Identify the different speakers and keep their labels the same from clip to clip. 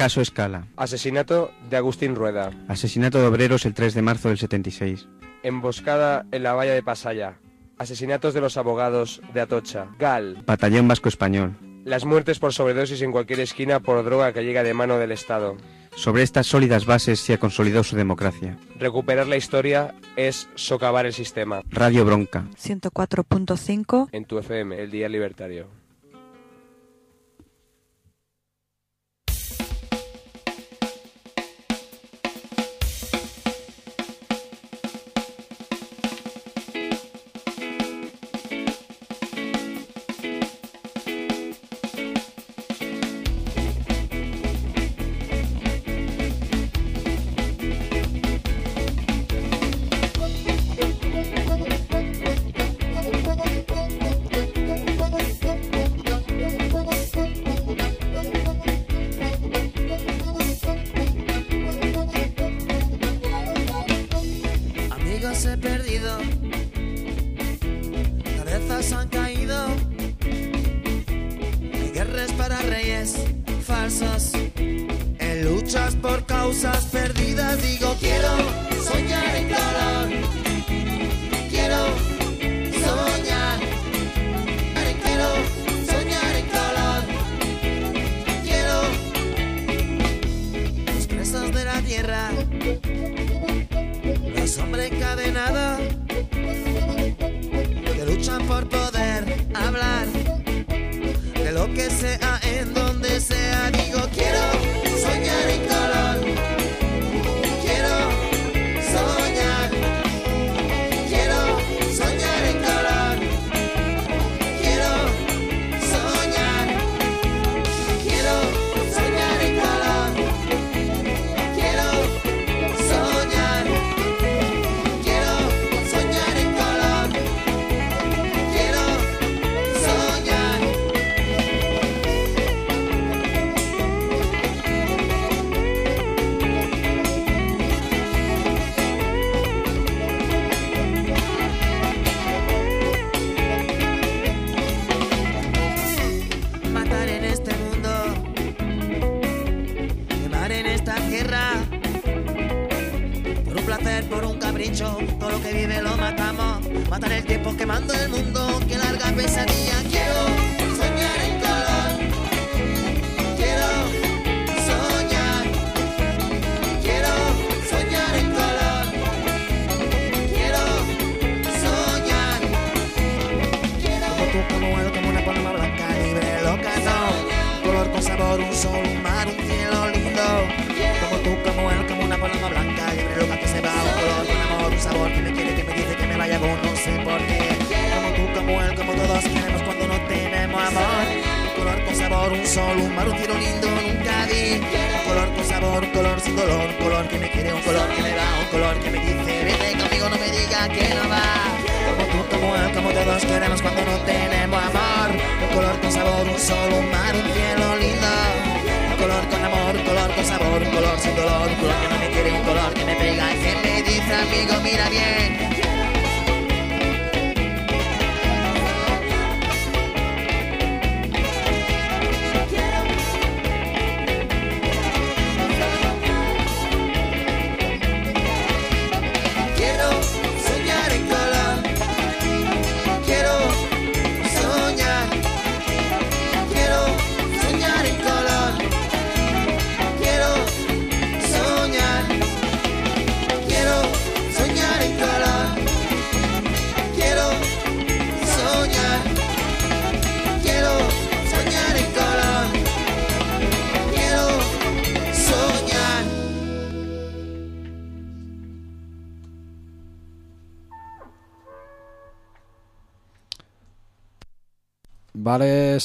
Speaker 1: Caso Escala.
Speaker 2: Asesinato de Agustín Rueda.
Speaker 1: Asesinato de obreros el 3 de marzo del 76.
Speaker 2: Emboscada en la valla de Pasaya. Asesinatos de los abogados de Atocha. Gal.
Speaker 1: Batallón Vasco Español.
Speaker 2: Las muertes por sobredosis en cualquier esquina por droga que llega de mano del Estado.
Speaker 1: Sobre estas sólidas bases se ha consolidado su democracia.
Speaker 2: Recuperar la historia es socavar el sistema.
Speaker 1: Radio Bronca.
Speaker 3: 104.5
Speaker 2: en tu FM, el Día Libertario.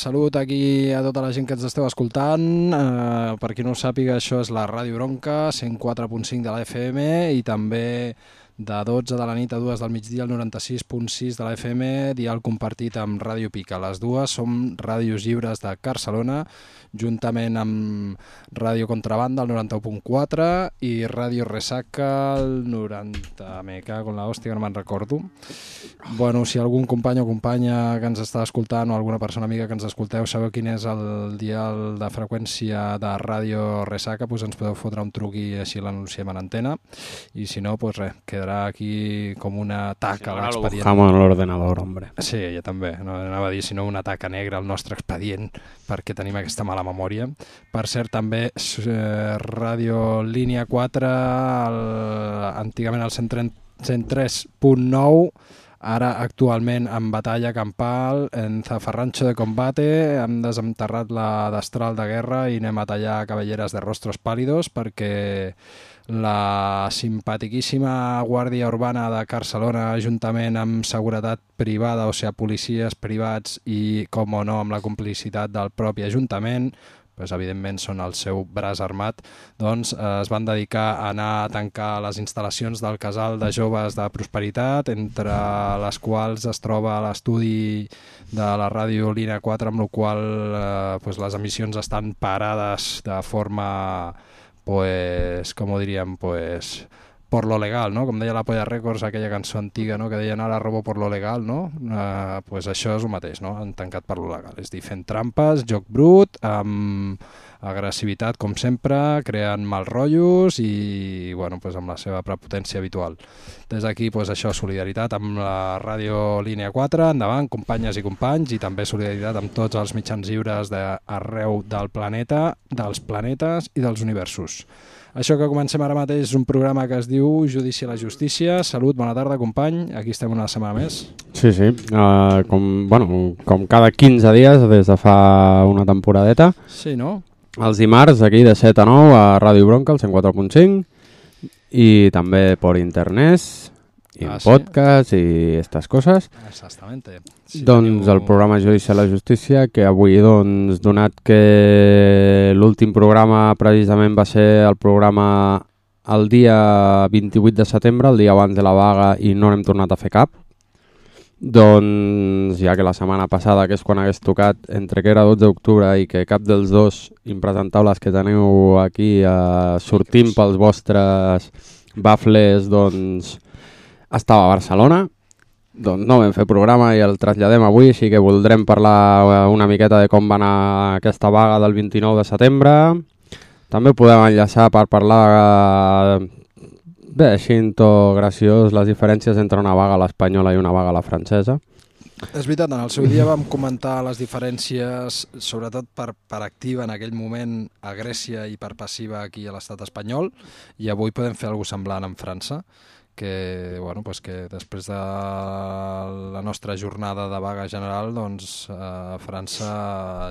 Speaker 4: salut aquí a tota la gent que ens esteu escoltant. Eh, per qui no ho sàpiga, això és la Ràdio Bronca, 104.5 de la FM i també de 12 de la nit a 2 del migdia al 96.6 de la FM, dial compartit amb Ràdio Pica. Les dues som ràdios lliures de Barcelona, juntament amb Ràdio Contrabanda, el 91.4, i Ràdio Resaca, el 90... Me cago en la hòstia, que no me'n recordo. Bueno, si algun company o companya que ens està escoltant o alguna persona amiga que ens escolteu sabeu quin és el dial de freqüència de Ràdio Resaca, doncs ens podeu fotre un truc i així l'anunciem en antena. I si no, doncs res, quedarà aquí com una taca a l'expedient.
Speaker 5: Buscamos en l'ordenador, hombre.
Speaker 4: Sí, jo també. No anava a dir, sinó una taca negra al nostre expedient perquè tenim aquesta mala memòria. Per cert, també eh, Ràdio Línia 4, el, antigament el 103.9, ara actualment en batalla campal, en zafarrancho de combate, hem desenterrat la destral de guerra i anem a tallar cabelleres de rostros pàlidos perquè la simpatiquíssima Guàrdia Urbana de Barcelona, juntament amb seguretat privada, o sigui, policies privats i, com o no, amb la complicitat del propi Ajuntament, pues, evidentment són el seu braç armat, doncs eh, es van dedicar a anar a tancar les instal·lacions del casal de joves de prosperitat, entre les quals es troba l'estudi de la ràdio Línia 4, amb la qual eh, pues, les emissions estan parades de forma pues, com ho diríem, pues, por lo legal, no? Com deia la Polla Records, aquella cançó antiga, no? Que deien ara robo por lo legal, no? Uh, pues això és el mateix, no? Han tancat per lo legal. És dir, fent trampes, joc brut, amb agressivitat, com sempre, creant mal rotllos i, bueno, pues amb la seva prepotència habitual. Des d'aquí, pues això, solidaritat amb la ràdio Línia 4, endavant, companyes i companys, i també solidaritat amb tots els mitjans lliures d'arreu del planeta, dels planetes i dels universos. Això que comencem ara mateix és un programa que es diu Judici a la Justícia. Salut, bona tarda, company. Aquí estem una setmana més.
Speaker 5: Sí, sí. Uh, com, bueno, com cada 15 dies des de fa una temporadeta.
Speaker 4: Sí, no?
Speaker 5: Els dimarts, aquí de 7 a 9 a Ràdio Bronca, el 104.5 i també per internet i
Speaker 4: Ah,
Speaker 5: en
Speaker 4: sí?
Speaker 5: podcast i estas coses.
Speaker 4: Exactamente.
Speaker 5: doncs el programa Judici a la Justícia, que avui, doncs, donat que l'últim programa precisament va ser el programa el dia 28 de setembre, el dia abans de la vaga, i no n'hem tornat a fer cap, doncs ja que la setmana passada, que és quan hagués tocat, entre que era 12 d'octubre i que cap dels dos impresentables que teniu aquí eh, sortint pels vostres bafles, doncs estava a Barcelona, doncs no vam fer programa i el traslladem avui, així que voldrem parlar eh, una miqueta de com va anar aquesta vaga del 29 de setembre. També podem enllaçar per parlar, eh, bé, així graciós, les diferències entre una vaga a l'espanyola i una vaga a la francesa.
Speaker 4: És veritat, en el seu dia vam comentar les diferències, sobretot per, per activa en aquell moment a Grècia i per passiva aquí a l'estat espanyol, i avui podem fer alguna semblant en França, que, bueno, pues que després de la nostra jornada de vaga general, doncs a França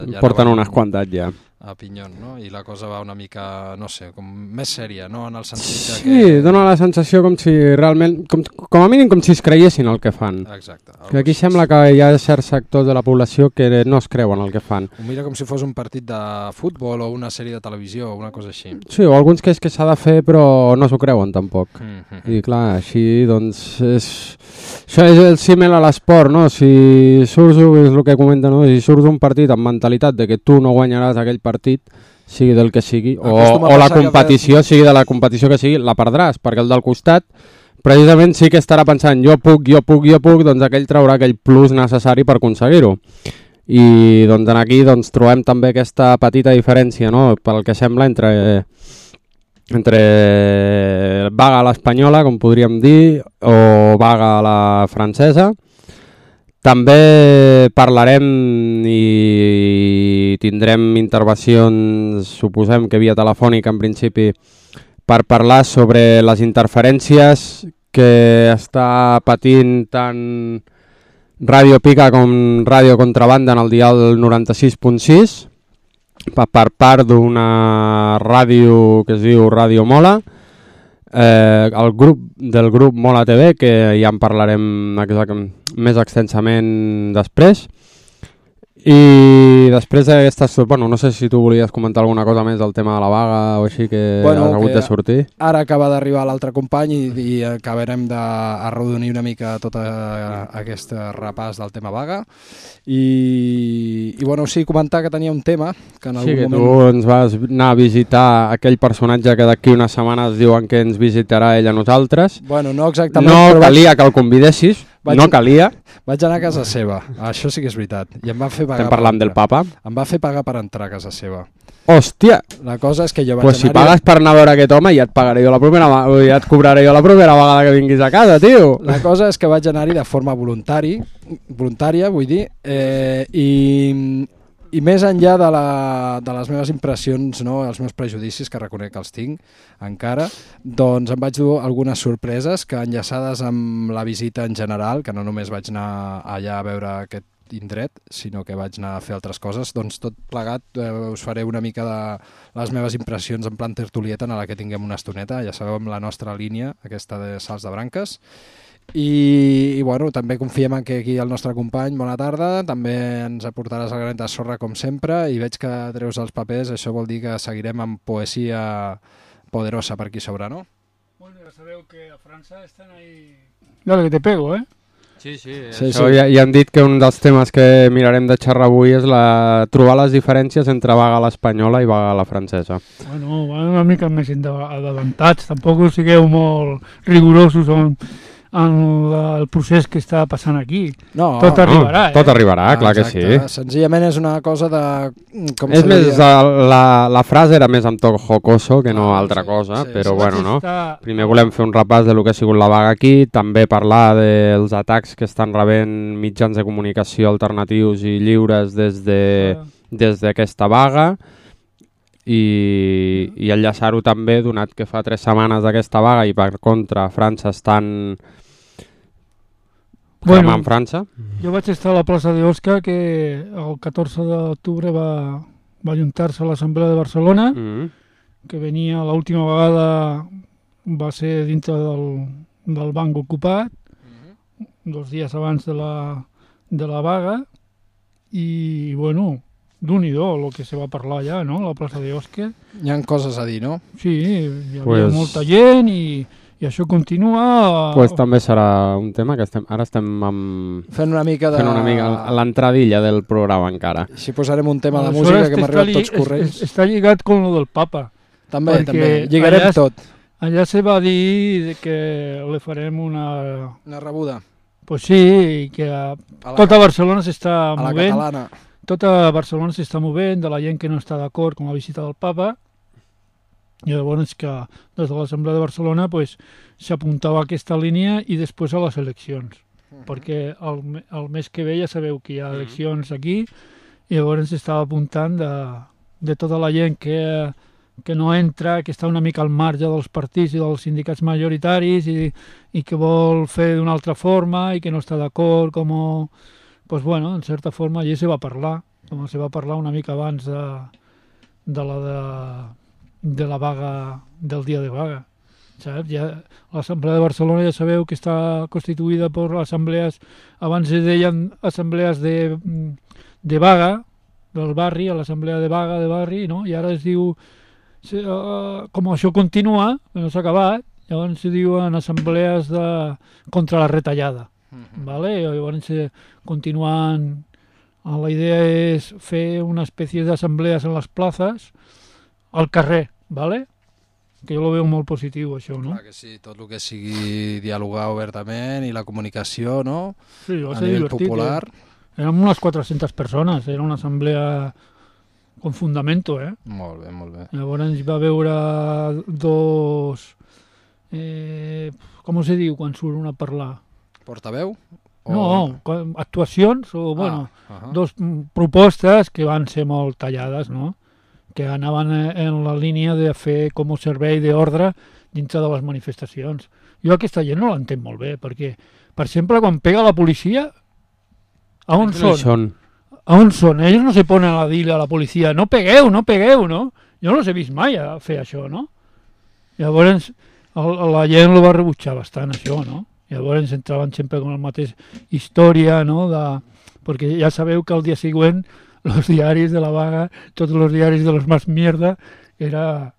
Speaker 4: ja
Speaker 5: Porten
Speaker 4: anaven
Speaker 5: unes quantes ja.
Speaker 4: A Pinyon, no? I la cosa va una mica, no sé, com més sèria, no? En el sentit
Speaker 5: Sí,
Speaker 4: que...
Speaker 5: dona la sensació com si realment, com, com a mínim com si es creiessin el que fan.
Speaker 4: Exacte.
Speaker 5: Que aquí sembla que hi ha certs sectors de la població que no es creuen el que fan.
Speaker 4: Ho mira com si fos un partit de futbol o una sèrie de televisió o una cosa així.
Speaker 5: Sí, o alguns que és que s'ha de fer però no s'ho creuen tampoc.
Speaker 4: Mm -hmm.
Speaker 5: I clar, així doncs és... Això és el símil a l'esport, no? Si surts, és el que comenta, no? Si surts d'un partit amb mentalitat de que tu no guanyaràs aquell partit, sigui del que sigui, o, o la
Speaker 4: passar que
Speaker 5: competició, sigui de la competició que sigui, la perdràs, perquè el del costat precisament sí que estarà pensant jo puc, jo puc, jo puc, doncs aquell traurà aquell plus necessari per aconseguir-ho. I doncs en aquí doncs, trobem també aquesta petita diferència, no? pel que sembla, entre entre vaga l'espanyola, com podríem dir, o vaga la francesa. També parlarem i tindrem intervencions, suposem que via telefònica en principi, per parlar sobre les interferències que està patint tant Ràdio Pica com Ràdio Contrabanda en el dial 96.6 per, part d'una ràdio que es diu Ràdio Mola, eh, el grup del grup Mola TV, que ja en parlarem exactament, més extensament després, I després d'aquestes... Bueno, no sé si tu volies comentar alguna cosa més del tema de la vaga o així que
Speaker 4: Bueno,
Speaker 5: has hagut
Speaker 4: que-
Speaker 5: de sortir.
Speaker 4: Ara acaba d'arribar l'altre company i, i acabarem d'arrodonir una mica tot a, aquest repàs del tema vaga. I, i bueno, sí, comentar que tenia un tema que en algun
Speaker 5: Sí, que tu
Speaker 4: moment...
Speaker 5: ens vas anar a visitar aquell personatge que d'aquí unes setmanes diuen que ens visitarà ell a nosaltres.
Speaker 4: Bueno, no exactament,
Speaker 5: No
Speaker 4: però
Speaker 5: calia que el convidessis,
Speaker 4: Vaig-
Speaker 5: no calia.
Speaker 4: vaig, anar a casa seva, això sí que és veritat, i em van fer pagar
Speaker 5: Estem parlant del papa.
Speaker 4: Em va fer pagar per entrar a casa seva.
Speaker 5: Hòstia,
Speaker 4: La cosa és que jo vaig
Speaker 5: pues si
Speaker 4: anar
Speaker 5: pagues per anar a veure aquest home ja et pagaré jo la primera va- ja et cobraré jo la primera vegada que vinguis a casa, tio.
Speaker 4: La cosa és que vaig anar-hi de forma voluntari, voluntària, vull dir, eh, i, i més enllà de, la, de les meves impressions, no, els meus prejudicis, que reconec que els tinc encara, doncs em vaig dur algunes sorpreses que enllaçades amb la visita en general, que no només vaig anar allà a veure aquest indret, sinó que vaig anar a fer altres coses, doncs tot plegat eh, us faré una mica de les meves impressions en plan tertulieta en la que tinguem una estoneta, ja sabeu, amb la nostra línia, aquesta de salts de branques, i, i bueno, també confiem en que aquí el nostre company, bona tarda, també ens aportaràs el granet de sorra com sempre i veig que treus els papers, això vol dir que seguirem amb poesia poderosa per aquí sobre, no?
Speaker 6: Bueno, ya sabeu que a França están ahí... Dale, que te pego, ¿eh?
Speaker 5: Sí, sí.
Speaker 4: Sí,
Speaker 5: Això
Speaker 4: sí.
Speaker 5: Ja, ja hem dit que un dels temes que mirarem de xerrar avui és la, trobar les diferències entre vaga l'espanyola i vaga la francesa.
Speaker 6: Bueno, una mica més enda- adelantats, tampoc sigueu molt rigorosos en, en la, el procés que està passant aquí.
Speaker 4: No,
Speaker 6: Tot
Speaker 5: No,
Speaker 6: arribarà, eh?
Speaker 5: Tot arribarà, clar que sí.
Speaker 4: exacte. Senzillament és una cosa de... Com
Speaker 5: És més,
Speaker 4: diria?
Speaker 5: la, la, la frase era més amb to jocoso que no
Speaker 4: Ah,
Speaker 5: altra
Speaker 4: sí,
Speaker 5: cosa,
Speaker 4: sí,
Speaker 5: però
Speaker 4: sí.
Speaker 5: bueno, no?
Speaker 6: Està...
Speaker 5: Primer volem fer un repàs de lo que ha sigut la vaga aquí, també parlar dels atacs que estan rebent mitjans de comunicació alternatius i lliures des de des d'aquesta vaga i, i enllaçar-ho també, donat que fa tres setmanes d'aquesta vaga i per contra França estan
Speaker 6: Bueno.
Speaker 5: cremant França.
Speaker 6: Jo vaig estar a la plaça d'Osca que el 14 d'octubre va, va ajuntar-se a l'Assemblea de Barcelona,
Speaker 5: Mm.
Speaker 6: que venia l'última vegada va ser dintre del, del banc ocupat, dos dies abans de la, de la vaga, i bueno, d'un i do el que se va parlar allà, no?, a la plaça d'Osca.
Speaker 4: Hi ha coses a dir, no?
Speaker 6: Sí, hi havia
Speaker 5: Pues-
Speaker 6: molta gent i, i això continua...
Speaker 5: Pues també serà un tema que estem, ara estem amb,
Speaker 4: Fent una mica de...
Speaker 5: fent una mica a l'entradilla del programa encara.
Speaker 4: Així posarem un tema de
Speaker 6: Aleshores,
Speaker 4: música que m'ha
Speaker 6: està
Speaker 4: arribat
Speaker 6: lli-
Speaker 4: tots corrents.
Speaker 6: es- es- Està lligat con lo del papa.
Speaker 4: També, també. Lligarem
Speaker 6: allà
Speaker 4: tot.
Speaker 6: Allà se va dir que li farem una...
Speaker 4: Una rebuda.
Speaker 6: Pues sí, que a
Speaker 4: A la,
Speaker 6: tota Barcelona s'està
Speaker 4: a la
Speaker 6: movent,
Speaker 4: catalana.
Speaker 6: tota Barcelona s'està movent de la gent que no està d'acord amb la visita del papa i llavors que des de l'Assemblea de Barcelona pues, s'apuntava a aquesta línia i després a les eleccions. Perquè el, el mes que ve ja sabeu que hi ha eleccions aquí i llavors s'estava apuntant de, de tota la gent que, que no entra, que està una mica al marge dels partits i dels sindicats majoritaris i, i que vol fer d'una altra forma i que no està d'acord com pues bueno, en certa forma allí se va parlar, com se va parlar una mica abans de, de la de, de la vaga del dia de vaga. Saps? Ja, L'Assemblea de Barcelona ja sabeu que està constituïda per assemblees, abans es deien assemblees de, de vaga, del barri, a l'assemblea de vaga de barri, no? i ara es diu, se, uh, com això continua, no s'ha acabat, llavors se diuen assemblees de, contra la retallada. ¿vale? I llavors eh, continuen eh, la idea és fer una espècie d'assemblees en les places al carrer, ¿vale? que jo lo veu molt positiu això, no?
Speaker 4: Clar que sí, tot el que sigui dialogar obertament i la comunicació, no?
Speaker 6: Sí, va
Speaker 4: a
Speaker 6: ser
Speaker 4: nivell
Speaker 6: divertit.
Speaker 4: popular.
Speaker 6: Eh? Érem unes 400 persones, era una assemblea con fundamento, eh?
Speaker 4: Molt bé, molt bé.
Speaker 6: Llavors va veure dos... Eh, com se diu quan surt un a parlar?
Speaker 4: Portaveu?
Speaker 6: No, quan- actuacions o, bueno,
Speaker 4: Ah, ah.
Speaker 6: dos mm, propostes que van ser molt tallades, no? Que anaven en la línia de fer com un servei d'ordre dintre de les manifestacions. Jo aquesta gent no l'entenc molt bé, perquè, per exemple, quan pega la policia, a on
Speaker 5: No hi
Speaker 6: són?
Speaker 5: són.
Speaker 6: A on són? Ells no se ponen a dir a la policia no pegueu, no pegueu, no? Jo no els he vist mai a fer això, no? Llavors, el, la gent ho va rebutjar bastant, això, no? Llavors entraven sempre con la mateixa història, no?, de perquè ja sabeu que el dia següent los diaris de la vaga, tots els diaris de los más mierda, era,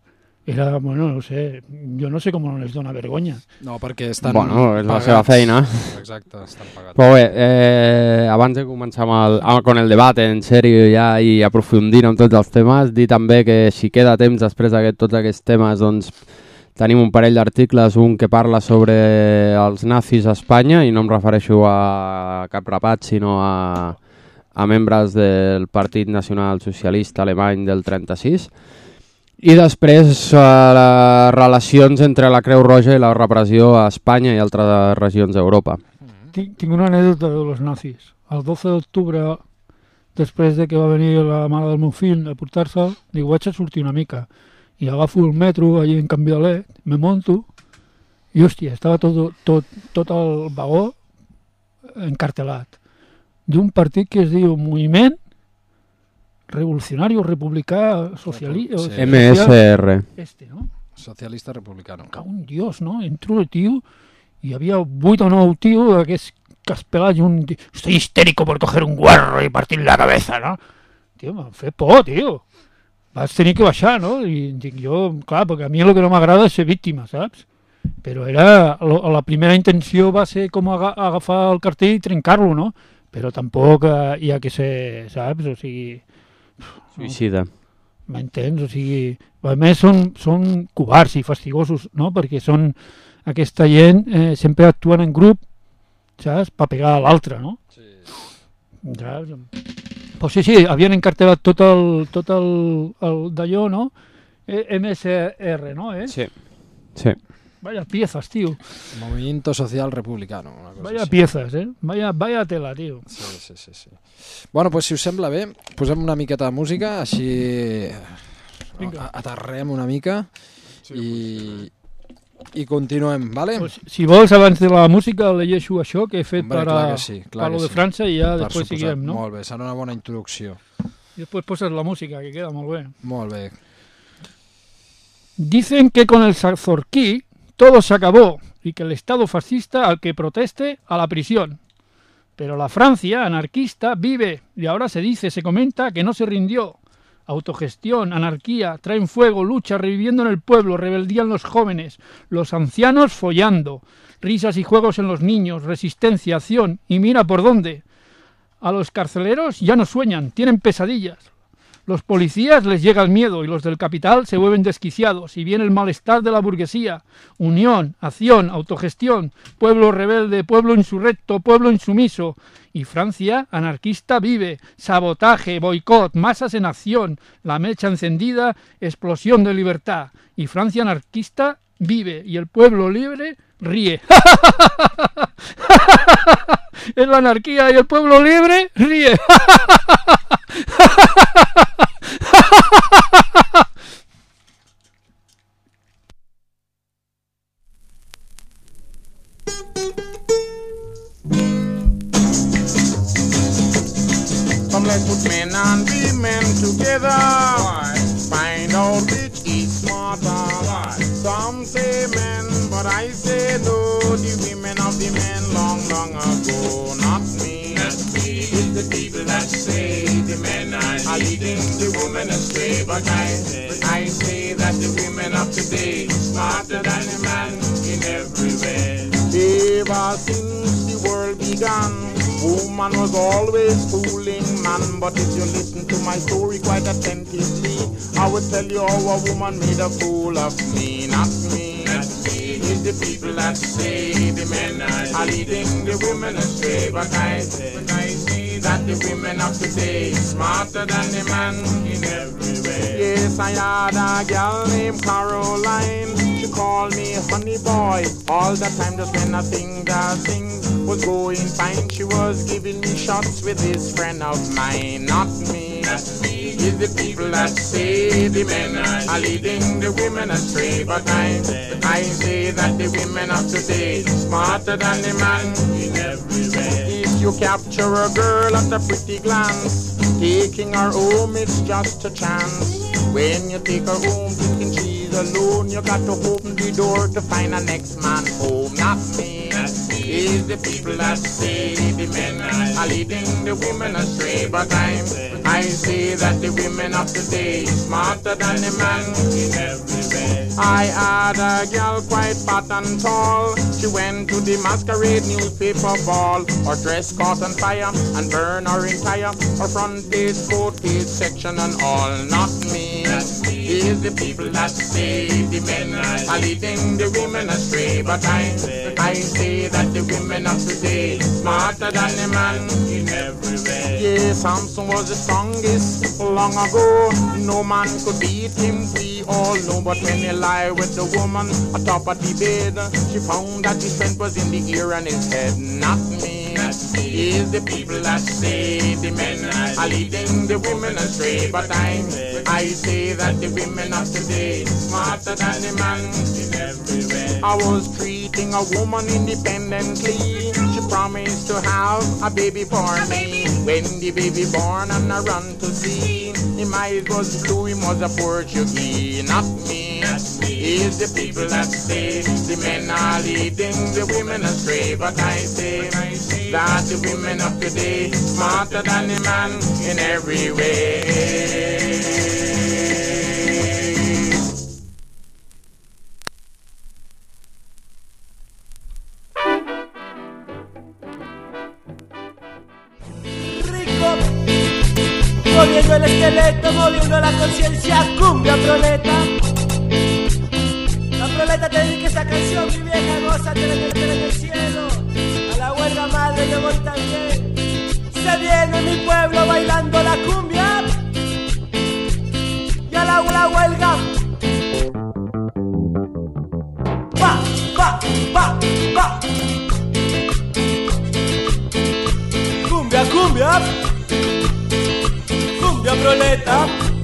Speaker 6: era, bueno, no sé, jo no sé com no les dona vergonya.
Speaker 4: No, perquè estan
Speaker 5: Bueno, és la
Speaker 4: pagats.
Speaker 5: seva feina.
Speaker 4: Exacte, estan pagats.
Speaker 5: Però bé, eh, abans de començar amb el, amb, con el debat en sèrio ja i aprofundir en tots els temes, dir també que si queda temps després d'aquest tots aquests temes, doncs tenim un parell d'articles, un que parla sobre els nazis a Espanya, i no em refereixo a cap rapat, sinó a, a membres del Partit Nacional Socialista Alemany del 36, i després eh, les relacions entre la Creu Roja i la repressió a Espanya i altres regions d'Europa.
Speaker 6: Tinc, tinc una anècdota de los nazis. El 12 d'octubre, després de que va venir la mare del meu fill a portar-se'l, dic, vaig a sortir una mica. I agafo el metro allí en Canvialet, me monto, i hòstia, estava tot, tot, tot el vagó encartelat d'un partit que es diu Moviment Revolucionario Republicà Socialista.
Speaker 4: Sí.
Speaker 5: MSR.
Speaker 6: Este, no?
Speaker 4: Socialista republicano.
Speaker 6: cago en Dios, no? Entro el tio i hi havia vuit o nou tio d'aquests caspelats i un... tio, Estoy histérico por coger un guarro y partir la cabeza, no? Tio, m'han fet por, tio. Vas tenir que baixar, no? I dic jo, clar, perquè a mi el que no m'agrada és ser víctima, saps? Però era... La primera intenció va ser com aga agafar el cartell i trencar-lo, no? Però tampoc eh, hi ha que ser, saps? O sigui...
Speaker 5: Suïcida.
Speaker 6: M'entens? O sigui, a més són, són covards i fastigosos, no? Perquè són aquesta gent eh, sempre actuen en grup, saps? Per pegar a l'altre, no?
Speaker 4: Sí.
Speaker 6: Saps? Pues sí, sí, havien encartelat tot el, tot el, el d'allò, no? Eh, MSR, no? Eh?
Speaker 5: Sí. Sí.
Speaker 6: Vaya piezas, tío.
Speaker 4: Movimiento Social Republicano. Una cosa
Speaker 6: Vaya piezas, eh? Vaya, vaya tela, tío.
Speaker 4: Sí, sí, sí, sí. Bueno, pues, si us sembla bé, posem una miqueta de música, així
Speaker 6: Vinga.
Speaker 4: aterrem una mica i, i continuem, vale?
Speaker 6: Pues, si vols, abans de la música, llegeixo això que he fet
Speaker 4: Hombre,
Speaker 6: per, a,
Speaker 4: que sí, clar
Speaker 6: per lo
Speaker 4: que
Speaker 6: de
Speaker 4: sí.
Speaker 6: França i ja
Speaker 4: Per
Speaker 6: després
Speaker 4: suposat.
Speaker 6: seguirem, no?
Speaker 4: Molt bé, serà una bona introducció.
Speaker 6: I després poses la música, que queda molt bé.
Speaker 4: Molt bé.
Speaker 6: Dicen que con el Sazorquí todo se acabó y que el Estado fascista al que proteste a la prisión. Pero la Francia anarquista vive y ahora se dice, se comenta que no se rindió. Autogestión, anarquía, traen fuego, lucha, reviviendo en el pueblo, rebeldía en los jóvenes, los ancianos follando, risas y juegos en los niños, resistencia, acción, y mira por dónde. A los carceleros ya no sueñan, tienen pesadillas. Los policías les llega el miedo y los del capital se vuelven desquiciados y viene el malestar de la burguesía. Unión, acción, autogestión, pueblo rebelde, pueblo insurrecto, pueblo insumiso. Y Francia, anarquista, vive. Sabotaje, boicot, masas en acción, la mecha encendida, explosión de libertad. Y Francia anarquista vive y el pueblo libre ríe. es la anarquía y el pueblo libre ríe.
Speaker 7: Come let's put men and women together. Find out which is smarter. Some say men, but I say no. The women of the men the people that say the men are leading the women astray. But I, I say that the women of today smarter than the man in every way. Ever since the world began, woman was always fooling man. But if you listen to my story quite attentively, I will tell you how a woman made a fool of me, not me. Not me. The people that say the men are leading the women astray. But I, but I that the women of today smarter than the man in every way. Yes, I had a girl named Caroline. She called me honey boy all the time just when I think that things was going fine. She was giving me shots with this friend of mine, not me. Not me. It's the people that say the men are leading the women astray. But I, I say that the women of today smarter than the man in every way. You capture a girl at a pretty glance, taking her home it's just a chance. When you take her home thinking she's alone, you got to open the door to find a next man home, not me. Is the people that say the men are leading the women astray. But I'm, I say that the women of today smarter than the man. I had a girl quite fat and tall. She went to the masquerade newspaper ball. Her dress caught on fire and burned her entire. Her front page, fourth page section and all. Not me. Is the people that say the men are leading the women astray. But I, I say that the women of today smarter than the man in every way. Yeah, Samson was the strongest long ago. No man could beat him. We all know, but when he lie with the woman atop of the bed, she found that his strength was in the ear and his head, not me. Is the people that say the men are leading the women astray, but I, I say that the women of today smarter than the man in every way. I was treating a woman independently. She promised to have a baby for me. When the baby born and I run to see, him eyes was blue, him was a Portuguese, not me. Is the people that say the men are leading the women astray, but I say that the women of today smarter than the man in every way.
Speaker 8: Moviendo el esqueleto, moviendo la conciencia Cumbia proleta La proleta te dedica esta canción Mi vieja goza, en el cielo. A la huelga madre yo voy también. Se viene mi pueblo bailando la cumbia. Y a la, huelga. Pa, pa, pa, pa. Cumbia, cumbia. Cumbia proleta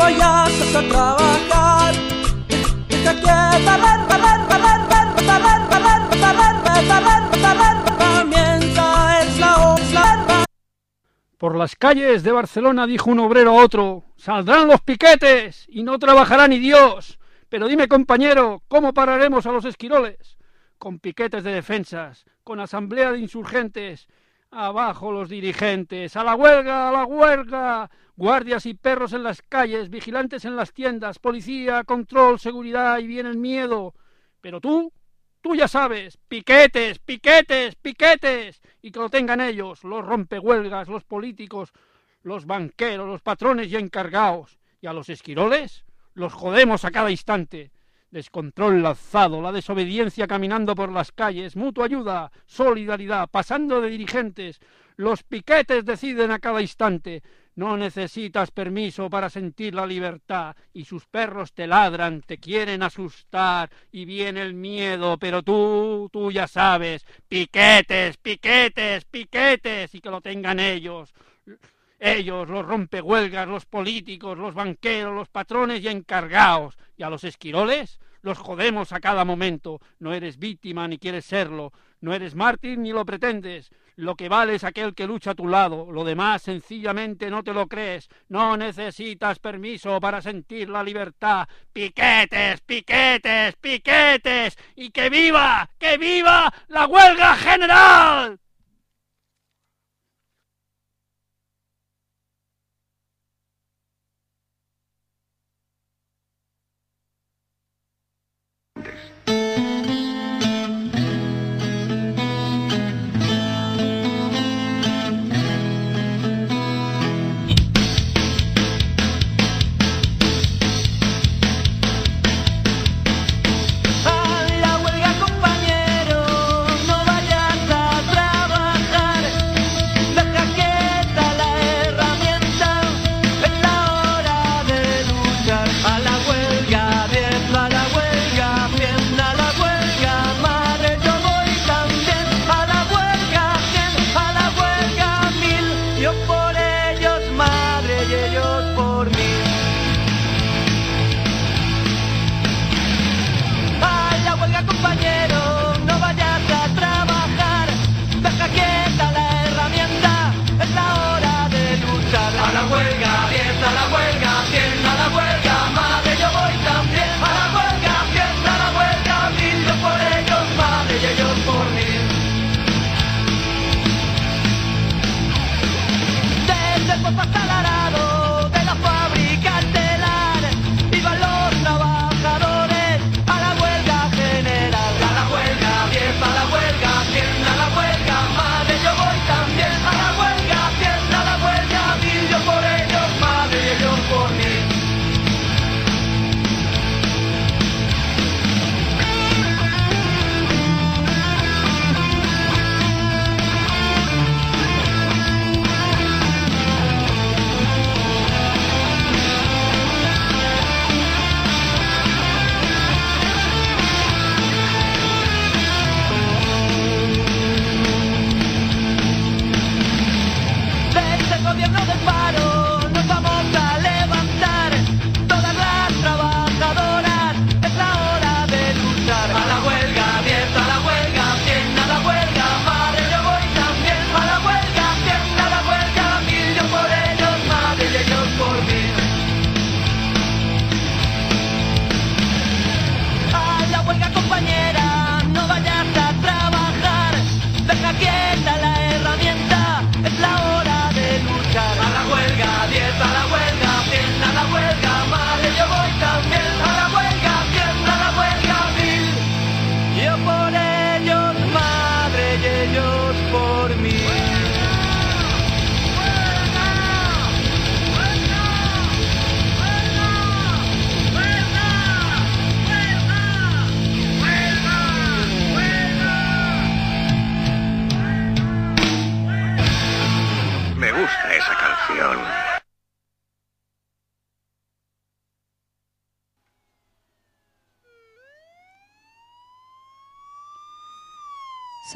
Speaker 8: vayas trabajar.
Speaker 6: Por las calles de Barcelona dijo un obrero a otro, saldrán los piquetes y no trabajará ni Dios. Pero dime, compañero, ¿cómo pararemos a los esquiroles? Con piquetes de defensas, con asamblea de insurgentes, abajo los dirigentes, a la huelga, a la huelga, guardias y perros en las calles, vigilantes en las tiendas, policía, control, seguridad y viene el miedo. Pero tú, tú ya sabes, piquetes, piquetes, piquetes, y que lo tengan ellos, los rompehuelgas, los políticos, los banqueros, los patrones y encargados. Y a los esquiroles los jodemos a cada instante. Descontrol lanzado, la desobediencia caminando por las calles, mutua ayuda, solidaridad, pasando de dirigentes. Los piquetes deciden a cada instante. No necesitas permiso para sentir la libertad y sus perros te ladran, te quieren asustar y viene el miedo, pero tú, tú ya sabes, piquetes, piquetes, piquetes y que lo tengan ellos. Ellos, los rompehuelgas, los políticos, los banqueros, los patrones y encargados. Y a los esquiroles los jodemos a cada momento. No eres víctima ni quieres serlo. No eres mártir ni lo pretendes. Lo que vale es aquel que lucha a tu lado. Lo demás sencillamente no te lo crees. No necesitas permiso para sentir la libertad. Piquetes, piquetes, piquetes. Y que viva, que viva la huelga general.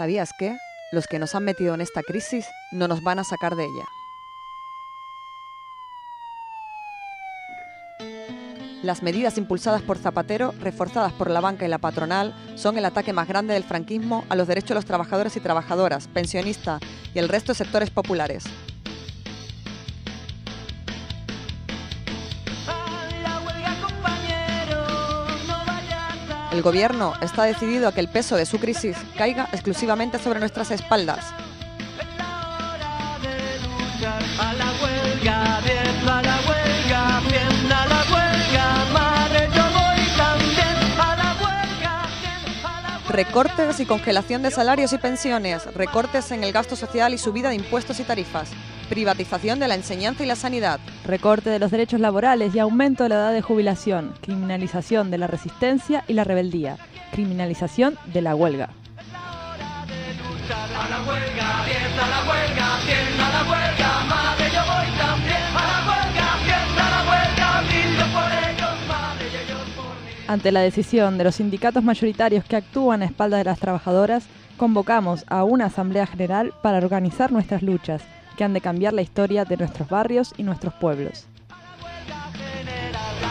Speaker 9: ¿Sabías que? Los que nos han metido en esta crisis no nos van a sacar de ella. Las medidas impulsadas por Zapatero, reforzadas por la banca y la patronal, son el ataque más grande del franquismo a los derechos de los trabajadores y trabajadoras, pensionistas y el resto de sectores populares. El gobierno está decidido a que el peso de su crisis caiga exclusivamente sobre nuestras espaldas. Recortes y congelación de salarios y pensiones, recortes en el gasto social y subida de impuestos y tarifas, privatización de la enseñanza y la sanidad,
Speaker 10: Recorte de los derechos laborales y aumento de la edad de jubilación, criminalización de la resistencia y la rebeldía, criminalización de la huelga. Ante la decisión de los sindicatos mayoritarios que actúan a espaldas de las trabajadoras, convocamos a una asamblea general para organizar nuestras luchas, que han de cambiar la historia de nuestros barrios y nuestros pueblos.
Speaker 8: A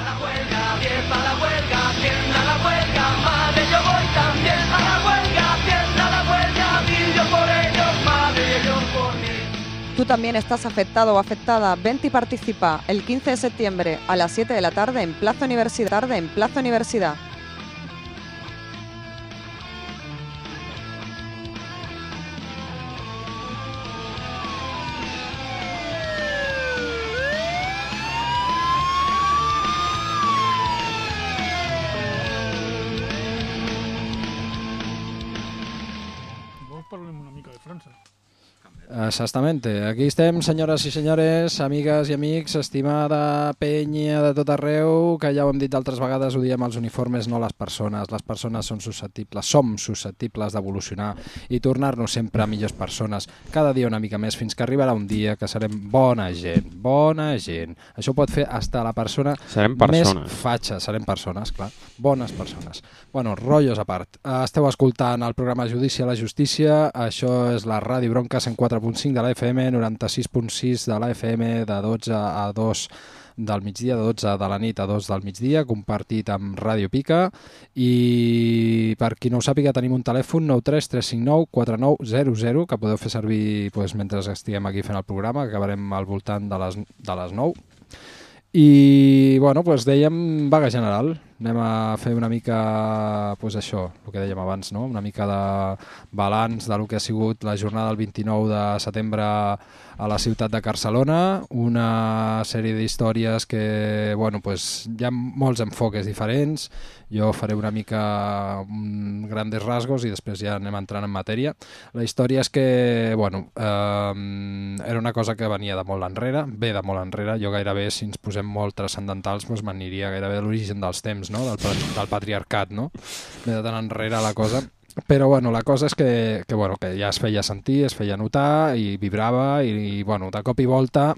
Speaker 8: la huelga, bien a la huelga, bien a la huelga, madre, yo voy también a la huelga, bien a la huelga, mil yo por ellos, madre, y ellos por mí.
Speaker 9: Tú también estás afectado o afectada. Vente y participa el 15 de septiembre a las 7 de la tarde en Plaza Universidad. Tarde en Plaza Universidad.
Speaker 4: Exactamente. Aquí estem, senyores i senyores, amigues i amics, estimada penya de tot arreu, que ja ho hem dit altres vegades, ho diem als uniformes, no les persones. Les persones són susceptibles, som susceptibles d'evolucionar i tornar-nos sempre a millors persones, cada dia una mica més, fins que arribarà un dia que serem bona gent, bona gent. Això pot fer hasta la persona
Speaker 5: Serem
Speaker 4: més
Speaker 5: persones.
Speaker 4: fatxa, serem persones, clar, bones persones. Bueno, rotllos a part. Esteu escoltant el programa Judici a la Justícia, això és la Ràdio Bronca 104.5 de la FM, 96.6 de la FM, de 12 a 2 del migdia, de 12 de la nit a 2 del migdia, compartit amb Ràdio Pica i per qui no ho sàpiga tenim un telèfon 93 359 4900 que podeu fer servir pues, mentre estiguem aquí fent el programa, que acabarem al voltant de les, de les 9 i, bueno, doncs dèiem vaga general. Anem a fer una mica, doncs això, el que dèiem abans, no? una mica de balanç de lo que ha sigut la jornada del 29 de setembre a la ciutat de Barcelona, una sèrie d'històries que, bueno, doncs hi ha molts enfoques diferents, jo faré una mica um, grandes rasgos i després ja anem entrant en matèria. La història és que, bueno, eh, era una cosa que venia de molt enrere, ve de molt enrere, jo gairebé, si ens posem molt transcendentals, doncs m'aniria gairebé a l'origen dels temps, no? del, del patriarcat, no? Ve de tan enrere la cosa. Però bueno, la cosa és que, que, bueno, que ja es feia sentir, es feia notar i vibrava i, i bueno, de cop i volta,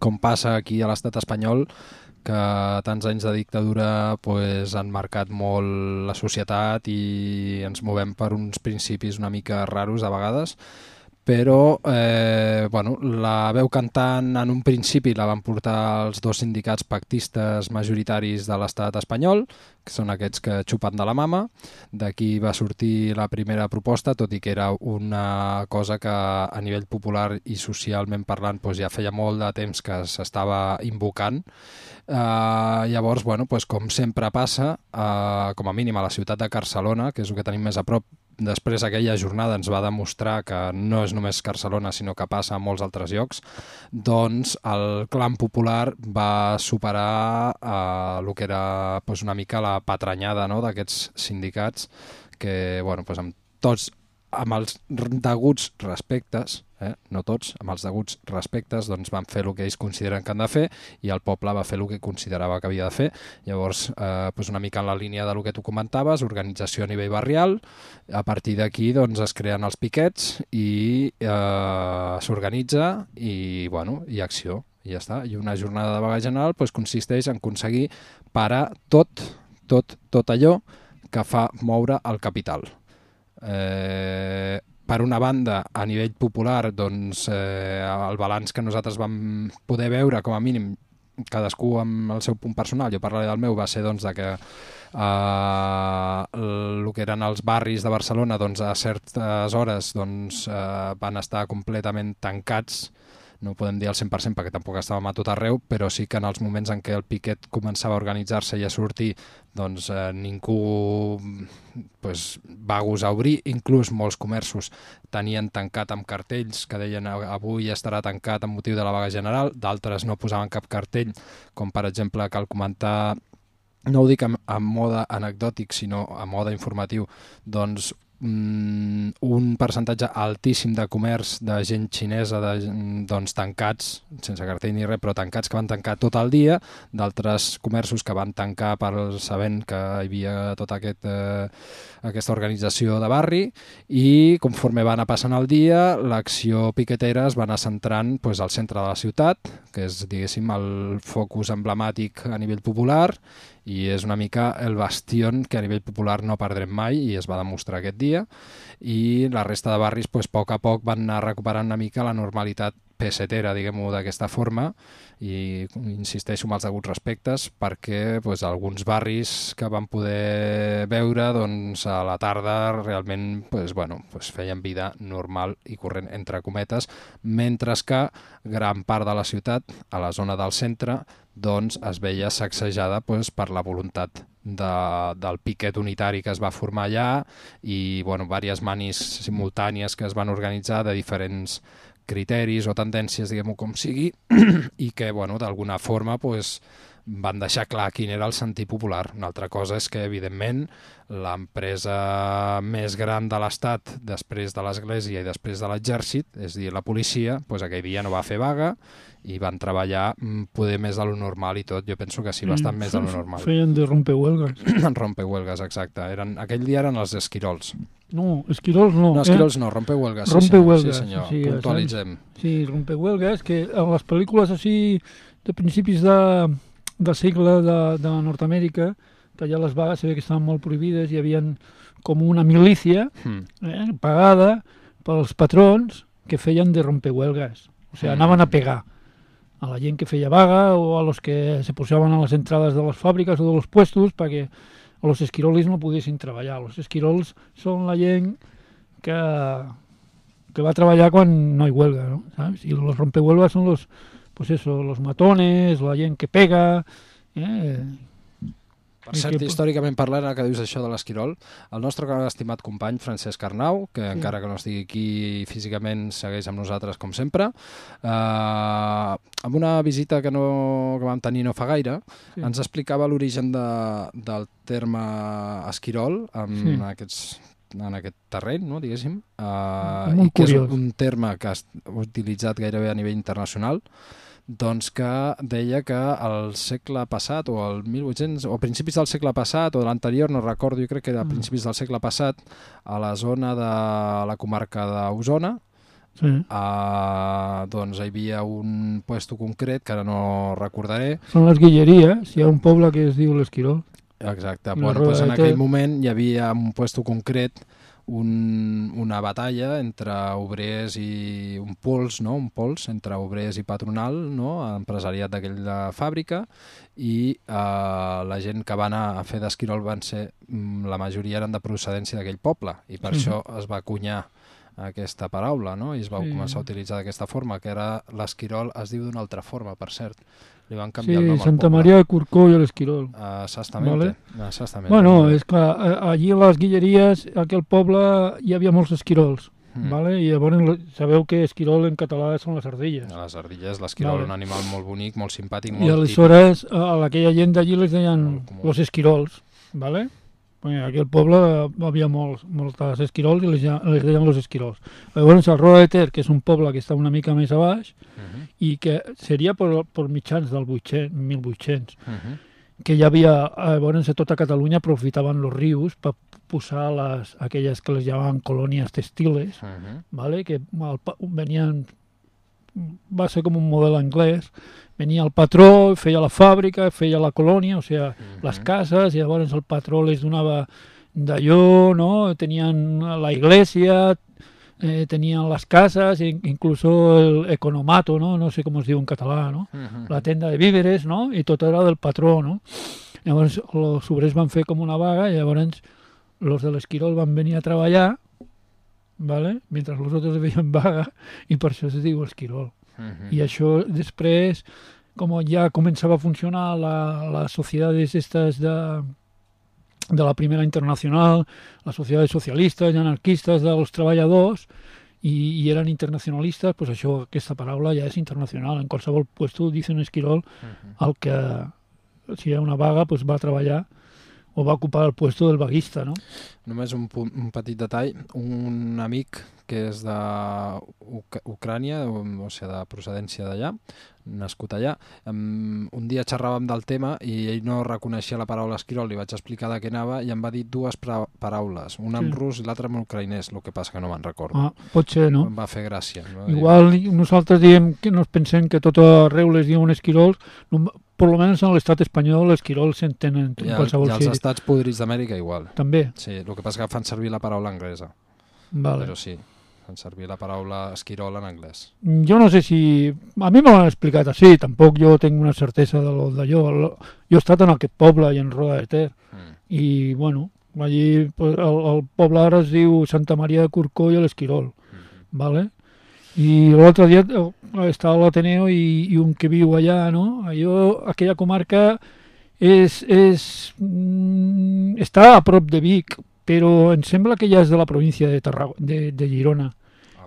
Speaker 4: com passa aquí a l'estat espanyol, que tants anys de dictadura pues, han marcat molt la societat i ens movem per uns principis una mica raros a vegades, però eh, bueno, la veu cantant en un principi la van portar els dos sindicats pactistes majoritaris de l'estat espanyol, que són aquests que xupen de la mama. D'aquí va sortir la primera proposta, tot i que era una cosa que a nivell popular i socialment parlant doncs ja feia molt de temps que s'estava invocant. Uh, llavors, bueno, pues, com sempre passa, uh, com a mínim a la ciutat de Barcelona, que és el que tenim més a prop, després aquella jornada ens va demostrar que no és només Barcelona, sinó que passa a molts altres llocs, doncs el clan popular va superar uh, el que era pues, una mica la patranyada no, d'aquests sindicats que, bueno, pues, amb tots amb els deguts respectes, eh, no tots, amb els deguts respectes, doncs van fer el que ells consideren que han de fer i el poble va fer el que considerava que havia de fer. Llavors, eh, doncs una mica en la línia del que tu comentaves, organització a nivell barrial, a partir d'aquí doncs, es creen els piquets i eh, s'organitza i, bueno, i acció, i ja està. I una jornada de vaga general doncs, consisteix en aconseguir parar tot, tot, tot allò que fa moure el capital. Eh, per una banda, a nivell popular, doncs, eh, el balanç que nosaltres vam poder veure, com a mínim, cadascú amb el seu punt personal, jo parlaré del meu, va ser doncs, de que eh, el que eren els barris de Barcelona doncs, a certes hores doncs, eh, van estar completament tancats no podem dir al 100% perquè tampoc estàvem a tot arreu, però sí que en els moments en què el piquet començava a organitzar-se i a sortir, doncs eh, ningú pues, va gosar obrir, inclús molts comerços tenien tancat amb cartells que deien avui estarà tancat amb motiu de la vaga general, d'altres no posaven cap cartell, com per exemple cal comentar no ho dic en, en mode anecdòtic, sinó a mode informatiu, doncs un percentatge altíssim de comerç de gent xinesa de, doncs, tancats, sense cartell ni res, però tancats que van tancar tot el dia, d'altres comerços que van tancar per sabent que hi havia tota aquest, eh, aquesta organització de barri i conforme va anar passant el dia, l'acció piquetera es va anar centrant pues, al centre de la ciutat, que és, diguéssim, el focus emblemàtic a nivell popular i és una mica el bastion que a nivell popular no perdrem mai i es va demostrar aquest dia i la resta de barris pues, a poc a poc van anar recuperant una mica la normalitat pesetera, diguem-ho d'aquesta forma, i insisteixo amb els deguts respectes perquè pues, alguns barris que van poder veure doncs, a la tarda realment pues, bueno, pues, feien vida normal i corrent entre cometes, mentre que gran part de la ciutat, a la zona del centre, doncs es veia sacsejada pues, per la voluntat de, del piquet unitari que es va formar allà i bueno, diverses manis simultànies que es van organitzar de diferents criteris o tendències, diguem-ho com sigui, i que, bueno, d'alguna forma, pues, van deixar clar quin era el sentit popular. Una altra cosa és que, evidentment, l'empresa més gran de l'Estat, després de l'Església i després de l'Exèrcit, és dir, la policia, pues, aquell dia no va fer vaga i van treballar mm, poder més de lo normal i tot. Jo penso que sí, bastant mm, més de lo normal.
Speaker 6: Feien de rompehuelgas.
Speaker 4: rompehuelgas, exacte. Eren, aquell dia eren els esquirols.
Speaker 6: No, esquirols no.
Speaker 4: No, esquirols eh? no, rompehuelgas.
Speaker 6: Rompehuelgas,
Speaker 4: sí, senyor.
Speaker 6: sí,
Speaker 4: sí Puntualitzem.
Speaker 6: Sí, rompehuelgas, que en les pel·lícules així de principis de, del segle de, de Nord-Amèrica, que ja les vagues se ve que estaven molt prohibides, hi havia com una milícia
Speaker 4: Hmm.
Speaker 6: eh, pagada pels patrons que feien de rompehuelgas. O sigui,
Speaker 4: Mm.
Speaker 6: anaven a pegar a la gent que feia vaga o a los que se posaven a les entrades de les fàbriques o de los puestos perquè a los esquirolis no poguessin treballar. Los esquirols són la gent que, que va treballar quan no hi huelga, ¿no? ¿Sabes? Y los rompehuelgas son los, pues eso, los matones, la gent que pega, eh?
Speaker 4: Per cert,
Speaker 6: que-
Speaker 4: històricament parlant, ara que dius això de l'esquirol, el nostre estimat company Francesc Arnau, que
Speaker 6: Sí.
Speaker 4: encara que no estigui aquí físicament segueix amb nosaltres com sempre, eh, amb una visita que, no, que vam tenir no fa gaire,
Speaker 6: Sí.
Speaker 4: ens explicava l'origen de, del terme esquirol en,
Speaker 6: Sí.
Speaker 4: aquests en aquest terreny, no, diguéssim,
Speaker 6: Molt
Speaker 4: i que és
Speaker 6: curiós.
Speaker 4: un terme que ha utilitzat gairebé a nivell internacional, doncs que deia que al segle passat, o al 1800, o a principis del segle passat, o de l'anterior, no recordo, jo crec que era a
Speaker 6: Mm.
Speaker 4: principis del segle passat, a la zona de la comarca d'Osona,
Speaker 6: Sí.
Speaker 4: eh, doncs hi havia un puesto concret, que ara no recordaré,
Speaker 6: Són les guilleries, hi ha un poble que es diu l'Esquirol.
Speaker 4: Exacte. Bueno, doncs en aquell moment hi havia un puesto concret un, una batalla entre obrers i un pols, no? un pols entre obrers i patronal, no? empresariat d'aquella fàbrica i eh, la gent que va anar a fer d'esquirol van ser, mm, la majoria eren de procedència d'aquell poble i per
Speaker 6: Mhm.
Speaker 4: això es va acunyar aquesta paraula no? i es va
Speaker 6: Sí.
Speaker 4: començar a utilitzar d'aquesta forma, que era l'esquirol es diu d'una altra forma, per cert. Li van
Speaker 6: Sí,
Speaker 4: canviar el nom
Speaker 6: Santa. Maria de Corcó i l'Esquirol.
Speaker 4: Exactament. exactament.
Speaker 6: Bueno, és que eh, allí a les guilleries, a aquell poble, hi havia molts esquirols.
Speaker 4: Mm.
Speaker 6: Vale? I llavors sabeu que esquirol en català són les ardilles.
Speaker 4: A les ardilles, l'esquirol,
Speaker 6: Vale.
Speaker 4: un animal molt bonic, molt simpàtic,
Speaker 6: I
Speaker 4: molt
Speaker 6: aleshores a a aquella gent d'allí les deien los esquirols. Vale? Perquè aquí al poble hi havia molts, moltes esquirols i les, les deien los esquirols. Llavors, el Roda de Ter, que és un poble que està una mica més a baix, i que seria per, per mitjans del 800, 1800, que hi havia, eh, llavors a tota Catalunya aprofitaven els rius per posar les, aquelles que les llamaven colònies textiles, ¿vale? que el, venien va ser com un model anglès venia el patró, feia la fàbrica feia la colònia, o sigui, les cases i llavors el patró les donava d'allò, no? tenien la iglesia eh, tenien les cases, in- incluso el economato, no? no sé com es diu en català, no? la tenda de víveres, no? i tot era del patró. No? Llavors els obrers van fer com una vaga i llavors los de l'Esquirol van venir a treballar ¿vale? mentre els altres feien vaga i per això es diu Esquirol. I això després, com ja començava a funcionar la, las sociedades estas de, de la Primera Internacional, las sociedades socialistes i anarquistes dels treballadors, i, i eren internacionalistes, pues això, aquesta paraula ja és internacional. En qualsevol puesto, dice un esquirol, el que, si hi ha una vaga, pues va a treballar o va ocupar el puesto del vaguista, no?
Speaker 4: Només un, punt, un petit detall. Un amic que és d'Ucrània, o, o sigui, de procedència d'allà, nascut allà, um, un dia xerràvem del tema i ell no reconeixia la paraula esquirol, li vaig explicar de què anava i em va dir dues paraules, una en
Speaker 6: Sí.
Speaker 4: rus i l'altra en ucraïnès, el que passa que no me'n recordo.
Speaker 6: Ah, pot ser, no?
Speaker 4: Em va fer gràcia. No?
Speaker 6: Igual nosaltres diem que no pensem que tot arreu les diuen esquirols, no, per lo menos en l'estat espanyol esquirols s'entenen en
Speaker 4: I,
Speaker 6: qualsevol
Speaker 4: I els estats podrits d'Amèrica igual.
Speaker 6: També.
Speaker 4: Sí, el que passa que fan servir la paraula anglesa.
Speaker 6: Vale.
Speaker 4: Però sí, fan servir la paraula esquirol en anglès.
Speaker 6: Jo no sé si... A mi me l'han explicat així, tampoc jo tinc una certesa de d'allò. Jo he estat en aquest poble i en Roda de Ter,
Speaker 4: Mm.
Speaker 6: i, bueno, allí el, el poble ara es diu Santa Maria de Corcó i l'Esquirol, vale? I l'altre dia eh, estava a l'Ateneo i, i un que viu allà, no? Allò, aquella comarca és, és, mm, està a prop de Vic, però em sembla que ja és de la província de, Tarragona, de, de Girona.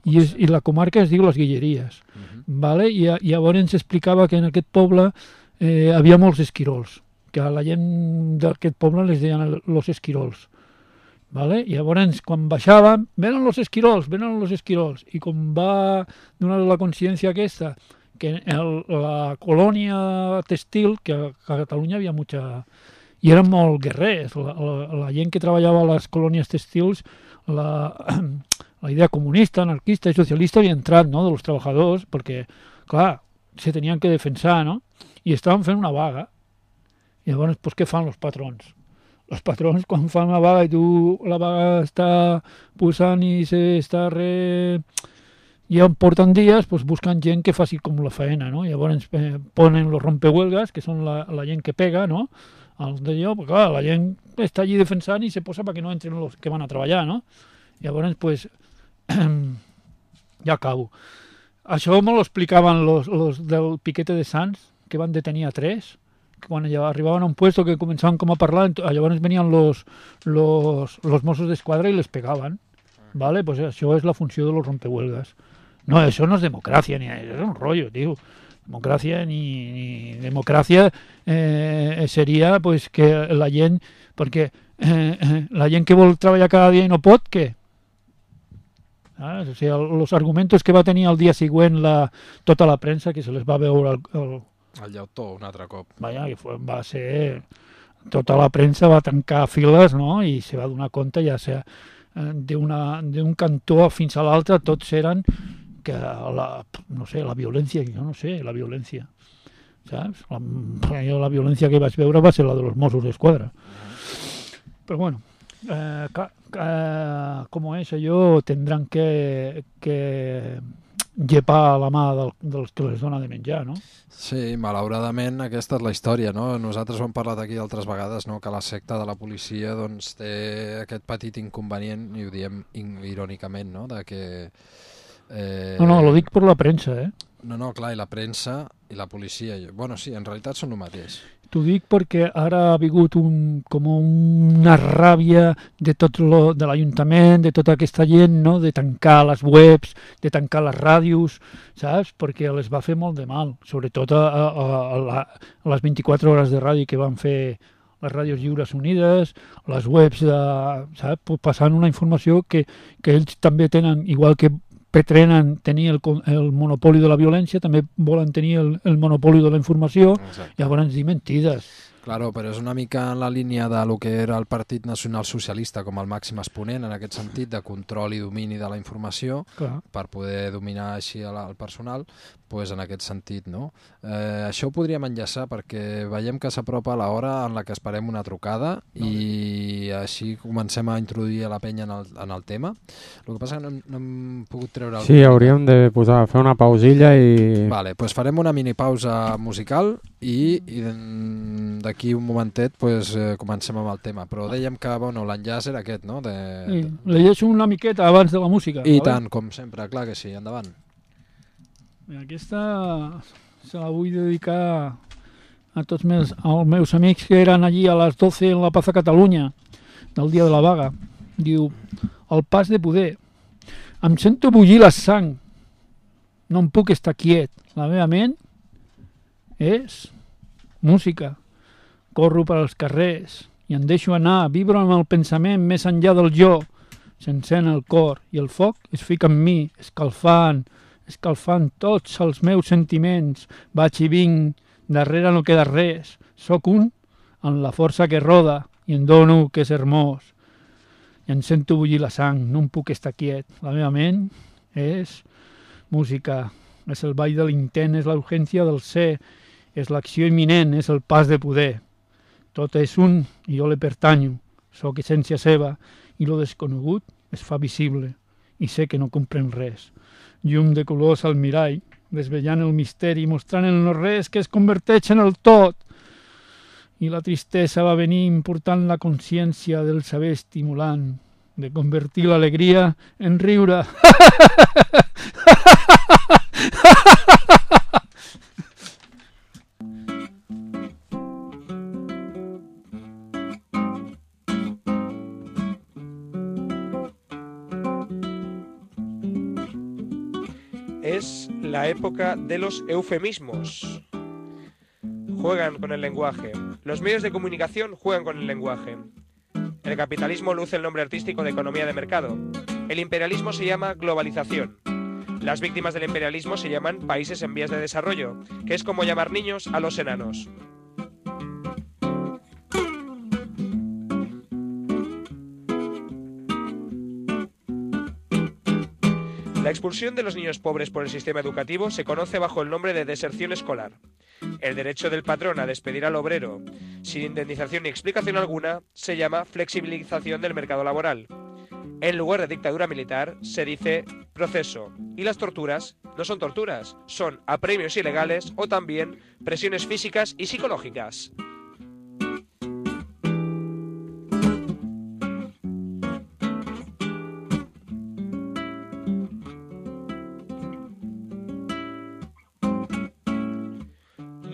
Speaker 6: I, és, I la comarca es diu Les Guilleries. vale? I, I llavors ens explicava que en aquest poble eh, havia molts esquirols, que a la gent d'aquest poble les deien los esquirols. Vale? I llavors, quan baixàvem, venen los esquirols, venen los esquirols. I com va donar la consciència aquesta, que el, la colònia textil, que a, a Catalunya havia mucha... I eren molt guerrers. La, la, la gent que treballava a les colònies textils, la, la idea comunista, anarquista i socialista havia entrat, no?, dels treballadors, perquè, clar, se tenien que defensar, no? I estaven fent una vaga. I llavors, pues, què fan els patrons? Els patrons, quan fan una vaga i tu la vaga està posant i se està re... Ja porten dies, pues, busquen gent que faci com la faena, no? Llavors eh, ponen los rompehuelgas, que són la, la gent que pega, no? Els d'allò, perquè clar, la gent està allí defensant i se posa perquè no entren els que van a treballar, no? Llavors, pues, ja acabo. Això me lo explicaven los, del piquete de Sants, que van detenir a tres, que quan arribaven a un puesto que començaven com a parlar, llavors venien los, los, los Mossos d'Esquadra i les pegaven. ¿Vale? Pues això és la funció de los rompehuelgas. No, això no és democràcia, ni és un rollo, tio. Democràcia ni, ni democràcia eh, seria pues, que la gent, perquè eh, eh, la gent que vol treballar cada dia i no pot, què? Ah, o sigui, el, los argumentos que va tenir el dia següent la, tota la premsa, que se les va veure el, el,
Speaker 4: El llautó, un altre cop.
Speaker 6: Vaja, que fue, va ser... Tota la premsa va tancar files, no?, i se va donar compte, ja sea eh, d'un cantó fins a l'altre, tots eren que la, no sé, la violència, jo no sé, la violència, saps? La, jo la violència que vaig veure va ser la de los Mossos d'Esquadra. Però bueno, eh, ca, com és allò, tindran que, que llepar la mà del, dels que les dona de menjar, no?
Speaker 4: Sí, malauradament aquesta és la història, no? Nosaltres ho hem parlat aquí altres vegades, no? que la secta de la policia doncs, té aquest petit inconvenient, i ho diem irònicament, no? de que... Eh...
Speaker 6: No, no, lo dic per la premsa, eh?
Speaker 4: No, no, clar, i la premsa i la policia. Bueno, sí, en realitat són el mateix.
Speaker 6: T'ho dic perquè ara ha vingut un, com una ràbia de tot lo, de l'Ajuntament, de tota aquesta gent, no? de tancar les webs, de tancar les ràdios, saps? Perquè les va fer molt de mal, sobretot a, a, a, la, a les 24 hores de ràdio que van fer les ràdios lliures unides, les webs de... Saps? Passant una informació que, que ells també tenen, igual que pretenen tenir el, el monopoli de la violència, també volen tenir el, el monopoli de la informació,
Speaker 4: Exacte.
Speaker 6: llavors dir mentides.
Speaker 4: Claro, però és una mica en la línia de lo que era el Partit Nacional Socialista com el màxim exponent en aquest sentit de control i domini de la informació
Speaker 6: Clar.
Speaker 4: per poder dominar així el, el personal, pues en aquest sentit, no? Eh, això ho podríem enllaçar perquè veiem que s'apropa l'hora en la que esperem una trucada i així comencem a introduir a la penya en el, en el tema. El que passa que no, hem- no hem pogut treure el...
Speaker 5: Sí, hauríem de posar, fer una pausilla i...
Speaker 4: Vale, pues farem una mini pausa musical i, i d'aquí un momentet pues, eh, comencem amb el tema. Però dèiem que bueno, l'enllaç era aquest, no? De,
Speaker 6: Sí. Llegeixo una miqueta abans de la música.
Speaker 4: I tant, com sempre, clar que sí, endavant.
Speaker 6: Mira, Aquesta se la vull dedicar a tots meus, als meus amics que eren allí a les 12 en la Plaza Catalunya, del dia de la vaga. Diu, el pas de poder. Em sento bullir la sang. No em puc estar quiet. La meva ment és música. Corro per als carrers i em deixo anar, vibro amb el pensament més enllà del jo. S'encén el cor i el foc es fica en mi, escalfant, escalfant tots els meus sentiments. Vaig i vinc, darrere no queda res. Soc un amb la força que roda i em dono que és hermós. I em sento bullir la sang, no em puc estar quiet. La meva ment és música, és el ball de l'intent, és la urgència del ser, és l'acció imminent, és el pas de poder. Tot és un i jo le pertanyo, sóc essència seva i lo desconegut es fa visible i sé que no comprèn res. Llum de colors al mirall, desvellant el misteri, mostrant el no res que es converteix en el tot. I la tristesa va venir important la consciència del saber estimulant, de convertir l'alegria en riure.
Speaker 11: la época de los eufemismos. Juegan con el lenguaje. Los medios de comunicación juegan con el lenguaje. El capitalismo luce el nombre artístico de economía de mercado. El imperialismo se llama globalización. Las víctimas del imperialismo se llaman países en vías de desarrollo, que es como llamar niños a los enanos. La expulsión de los niños pobres por el sistema educativo se conoce bajo el nombre de deserción escolar. El derecho del patrón a despedir al obrero sin indemnización ni explicación alguna se llama flexibilización del mercado laboral. En lugar de dictadura militar se dice proceso. Y las torturas no son torturas, son apremios ilegales o también presiones físicas y psicológicas.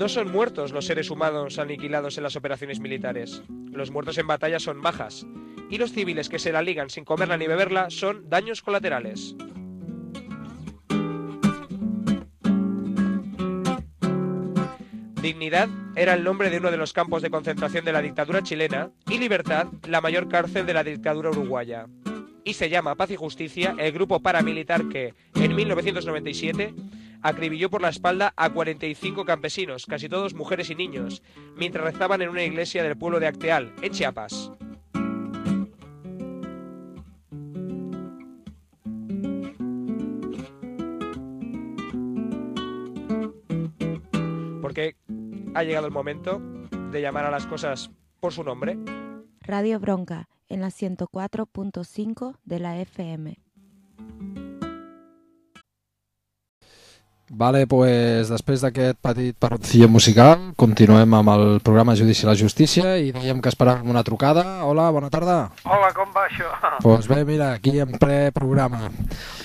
Speaker 11: No son muertos los seres humanos aniquilados en las operaciones militares. Los muertos en batalla son bajas. Y los civiles que se la ligan sin comerla ni beberla son daños colaterales. Dignidad era el nombre de uno de los campos de concentración de la dictadura chilena y Libertad la mayor cárcel de la dictadura uruguaya. Y se llama Paz y Justicia el grupo paramilitar que, en 1997, acribilló por la espalda a 45 campesinos, casi todos mujeres y niños, mientras rezaban en una iglesia del pueblo de Acteal, en Chiapas. Porque ha llegado el momento de llamar a las cosas por su nombre.
Speaker 12: Radio Bronca, en la 104.5 de la FM.
Speaker 4: Vale, pues, després d'aquest petit paroncillo musical, continuem amb el programa Judici a la Justícia i dèiem que esperàvem una trucada. Hola, bona tarda.
Speaker 13: Hola, com va això?
Speaker 4: Doncs pues bé, mira, aquí en ple programa.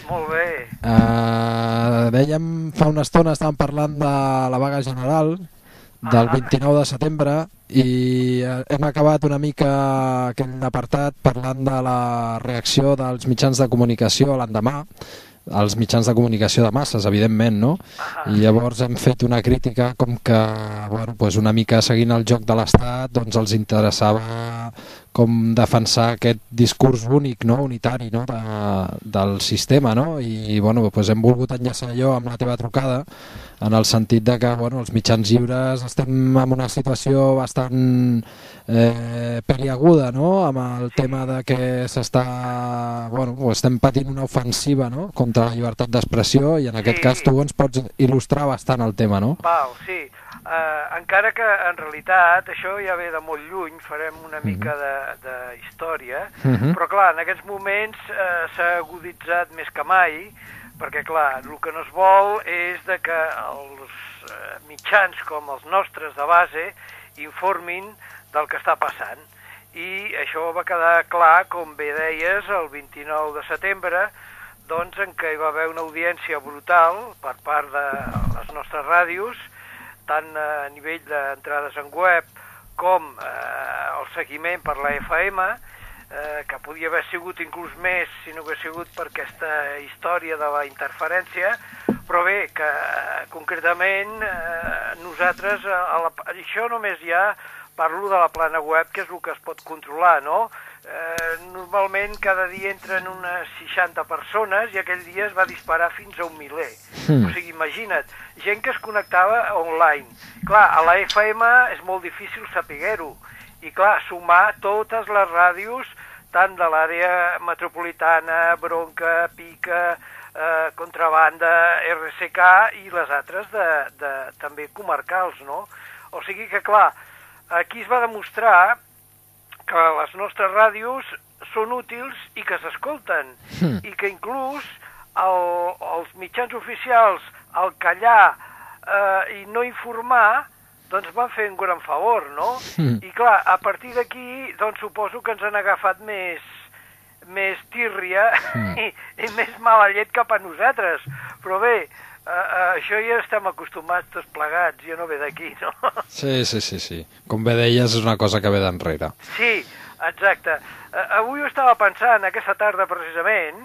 Speaker 13: Molt bé.
Speaker 4: Uh, dèiem fa una estona, estàvem parlant de la vaga general del 29 de setembre i eh, hem acabat una mica aquell apartat parlant de la reacció dels mitjans de comunicació l'endemà als mitjans de comunicació de masses, evidentment, no? I llavors hem fet una crítica com que, bueno, pues una mica seguint el joc de l'Estat, doncs els interessava com defensar aquest discurs únic, no? unitari no? De, del sistema, no? I bueno, pues hem volgut enllaçar allò amb la teva trucada en el sentit de que bueno, els mitjans lliures estem en una situació bastant eh, peliaguda, no? amb el tema de que s'està bueno, estem patint una ofensiva no? contra la llibertat d'expressió i en aquest
Speaker 13: Sí.
Speaker 4: cas tu ens pots il·lustrar bastant el tema, no?
Speaker 13: Val, sí. Uh, encara que en realitat això ja ve de molt lluny, farem una mica de, de història,
Speaker 4: Mhm.
Speaker 13: però clar, en aquests moments uh, s'ha aguditzat més que mai, perquè clar, el que no es vol és de que els uh, mitjans com els nostres de base informin del que està passant. I això va quedar clar, com bé deies, el 29 de setembre, doncs en què hi va haver una audiència brutal per part de les nostres ràdios, tant a nivell d'entrades en web com eh, el seguiment per la FM, eh, que podia haver sigut inclús més si no hagués sigut per aquesta història de la interferència, però bé, que eh, concretament eh, nosaltres, a, a la, això només ja parlo de la plana web, que és el que es pot controlar, no? Eh, normalment cada dia entren unes 60 persones i aquell dia es va disparar fins a un miler.
Speaker 14: Hmm.
Speaker 13: O sigui, imagina't, gent que es connectava online. Clar, a la FM és molt difícil saber-ho. I clar, sumar totes les ràdios, tant de l'àrea metropolitana, Bronca, Pica, eh, Contrabanda, RSK i les altres de, de, també comarcals, no? O sigui que, clar, aquí es va demostrar que les nostres ràdios són útils i que s'escolten
Speaker 14: Hmm.
Speaker 13: i que inclús el, els mitjans oficials al callar eh, i no informar doncs van fer un gran favor, no?
Speaker 14: Hmm.
Speaker 13: I clar, a partir d'aquí doncs suposo que ens han agafat més més tírria
Speaker 4: Hmm.
Speaker 13: i, i més mala llet cap a nosaltres. Però bé, eh, eh, això ja estem acostumats tots plegats, ja no ve d'aquí, no?
Speaker 4: Sí, sí, sí, sí. Com bé deies, és una cosa que ve d'enrere.
Speaker 13: Sí, exacte. Uh, avui ho estava pensant, aquesta tarda precisament,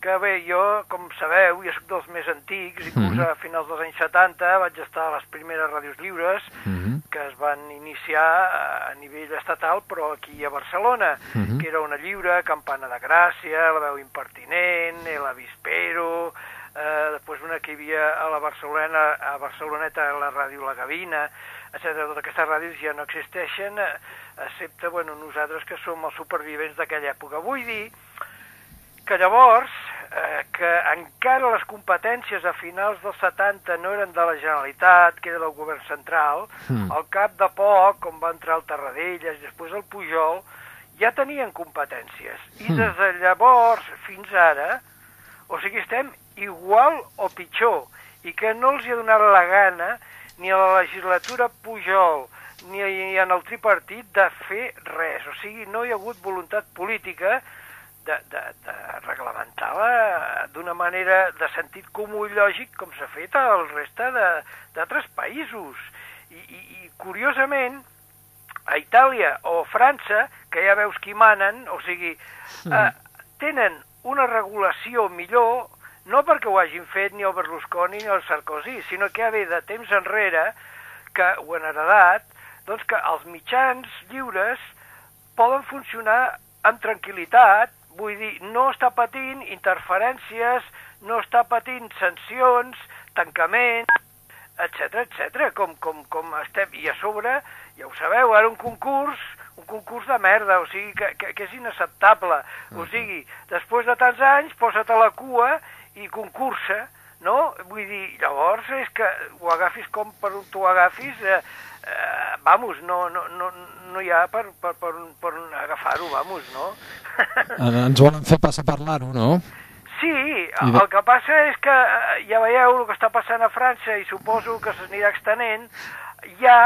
Speaker 13: que bé, jo, com sabeu, jo soc dels més antics, inclús
Speaker 14: Mhm.
Speaker 13: a finals dels anys 70 vaig estar a les primeres ràdios lliures
Speaker 14: Mhm.
Speaker 13: que es van iniciar a nivell estatal, però aquí a Barcelona,
Speaker 14: Mhm.
Speaker 13: que era una lliure, Campana de Gràcia, La veu impertinent, El avispero, eh, després una que hi havia a la Barcelona, a Barceloneta, la ràdio La Gavina, etc. Totes aquestes ràdios ja no existeixen, eh, excepte bueno, nosaltres que som els supervivents d'aquella època. Vull dir que llavors, eh, que encara les competències a finals dels 70 no eren de la Generalitat, que era del govern central,
Speaker 14: Mm.
Speaker 13: al cap de poc, com va entrar el Tarradellas i després el Pujol, ja tenien competències. I
Speaker 14: Mm.
Speaker 13: des de llavors fins ara, o sigui, estem igual o pitjor, i que no els hi ha donat la gana ni a la legislatura Pujol ni en el tripartit de fer res. O sigui, no hi ha hagut voluntat política de, de, de reglamentar-la d'una manera de sentit comú i lògic com s'ha fet al reste de- d'altres països. I, i, I, curiosament, a Itàlia o França, que ja veus qui manen, o sigui, eh, tenen una regulació millor, no perquè ho hagin fet ni el Berlusconi ni el Sarkozy, sinó que ja ve de temps enrere, que ho han heredat, doncs que els mitjans lliures poden funcionar amb tranquil·litat, vull dir, no està patint interferències, no està patint sancions, tancaments, etc etc com, com, com estem, i a sobre, ja ho sabeu, ara un concurs, un concurs de merda, o sigui, que, que, que és inacceptable. O sigui, després de tants anys, posa't a la cua i concursa, no? Vull dir, llavors és que ho agafis com per on tu agafis, eh, eh, vamos, no, no, no, no hi ha per, per, per, per agafar-ho, vamos, no?
Speaker 4: En- Ens volen fer passar a parlar-ho, no?
Speaker 13: Sí, el que passa és que eh, ja veieu el que està passant a França i suposo que s'anirà extenent, ja,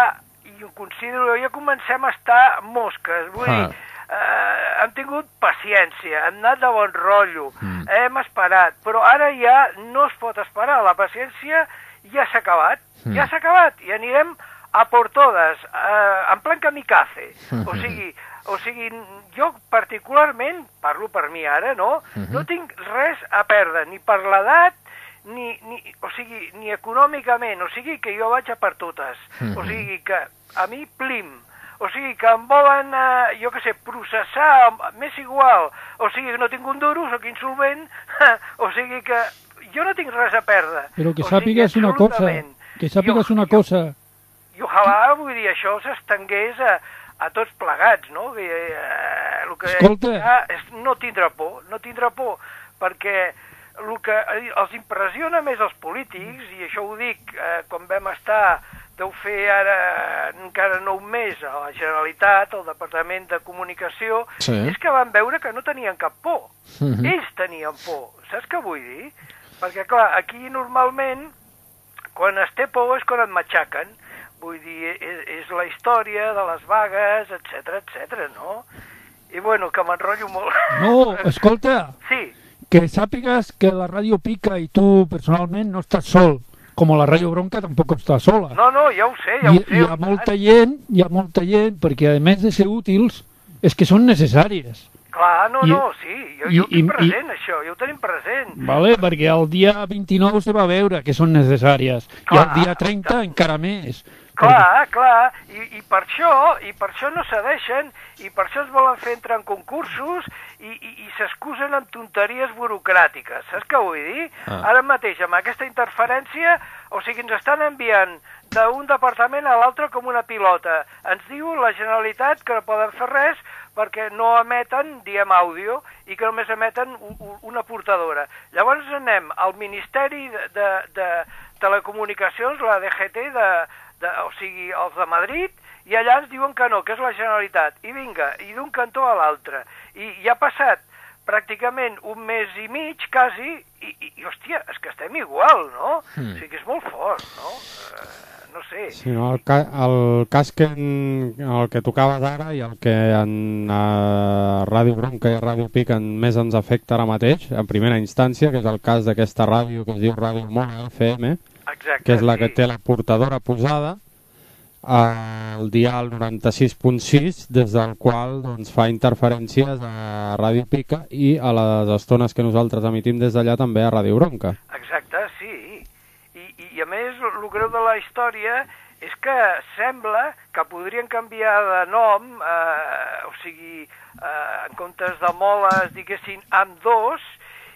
Speaker 13: i ho considero, ja comencem a estar mosques, vull
Speaker 14: Ah.
Speaker 13: dir, eh, hem tingut paciència, hem anat de bon rotllo,
Speaker 14: Mm.
Speaker 13: hem esperat, però ara ja no es pot esperar, la paciència ja s'ha acabat,
Speaker 14: Mm.
Speaker 13: ja s'ha acabat, i anirem a por todas, eh, en plan kamikaze. O sigui, o sigui, jo particularment, parlo per mi ara, no? No tinc res a perdre, ni per l'edat, ni, ni, o sigui, ni econòmicament, o sigui que jo vaig a per totes. O sigui que a mi plim, o sigui que em volen, eh, jo que sé, processar, m'és igual, o sigui que no tinc un duro, sóc insolvent, o sigui que jo no tinc res a perdre.
Speaker 6: Però que
Speaker 13: O sigui,
Speaker 6: una cosa, que sàpigues una cosa,
Speaker 13: I ojalà, vull dir, això s'estengués a, a tots plegats, no? Que, eh, el que
Speaker 6: Escolta.
Speaker 13: és no tindre por, no tindre por, perquè el que els impressiona més als polítics, i això ho dic eh, quan vam estar, deu fer ara encara no un mes a la Generalitat, al Departament de Comunicació,
Speaker 4: Sí.
Speaker 13: és que van veure que no tenien cap por.
Speaker 4: Mhm.
Speaker 13: Ells tenien por, saps què vull dir? Perquè, clar, aquí normalment, quan es té por és quan et matxaquen. Vull dir, és, és la història de les vagues, etc etc, no? I bueno, que m'enrotllo molt.
Speaker 6: no, escolta,
Speaker 13: Sí,
Speaker 6: que sàpigues que la ràdio pica i tu personalment no estàs sol, com la ràdio bronca tampoc està sola.
Speaker 13: no, no, ja ho sé, ja
Speaker 6: hi,
Speaker 13: ho sé.
Speaker 6: hi ha molta gent, hi ha molta gent, perquè a més de ser útils, és que són necessàries.
Speaker 13: Clar, no,
Speaker 6: I-
Speaker 13: no, sí, jo,
Speaker 6: i-
Speaker 13: jo ho tinc
Speaker 6: i-
Speaker 13: present, això, jo ho tenim present.
Speaker 6: Vale? Perquè el dia 29 se va veure que són necessàries, i
Speaker 13: Clar,
Speaker 6: el dia 30 encara més.
Speaker 13: Clar, clar, i, i per això i per això no cedeixen i per això es volen fer entrar en concursos i, i, i s'excusen amb tonteries burocràtiques, saps què vull dir?
Speaker 14: Ah.
Speaker 13: Ara mateix, amb aquesta interferència, o sigui, ens estan enviant d'un departament a l'altre com una pilota. Ens diu la Generalitat que no poden fer res perquè no emeten, diem àudio, i que només emeten una portadora. Llavors anem al Ministeri de, de, de Telecomunicacions, la DGT, de, de, o sigui, els de Madrid, i allà ens diuen que no, que és la Generalitat. I vinga, i d'un cantó a l'altre. I, I ha passat pràcticament un mes i mig, quasi, i, i, i hòstia, és que estem igual, no?
Speaker 5: Hmm.
Speaker 13: O sigui que és molt fort, no? Eh, no sé.
Speaker 5: Sí, no, el, ca el cas que en, el que tocaves ara i el que en uh, Ràdio Bronca i Ràdio Pic en, més ens afecta ara mateix, en primera instància, que és el cas d'aquesta ràdio que es diu Ràdio Mona FM,
Speaker 13: Exacte,
Speaker 5: que és la que té la portadora posada al dial 96.6 des del qual doncs, fa interferències a Ràdio Pica i a les estones que nosaltres emitim des d'allà també a Ràdio Bronca.
Speaker 13: Exacte, sí. I, i, i a més, el greu de la història és que sembla que podrien canviar de nom, eh, o sigui, eh, en comptes de moles, diguessin, amb dos,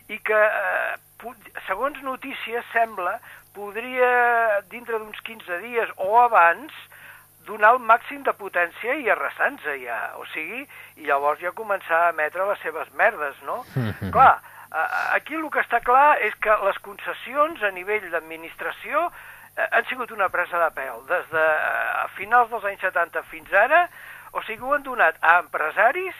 Speaker 13: i que, eh, segons notícies, sembla, podria, dintre d'uns 15 dies o abans, donar el màxim de potència i arrasar-nos ja. O sigui, i llavors ja començar a emetre les seves merdes, no? Clar, a- aquí el que està clar és que les concessions a nivell d'administració eh, han sigut una presa de pèl. Des de eh, a finals dels anys 70 fins ara, o sigui, ho han donat a empresaris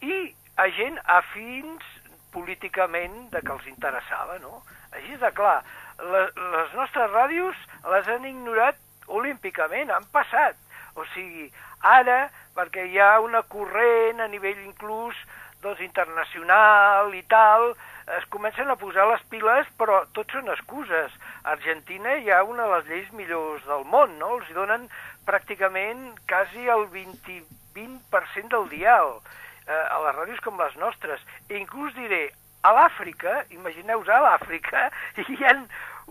Speaker 13: i a gent afins políticament de que els interessava, no? Així de clar, les, les nostres ràdios les han ignorat olímpicament, han passat. O sigui, ara, perquè hi ha una corrent a nivell inclús doncs, internacional i tal, es comencen a posar les piles, però tot són excuses. A Argentina hi ha una de les lleis millors del món, no? Els donen pràcticament quasi el 20, 20% del dial eh, a les ràdios com les nostres. I inclús diré, a l'Àfrica, imagineu-vos a l'Àfrica, hi ha,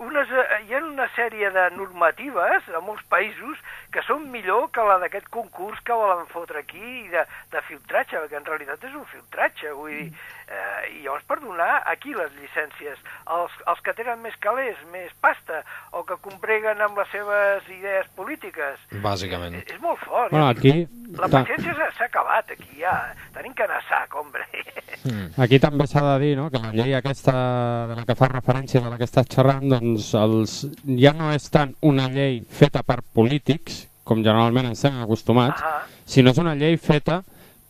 Speaker 13: unes, eh, hi ha una sèrie de normatives a molts països que són millor que la d'aquest concurs que volen fotre aquí de, de filtratge, perquè en realitat és un filtratge, vull dir, eh, i llavors per donar aquí les llicències, els, els que tenen més calés, més pasta, o que compreguen amb les seves idees polítiques,
Speaker 4: Bàsicament.
Speaker 13: és, és molt fort.
Speaker 5: Bueno, aquí...
Speaker 13: La paciència s'ha- s'ha acabat aquí ja, tenim que anar a sac, hombre.
Speaker 5: Aquí també s'ha de dir no, que la llei aquesta de la que fa referència, de la que estàs xerrant, doncs els, ja no és tant una llei feta per polítics, com generalment ens estem acostumats,
Speaker 13: Ah.
Speaker 5: sinó és una llei feta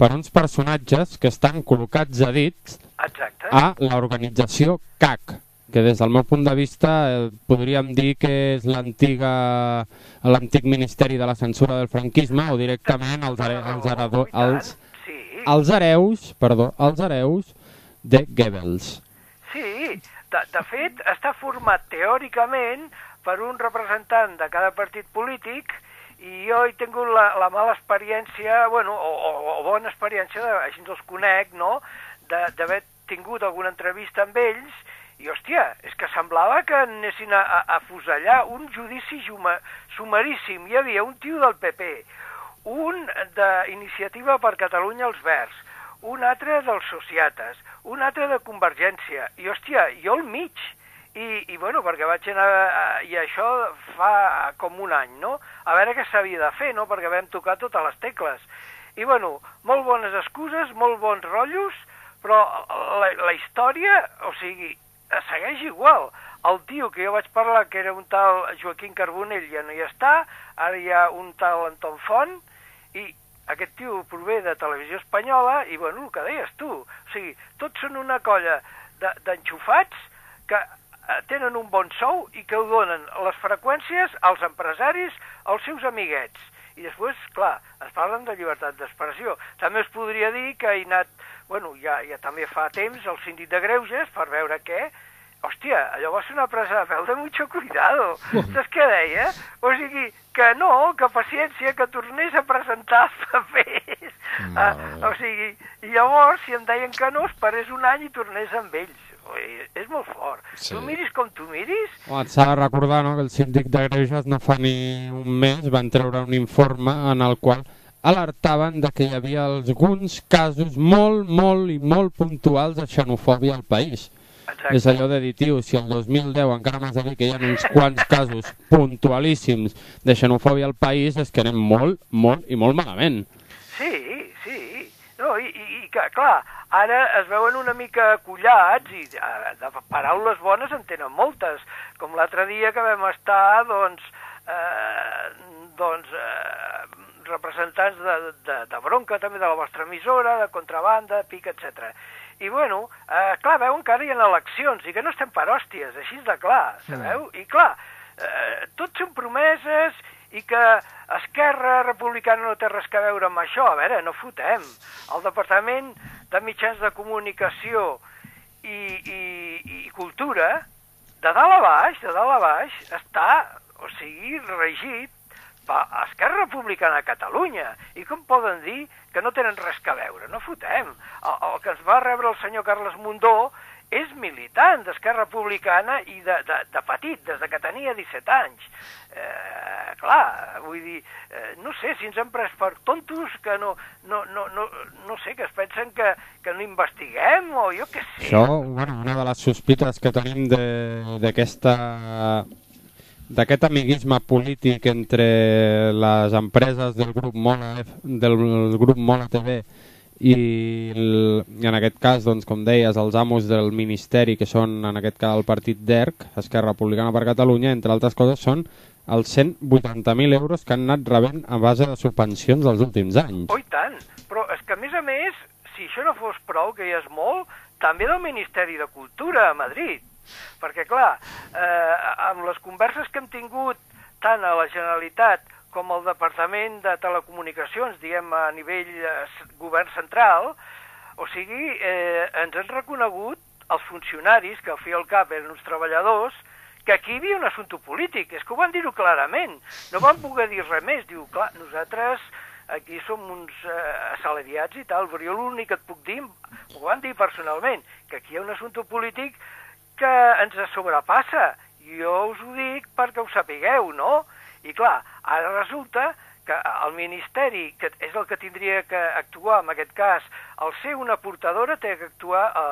Speaker 5: per uns personatges que estan col·locats a dits
Speaker 13: Exacte.
Speaker 5: a l'organització CAC, que des del meu punt de vista eh, podríem dir que és l'antiga l'antic Ministeri de la Censura del franquisme o directament els, are, els, herado, els, els hereus, perdó, els hereus de Goebbels.
Speaker 13: Sí, de, de fet està format teòricament per un representant de cada partit polític i jo he tingut la, la mala experiència, bueno, o, o, o bona experiència, de, així els conec, no?, d'haver tingut alguna entrevista amb ells i, hòstia, és que semblava que anessin a, a, a fusellar un judici juma, sumaríssim. Hi havia un tio del PP, un d'Iniciativa per Catalunya als Verds, un altre dels Sociates, un altre de Convergència, i, hòstia, jo al mig. I, i bueno, perquè vaig anar, a- i això fa com un any, no? A veure què s'havia de fer, no? Perquè vam tocar totes les tecles. I, bueno, molt bones excuses, molt bons rotllos, però la, la història, o sigui, segueix igual. El tio que jo vaig parlar, que era un tal Joaquim Carbonell, ja no hi està, ara hi ha un tal Anton Font, i aquest tio prové de televisió espanyola, i bueno, el que deies tu, o sigui, tots són una colla de- d'enxufats que eh, tenen un bon sou i que ho donen les freqüències als empresaris, als seus amiguets. I després, clar, es parlen de llibertat d'expressió. També es podria dir que he anat, bueno, ja, ja també fa temps, al síndic de Greuges per veure què, Hòstia, allò va ser una presa de pèl de mucho cuidado. Saps què deia? O sigui, que no, que paciència, que tornés a presentar els papers. Ah, o sigui, i llavors, si em deien que no, esperés un any i tornés amb ells. Ui, és molt fort.
Speaker 5: Sí.
Speaker 13: Tu miris com tu miris,
Speaker 5: Home, et s'ha de recordar no, que el síndic de Greuges no fa ni un mes van treure un informe en el qual alertaven de que hi havia alguns casos molt, molt i molt puntuals de xenofòbia al país.
Speaker 13: Exacte.
Speaker 5: És allò de dir, tio, si el 2010 encara m'has de dir que hi ha uns quants casos puntualíssims de xenofòbia al país, és que anem molt, molt i molt malament.
Speaker 13: Sí, sí. No, i, i, i clar, ara es veuen una mica acollats i eh, de paraules bones en tenen moltes. Com l'altre dia que vam estar, doncs, eh, doncs eh, representants de, de, de bronca també de la vostra emissora, de contrabanda, pic, etc. I bueno, eh, clar, veuen que ara hi ha eleccions i que no estem per hòsties, així de clar, sabeu? I clar, eh, tot són promeses i que Esquerra Republicana no té res que veure amb això. A veure, no fotem. El Departament de Mitjans de Comunicació i, i, i Cultura, de dalt a baix, de dalt a baix, està, o sigui, regit per Esquerra Republicana de Catalunya. I com poden dir que no tenen res que veure? No fotem. El, el que ens va rebre el senyor Carles Mundó és militant d'Esquerra Republicana i de, de, de petit, des de que tenia 17 anys. Eh, clar, vull dir, eh, no sé si ens han pres per tontos que no, no, no, no, no sé, que es pensen que, que no investiguem o jo què sé.
Speaker 5: Això, bueno, una de les sospites que tenim d'aquesta d'aquest amiguisme polític entre les empreses del grup Mola, del grup Mola TV i, el, i en aquest cas, doncs, com deies, els amos del Ministeri, que són en aquest cas el partit d'ERC, Esquerra Republicana per Catalunya, entre altres coses, són els 180.000 euros que han anat rebent a base de subvencions dels últims anys.
Speaker 13: Oh, tant. Però és que, a més a més, si això no fos prou, que ja és molt, també del Ministeri de Cultura a Madrid. Perquè, clar, eh, amb les converses que hem tingut tant a la Generalitat com al Departament de Telecomunicacions, diguem, a nivell eh, govern central, o sigui, eh, ens han reconegut els funcionaris, que al fi al cap eren uns treballadors, que aquí hi havia un assumpte polític, és que ho van dir-ho clarament, no van poder dir res més, diu, clar, nosaltres aquí som uns eh, assalariats i tal, però jo l'únic que et puc dir, ho van dir personalment, que aquí hi ha un assumpte polític que ens sobrepassa, jo us ho dic perquè ho sapigueu, no? I clar, ara resulta que el Ministeri, que és el que tindria que actuar en aquest cas, al ser una portadora té que actuar a,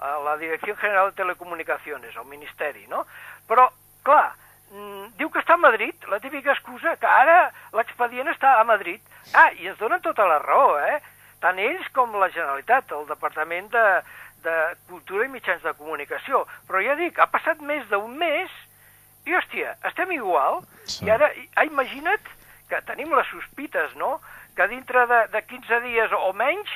Speaker 13: a la Direcció General de Telecomunicacions, el Ministeri, no? Però, clar, mm, diu que està a Madrid, la típica excusa, que ara l'expedient està a Madrid. Ah, i ens donen tota la raó, eh? Tant ells com la Generalitat, el Departament de, de Cultura i Mitjans de Comunicació. Però ja dic, ha passat més d'un mes i, hòstia, estem igual. Sí. I ara, ah, imagina't que tenim les sospites, no?, que dintre de, de 15 dies o menys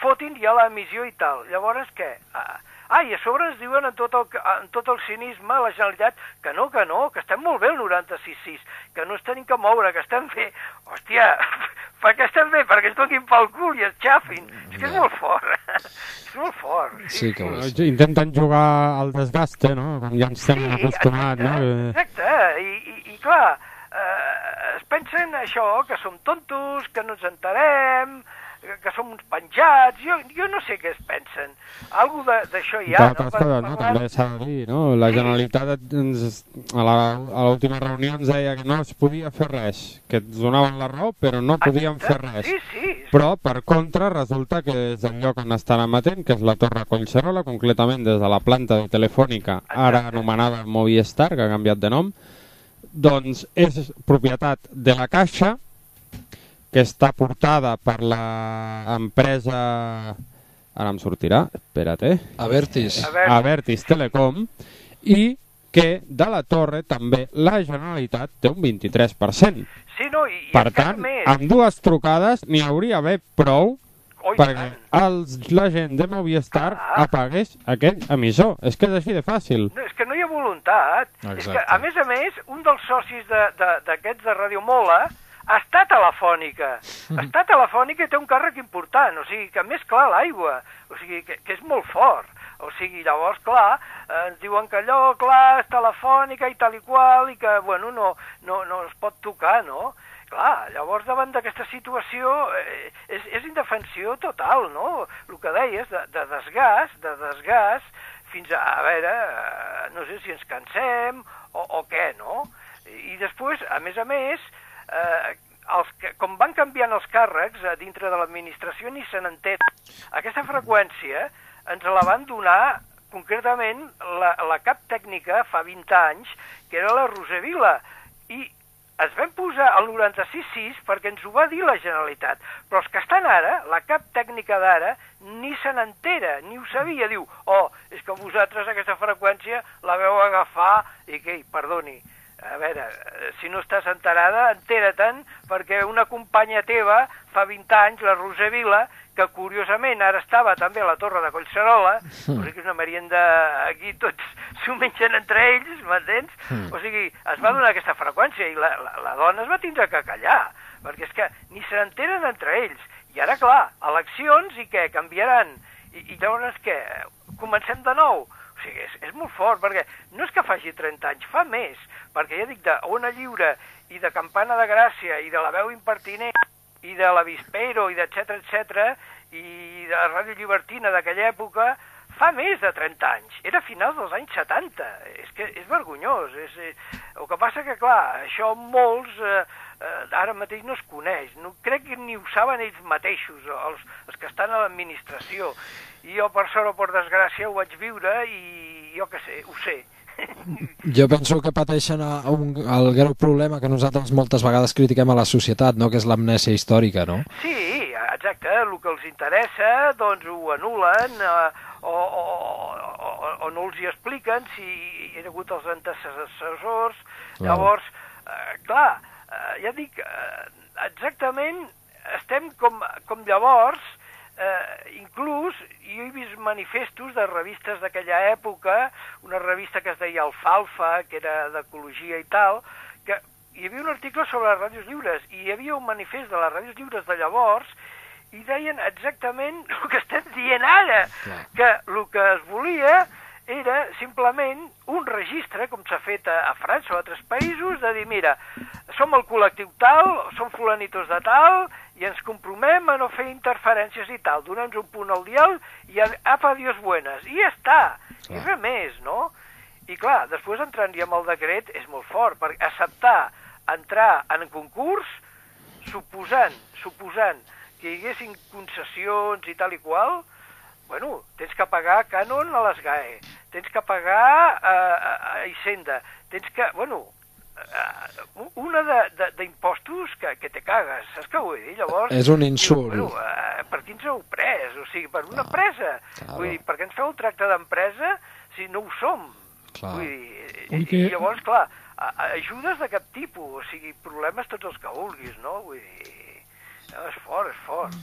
Speaker 13: fotin ja l'emissió i tal. Llavors, què? Ah, ah, i a sobre ens diuen en tot, el, en tot el cinisme a la Generalitat que no, que no, que estem molt bé el 96-6, que no ens tenim que moure, que estem bé. Hòstia, per què estem bé? Perquè ens donin pel cul i es xafin. És que és molt fort. és molt fort.
Speaker 4: Sí que ho és.
Speaker 5: Intenten jugar al desgast, eh, no? Com ja ens estem acostumats, no?
Speaker 13: Exacte, i, i, i clar, eh, es pensen això, que som tontos, que no ens enterem, que, que som uns penjats, jo, jo no sé què es pensen. Algo de- d'això hi ha,
Speaker 5: D'altres
Speaker 13: no?
Speaker 5: No? També s'ha de dir, no? La Generalitat ens, a l'última reunió ens deia que no es podia fer res, que ens donaven la raó, però no podíem fer res.
Speaker 13: Sí, sí.
Speaker 5: Però, per contra, resulta que des del lloc on estan emetent, que és la Torre Collserola, concretament des de la planta de Telefònica, ara anomenada Movistar, que ha canviat de nom, doncs és propietat de la Caixa, que està portada per l'empresa... Ara em sortirà, espera't, eh?
Speaker 4: Avertis.
Speaker 13: Avertis.
Speaker 5: Avertis Telecom, i que de la torre també la Generalitat té un 23%.
Speaker 13: Sí, no, i, i
Speaker 5: Per
Speaker 13: encara
Speaker 5: tant,
Speaker 13: més.
Speaker 5: amb dues trucades n'hi hauria d'haver prou
Speaker 13: Oh, i
Speaker 5: perquè els, la gent de Movistar
Speaker 13: Ah.
Speaker 5: apagués aquell emissor. És que és així de fàcil.
Speaker 13: No, és que no hi ha voluntat. És que, a més a més, un dels socis de- de- d'aquests de, de Radio Mola està telefònica. Està telefònica i té un càrrec important, o sigui, que més clar l'aigua, o sigui, que, que és molt fort. O sigui, llavors, clar, eh, ens diuen que allò, clar, és telefònica i tal i qual, i que, bueno, no, no, no es pot tocar, no? Clar, llavors davant d'aquesta situació eh, és, és indefensió total, no? El que deies, de, de desgast, de desgast, fins a, a veure, eh, no sé si ens cansem o, o què, no? I després, a més a més, eh, els com van canviant els càrrecs a dintre de l'administració ni se n'entén. Aquesta freqüència ens la van donar concretament la, la cap tècnica fa 20 anys, que era la Roser Vila, i es vam posar al 96.6 perquè ens ho va dir la Generalitat, però els que estan ara, la cap tècnica d'ara, ni se n'entera, ni ho sabia, diu, oh, és que vosaltres aquesta freqüència la veu agafar i que, perdoni, a veure, si no estàs enterada, entera-te'n, perquè una companya teva, fa 20 anys, la Roser Vila, que curiosament ara estava també a la Torre de Collserola, o sigui que és una merienda, aquí tots s'ho mengen entre ells, m'entens?
Speaker 14: Mm.
Speaker 13: O sigui, es va donar aquesta freqüència i la, la, la dona es va tindre que callar, perquè és que ni se n'enteren entre ells. I ara, clar, eleccions i què? Canviaran. I, i llavors què? Comencem de nou? O sigui, és, és molt fort, perquè no és que faci 30 anys, fa més, perquè ja dic, de Ona Lliure i de Campana de Gràcia i de la veu impertinent i de l'Avispero i d'etcètera, etcètera, i de la Ràdio Llibertina d'aquella època, fa més de 30 anys. Era a finals dels anys 70. És que és vergonyós. És, eh, el que passa que, clar, això molts eh, eh, ara mateix no es coneix. No, crec que ni ho saben ells mateixos, els, els que estan a l'administració. I jo, per sort o per desgràcia, ho vaig viure i jo que sé, ho sé.
Speaker 4: Jo penso que pateixen un, el greu problema que nosaltres moltes vegades critiquem a la societat, no? que és l'amnèsia històrica, no?
Speaker 13: Sí, exacte, el que els interessa, doncs ho anulen eh, o, o, o, o no els hi expliquen si hi ha hagut els antecessors.
Speaker 4: Clar.
Speaker 13: Llavors, eh, clar, eh, ja dic, eh, exactament estem com, com llavors, eh, inclús jo he vist manifestos de revistes d'aquella època, una revista que es deia Alfalfa, que era d'ecologia i tal, que hi havia un article sobre les ràdios lliures i hi havia un manifest de les ràdios lliures de llavors i deien exactament el que estem dient ara, que el que es volia era simplement un registre, com s'ha fet a, a França o a altres països, de dir, mira, som el col·lectiu tal, som fulanitos de tal, i ens compromem a no fer interferències i tal, dona'ns un punt al dial i a- apa, dios buenas, i ja està, i res més, no? I clar, després entrant ja amb el decret és molt fort, per acceptar entrar en concurs suposant, suposant que hi haguessin concessions i tal i qual, bueno, tens que pagar cànon a les GAE, tens que pagar a, a, a Hisenda, tens que, bueno, eh, una de- de- d'impostos que, que te cagues, saps què vull dir? Llavors,
Speaker 4: És un insult.
Speaker 13: Diu, bueno, eh, per qui ens heu pres? O sigui, per una empresa. Vull dir, per què ens feu el tracte d'empresa si no ho som?
Speaker 4: Clar.
Speaker 13: Vull dir,
Speaker 6: Vull
Speaker 13: i,
Speaker 6: que-
Speaker 13: i llavors, clar, ajudes de cap tipus, o sigui, problemes tots els que vulguis, no? Vull dir, no, és fort, és fort.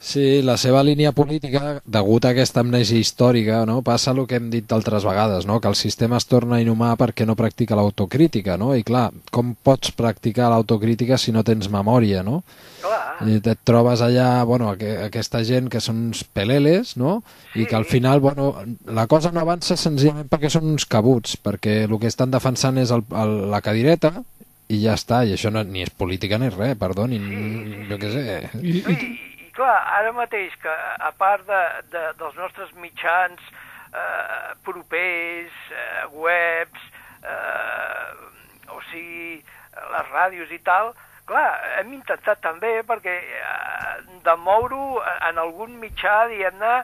Speaker 4: Sí, la seva línia política, degut a aquesta amnèsia històrica, no, passa el que hem dit d'altres vegades, no, que el sistema es torna inhumà perquè no practica l'autocrítica, no? I clar, com pots practicar l'autocrítica si no tens memòria, no?
Speaker 13: Clar.
Speaker 4: I et trobes allà, bueno, aqu aquesta gent que són uns peleles, no? I que al final, bueno, la cosa no avança senzillament perquè són uns cabuts, perquè el que estan defensant és el, el, la cadireta i ja està, i això no, ni és política ni res, perdoni, sí, jo què sé.
Speaker 6: I, i,
Speaker 13: I clar, ara mateix que a part de, de, dels nostres mitjans eh, propers, eh, webs, eh, o sigui, les ràdios i tal, clar, hem intentat també perquè eh, de moure-ho en algun mitjà, diguem-ne,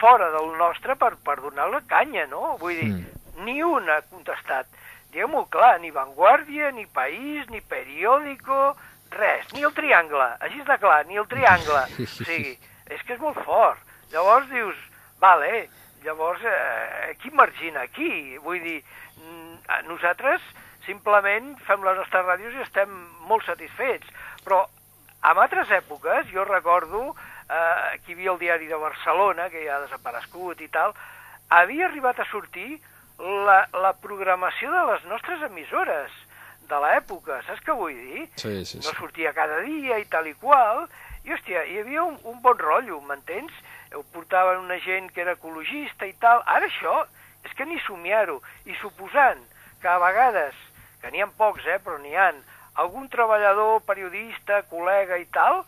Speaker 13: fora del nostre per, per donar la canya, no? Vull dir, mm. ni un ha contestat. Diguem-ho clar, ni Vanguardia, ni País, ni Periódico, res, ni el Triangle, així està clar, ni el Triangle. O sigui, és que és molt fort. Llavors dius, vale, llavors, eh, qui margina aquí? Vull dir, mm, nosaltres simplement fem les nostres ràdios i estem molt satisfets, però en altres èpoques, jo recordo eh, que hi havia el diari de Barcelona, que ja ha desaparegut i tal, havia arribat a sortir la, la programació de les nostres emissores de l'època, saps què vull dir?
Speaker 4: Sí, sí, sí.
Speaker 13: No sortia cada dia i tal i qual, i hòstia, hi havia un, un bon rotllo, m'entens? Ho portaven una gent que era ecologista i tal. Ara això és que ni somiar-ho. I suposant que a vegades, que n'hi ha pocs, eh, però n'hi han, algun treballador, periodista, col·lega i tal,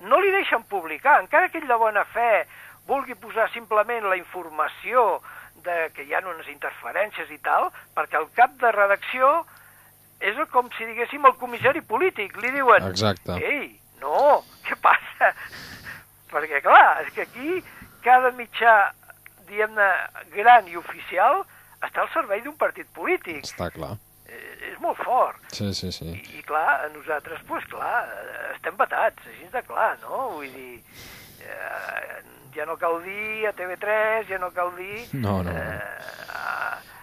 Speaker 13: no li deixen publicar, encara que ell de bona fe vulgui posar simplement la informació de que hi ha unes interferències i tal, perquè el cap de redacció és com si diguéssim el comissari polític, li diuen
Speaker 4: Exacte.
Speaker 13: ei, no, què passa? perquè clar, és que aquí cada mitjà, diguem-ne, gran i oficial està al servei d'un partit polític.
Speaker 4: Està clar.
Speaker 13: Eh, és molt fort.
Speaker 4: Sí, sí, sí.
Speaker 13: I, i clar, nosaltres, doncs pues, clar, estem batats, així de clar, no? Vull dir, eh, ja no cal dir a TV3, ja no cal dir...
Speaker 4: No, no.
Speaker 13: Eh,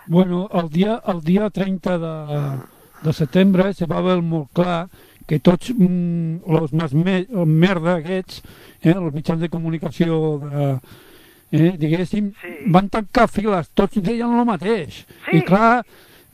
Speaker 6: Bueno, el dia, el dia 30 de, de setembre se va veure molt clar que tots mm, els me, merda aquests, eh, els mitjans de comunicació de, eh, diguéssim, sí. van tancar files, tots deien el mateix.
Speaker 13: Sí.
Speaker 6: I clar,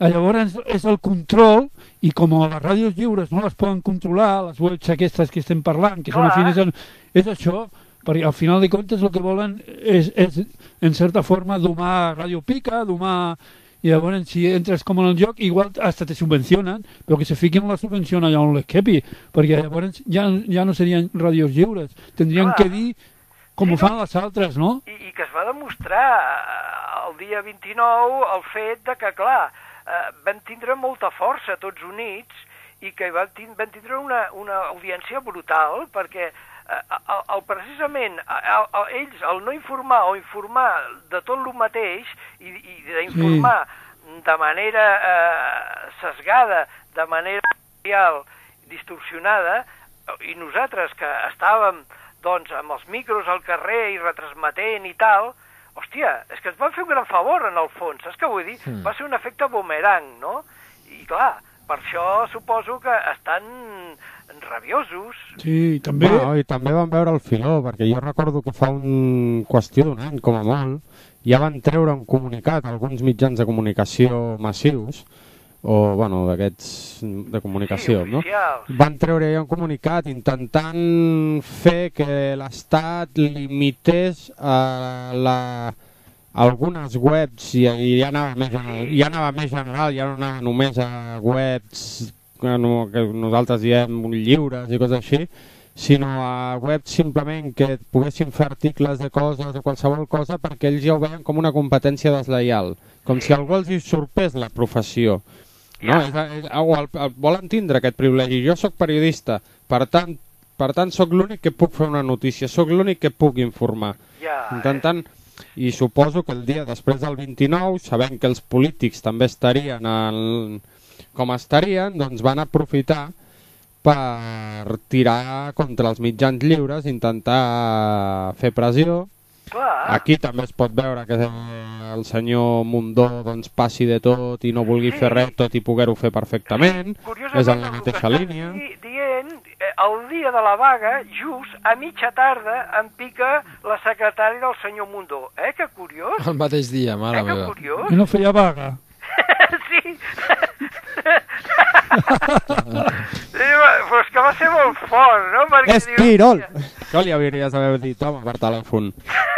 Speaker 6: llavors és el control i com a les ràdios lliures no les poden controlar, les webs aquestes que estem parlant, que són
Speaker 13: Clar.
Speaker 6: afines, en- és això, perquè al final de comptes el que volen és, és en certa forma domar Ràdio Pica, domar i llavors si entres com en el joc igual hasta te subvencionen però que se fiquin la subvenció allà on les quepi perquè llavors ja, ja no serien ràdios lliures tindrien
Speaker 13: Clar.
Speaker 6: que dir com ho fan les altres, no?
Speaker 13: i, i que es va demostrar eh, el dia 29 el fet de que, clar, eh, van tindre molta força tots units i que van, van tindre una, una audiència brutal perquè el, el, precisament el, el, ells, el no informar o informar de tot el mateix i, i d'informar de manera eh, sesgada, de manera real, distorsionada, i nosaltres que estàvem doncs, amb els micros al carrer i retransmetent i tal, hòstia, és que ens van fer un gran favor en el fons, saps què vull dir?
Speaker 4: Mm.
Speaker 13: Va ser un efecte boomerang, no? I clar, per això suposo que estan rabiosos.
Speaker 6: Sí, també...
Speaker 5: Bueno, I també van veure el filó, perquè jo recordo que fa un qüestió d'un any, com a molt, ja van treure un comunicat alguns mitjans de comunicació massius, o, bueno, d'aquests de comunicació,
Speaker 13: Sí,
Speaker 5: no? Van treure ja un comunicat intentant fer que l'Estat limités a la algunes webs i, i ja, anava més, ja anava més general, ja no anava només a webs que, no, que nosaltres diem lliures i coses així, sinó a webs simplement que poguessin fer articles de coses o qualsevol cosa perquè ells ja ho veien com una competència deslleial, com si algú els hi sorpés la professió. No? És, és, o el, el, volen tindre aquest privilegi. Jo sóc periodista, per tant, per tant sóc l'únic que puc fer una notícia, sóc l'únic que puc informar.
Speaker 13: Ja,
Speaker 5: Intentant, i suposo que el dia després del 29, sabent que els polítics també estarien el, com estarien, doncs van aprofitar per tirar contra els mitjans lliures, intentar fer pressió.
Speaker 13: Clar.
Speaker 5: Aquí també es pot veure que el senyor Mundó doncs, passi de tot i no vulgui
Speaker 13: Sí.
Speaker 5: fer res tot i poder-ho fer perfectament.
Speaker 13: Curiosament,
Speaker 5: És en la mateixa línia.
Speaker 13: di- dient, el dia de la vaga, just a mitja tarda, em pica la secretària del senyor Mundó. Eh, que curiós.
Speaker 4: El mateix dia, mare
Speaker 13: Eh, que
Speaker 4: meva.
Speaker 13: curiós.
Speaker 6: Que no feia vaga.
Speaker 13: sí. sí, però és que va ser molt fort, no? Perquè dius,
Speaker 5: Esquirol! Això li hauries d'haver dit, home, per telèfon.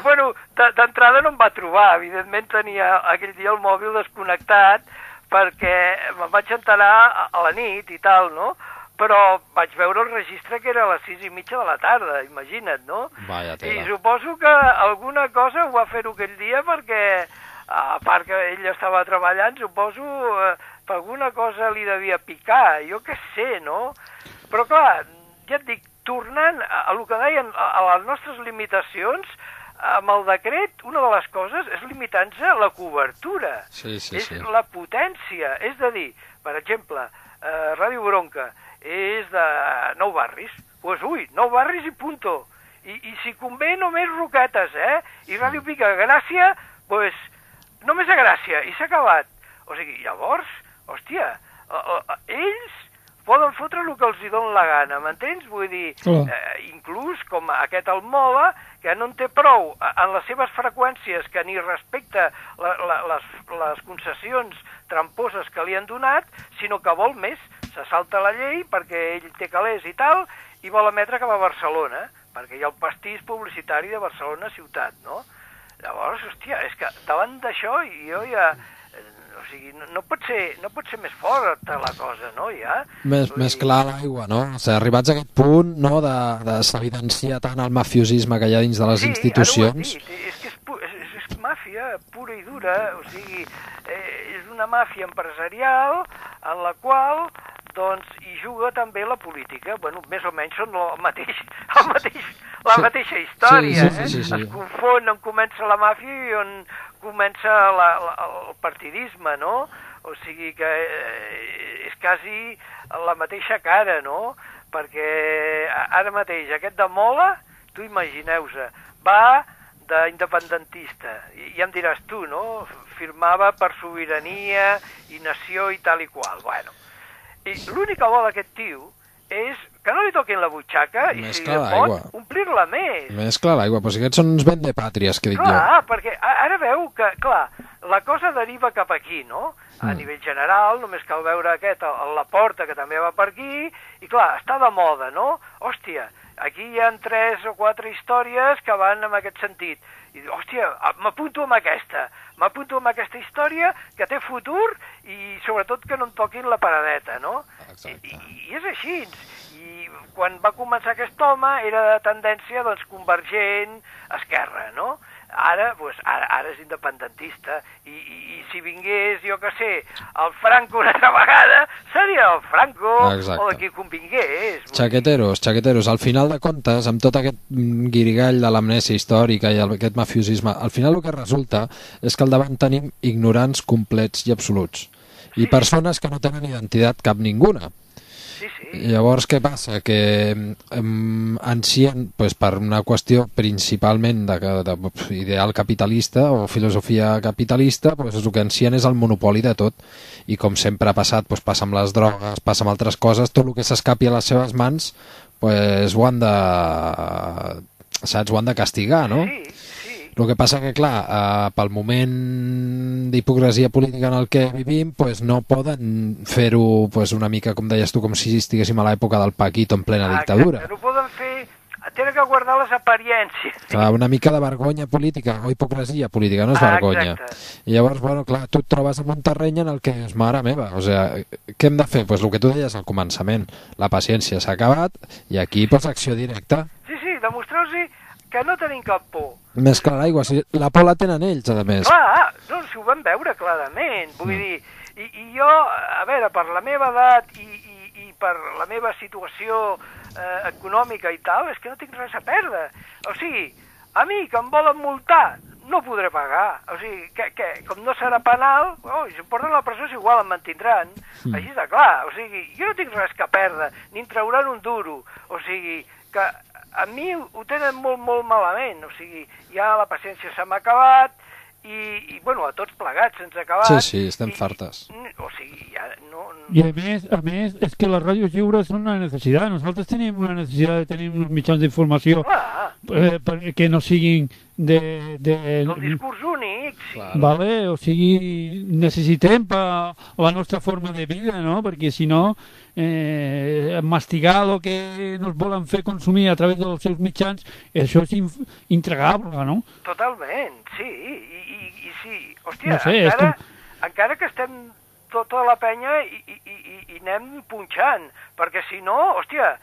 Speaker 13: Bueno, de- d'entrada no em va trobar, evidentment tenia aquell dia el mòbil desconnectat, perquè me'n vaig enterar a la nit i tal, no? Però vaig veure el registre que era a les sis i mitja de la tarda, imagina't, no?
Speaker 5: Vaya
Speaker 13: I
Speaker 5: tela.
Speaker 13: suposo que alguna cosa ho va fer-ho aquell dia perquè, a part que ell estava treballant, suposo eh, per alguna cosa li devia picar, jo què sé, no? Però clar, ja et dic, tornant a, a el que deien, a, a les nostres limitacions, amb el decret, una de les coses és limitar-nos a la cobertura
Speaker 5: Sí, sí,
Speaker 13: és
Speaker 5: sí.
Speaker 13: la potència. És de dir, per exemple, eh, Ràdio Bronca és de nou barris, doncs pues, ui, nou barris i punto. I, I si convé només roquetes, eh? I Ràdio Pica Gràcia, doncs pues, només a Gràcia, i s'ha acabat. O sigui, llavors, hòstia, ells poden fotre el que els hi dona la gana, m'entens? Vull dir, eh, inclús com aquest el Mola, que no en té prou en les seves freqüències que ni respecta la, la, les, les concessions tramposes que li han donat, sinó que vol més, se salta la llei perquè ell té calés i tal, i vol emetre cap a Barcelona, perquè hi ha el pastís publicitari de Barcelona ciutat, no? Llavors, hòstia, és que davant d'això jo ja... eh, O sigui, no, no, pot ser, no pot ser més forta la cosa, no, ja?
Speaker 4: Més, més clar l'aigua, no? O sigui, arribats a aquest punt no, de, de s'evidenciar tant el mafiosisme que hi ha dins de les
Speaker 13: Sí,
Speaker 4: institucions...
Speaker 13: He dit, és que és, és, és màfia pura i dura, o sigui, eh, és una màfia empresarial en la qual doncs hi juga també la política, bueno, més o menys són el mateix, el mateix, la mateixa història,
Speaker 4: Sí, sí, sí, sí, sí.
Speaker 13: eh? Es confon on comença la màfia i on comença la, la, el partidisme, no? O sigui que eh, és quasi la mateixa cara, no? Perquè ara mateix aquest de Mola, tu imagineu-se, va d'independentista, I- ja em diràs tu, no? Firmava per sobirania i nació i tal i qual. Bueno, i l'única bola d'aquest tio és que no li toquin la butxaca i
Speaker 4: Més
Speaker 13: si
Speaker 4: que
Speaker 13: pot, omplir-la més.
Speaker 4: Més clar l'aigua, però si aquests són uns vendepàtries, que dic jo.
Speaker 13: Clar, perquè ara veu que, clar, la cosa deriva cap aquí, no? A
Speaker 4: Mm.
Speaker 13: nivell general, només cal veure aquest, a la porta, que també va per aquí, i clar, està de moda, no? Hòstia, aquí hi ha tres o quatre històries que van en aquest sentit. I hòstia, a- m'apunto amb aquesta, m'apunto amb aquesta història que té futur i sobretot que no em toquin la paradeta, no? I, i, I és així. I quan va començar aquest home era de tendència doncs, convergent, esquerra, no? Ara, doncs, ara, ara és independentista i, i, i si vingués, jo que sé, el Franco una altra vegada, seria el Franco
Speaker 4: Exacte.
Speaker 13: o que convingués.
Speaker 4: Xaqueteros, xaqueteros, al final de comptes, amb tot aquest guirigall de l'amnèsia històrica i el, aquest mafiosisme, al final el que resulta és que al davant tenim ignorants complets i absoluts. I persones que no tenen identitat cap ninguna.
Speaker 13: Sí, sí.
Speaker 4: Llavors què passa? Que um, ansien, pues, per una qüestió principalment de, de, capitalista o filosofia capitalista, pues, el que ansien és el monopoli de tot. I com sempre ha passat, pues, passa amb les drogues, passa amb altres coses, tot el que s'escapi a les seves mans pues, ho han de saps, ho han de castigar, no? El que passa que, clar, eh, pel moment d'hipocresia política en el que vivim, pues, no poden fer-ho pues, una mica, com deies tu, com si estiguéssim a l'època del Paquito en plena dictadura.
Speaker 13: Exacte, no poden fer... Tenen que guardar les apariències.
Speaker 4: Clar, una mica de vergonya política, o hipocresia política, no és
Speaker 13: Ah,
Speaker 4: vergonya. I llavors, bueno, clar, tu et trobes en un terreny en el que és mare meva, o sigui, què hem de fer? Pues el que tu deies al començament, la paciència s'ha acabat i aquí, pues, acció directa.
Speaker 13: Sí, sí, demostreu-los que no tenim cap por.
Speaker 4: Més que l'aigua, si la por la tenen ells, a més.
Speaker 13: Clar, no, si ho vam veure clarament, vull
Speaker 4: Mm.
Speaker 13: dir, i, i jo, a veure, per la meva edat i, i, i per la meva situació eh, econòmica i tal, és que no tinc res a perdre. O sigui, a mi, que em volen multar, no podré pagar. O sigui, que, que com no serà penal, oh, si em porten la presó és igual, em mantindran.
Speaker 4: Mm.
Speaker 13: Així de clar, o sigui, jo no tinc res que perdre, ni em trauran un duro. O sigui, que a mi ho tenen molt, molt malament. O sigui, ja la paciència se m'ha acabat, i, i bueno, a tots plegats se'ns ha acabat.
Speaker 4: Sí, sí, estem fartes.
Speaker 13: O sigui, ja no...
Speaker 6: I a més, a més, és que les ràdios lliures són una necessitat. Nosaltres tenim una necessitat de tenir uns mitjans d'informació
Speaker 13: Clar.
Speaker 6: eh, per- que no siguin de... de
Speaker 13: El discurs únic, sí.
Speaker 6: Vale, o sigui, necessitem per la nostra forma de vida, no? Perquè si no, eh, mastigar el que nos volen fer consumir a través dels seus mitjans, això és intregable, no?
Speaker 13: Totalment, sí. I, i, i sí, hòstia,
Speaker 6: No sé,
Speaker 13: encara, encara que estem tota la penya i, i, i, i anem punxant, perquè si no, hòstia,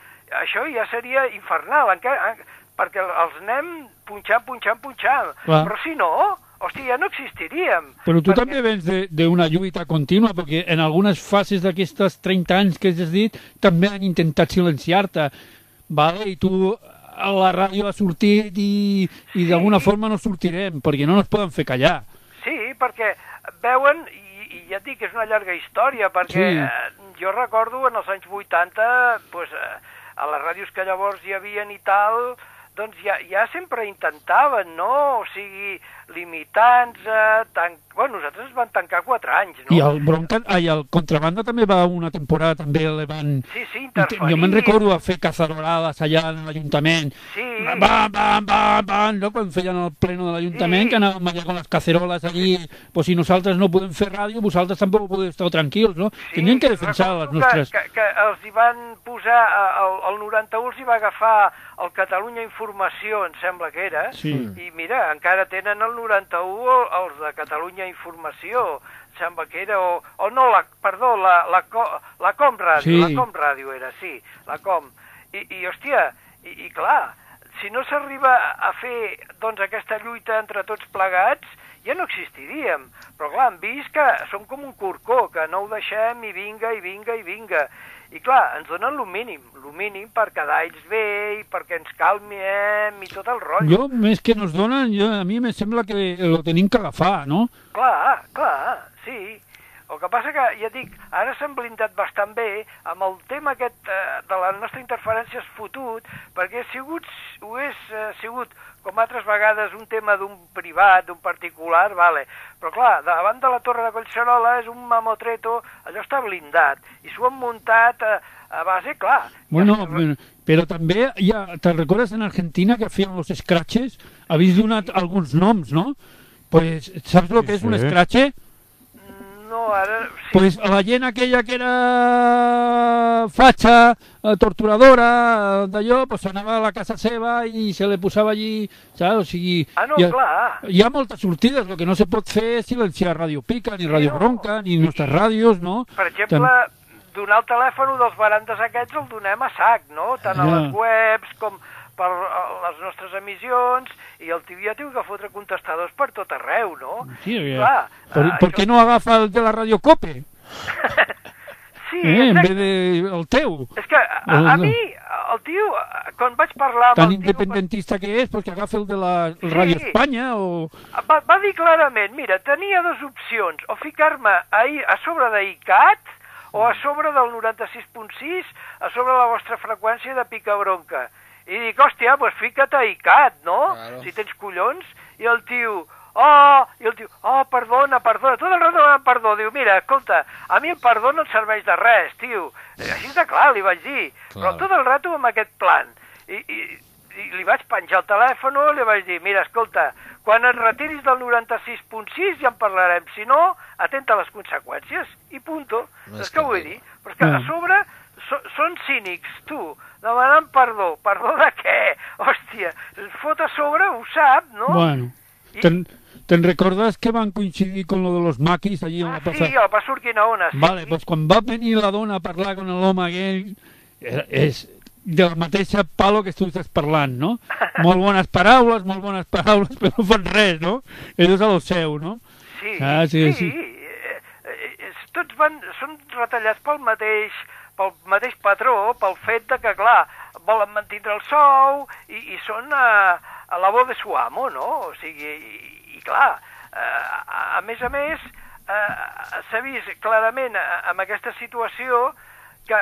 Speaker 13: això ja seria infernal, encara, en, perquè els anem punxant, punxant, punxant,
Speaker 6: Clar.
Speaker 13: però si no, hòstia, ja no existiríem.
Speaker 6: Però tu també vens de- d'una lluita contínua, perquè en algunes fases d'aquestes 30 anys que has dit també han intentat silenciar-te, vale? i tu a la ràdio ha sortit i, i d'alguna forma no sortirem, perquè no ens poden fer callar.
Speaker 13: Sí, perquè veuen, i, i ja et dic, és una llarga història, perquè
Speaker 6: Sí.
Speaker 13: eh, jo recordo en els anys 80, pues, eh, a les ràdios que llavors hi havien i tal, doncs ja, ja sempre intentaven, no? O sigui, limitant-nos, tan... bueno, nosaltres ens van tancar 4 anys, no?
Speaker 6: I el Bronca, ai, el Contrabanda també va una temporada, també le van...
Speaker 13: Sí, sí,
Speaker 6: Inte-
Speaker 13: interferir.
Speaker 6: Jo me'n recordo a fer cazarolades allà en l'Ajuntament.
Speaker 13: Sí.
Speaker 6: Bam, bam, bam, bam, no? Quan feien el pleno de l'Ajuntament,
Speaker 13: Sí.
Speaker 6: que anàvem allà con les caceroles allí, pues si nosaltres no podem fer ràdio, vosaltres tampoc podeu estar tranquils, no? Sí, Tenien que defensar les nostres...
Speaker 13: que, que els hi van posar, eh, el, el 91 els hi va agafar el Catalunya Informació, em sembla que era,
Speaker 6: Sí.
Speaker 13: i mira, encara tenen el 91 els de Catalunya Informació, em sembla que era, o, o no, la, perdó, la, la, la Com Ràdio,
Speaker 6: Sí.
Speaker 13: la Com Ràdio era, sí, la Com. I, i hòstia, i, i clar, si no s'arriba a fer doncs, aquesta lluita entre tots plegats, ja no existiríem. Però clar, hem vist que som com un corcó, que no ho deixem i vinga, i vinga, i vinga. I clar, ens donen lo mínim, lo mínim per quedar ells bé i perquè ens calmiem i tot el rotllo.
Speaker 6: Jo, més que nos donen, jo, a mi me sembla que lo tenim que agafar, no?
Speaker 13: Clar, clar, sí. El que passa que, ja dic, ara s'han blindat bastant bé amb el tema aquest eh, de la nostra interferència és fotut, perquè ha sigut, ho és eh, sigut, com altres vegades, un tema d'un privat, d'un particular, vale. però clar, davant de la Torre de Collserola és un mamotreto, allò està blindat, i s'ho han muntat a, a base, clar,
Speaker 6: Bueno, bueno, però també, ja, te'n recordes en Argentina que feien los scratches? Habéis donat alguns noms, no? Pues, saps lo que és un
Speaker 5: Sí.
Speaker 6: scratche?
Speaker 13: No, ara... Sí,
Speaker 6: Pues la gent aquella que era fatxa, eh, torturadora, eh, d'allò, pues anava a la casa seva i se li posava allí, saps? O sigui,
Speaker 13: Ah, no,
Speaker 6: hi, ha,
Speaker 13: clar.
Speaker 6: hi ha moltes sortides, el que no se pot fer és silenciar Ràdio Pica, ni Ràdio Bronca, ni nostres ràdios, no?
Speaker 13: Per exemple, donar el telèfon dels barandes aquests el donem a sac, no? Tant a
Speaker 6: Ja.
Speaker 13: les webs com per a les nostres emissions, i el tio ja té que fotre contestadors per tot arreu, no?
Speaker 6: Sí, eh,
Speaker 13: Clar,
Speaker 6: per,
Speaker 13: eh,
Speaker 6: per què no agafa el de la Ràdio Cope?
Speaker 13: Sí,
Speaker 6: eh, en vez de el teu.
Speaker 13: És que a, a, a mi, el tio, eh, quan vaig parlar amb
Speaker 6: Tan
Speaker 13: el tio,
Speaker 6: independentista que és, pues que agafa el de la el Ràdio
Speaker 13: Sí.
Speaker 6: Espanya o...
Speaker 13: va, va dir clarament, mira, tenia dues opcions, o ficar-me a, a sobre d'ICAT o a sobre del 96.6, a sobre la vostra freqüència de pica bronca. I dic, hòstia, doncs fica't a ICAT, no?
Speaker 14: Claro.
Speaker 13: Si tens collons. I el tio, oh, i el tio, oh, perdona, perdona, tot el rato demanant perdó. Diu, mira, escolta, a mi el perdó no em serveix de res, tio. Eh, Així de clar, li vaig dir. Però
Speaker 14: Clar.
Speaker 13: tot el rato amb aquest plan. I, i, i li vaig penjar el telèfon, li vaig dir, mira, escolta, quan et retiris del 96.6 ja en parlarem, si no, atenta a les conseqüències, i punto.
Speaker 14: No
Speaker 13: és
Speaker 14: és
Speaker 13: que
Speaker 14: que
Speaker 13: vull dir, però és que a
Speaker 6: Mm.
Speaker 13: sobre so, són cínics, tu, demanant perdó. Perdó de què? Hòstia, fot a sobre, ho sap, no?
Speaker 6: Bueno,
Speaker 13: I-
Speaker 6: te'n te'n recordes que van coincidir con lo de los maquis allí en la
Speaker 13: Ah,
Speaker 6: plaça?
Speaker 13: sí, el Pasur Quinaona, sí.
Speaker 6: Vale, pues quan va venir la dona a parlar con l'home aquell, era- és de la mateixa palo que tu estàs parlant, no? molt bones paraules, molt bones paraules, però no fan res, no? Ell és a lo seu, no?
Speaker 13: Sí,
Speaker 6: Ah, sí,
Speaker 13: sí.
Speaker 6: sí.
Speaker 13: eh, eh, tots van, són retallats pel mateix, pel mateix patró, pel fet de que, clar, volen mantindre el sou i, i són a, a la voz de su amo, no? O sigui, i, i clar, eh, a, a més a més, eh, s'ha vist clarament eh, amb aquesta situació que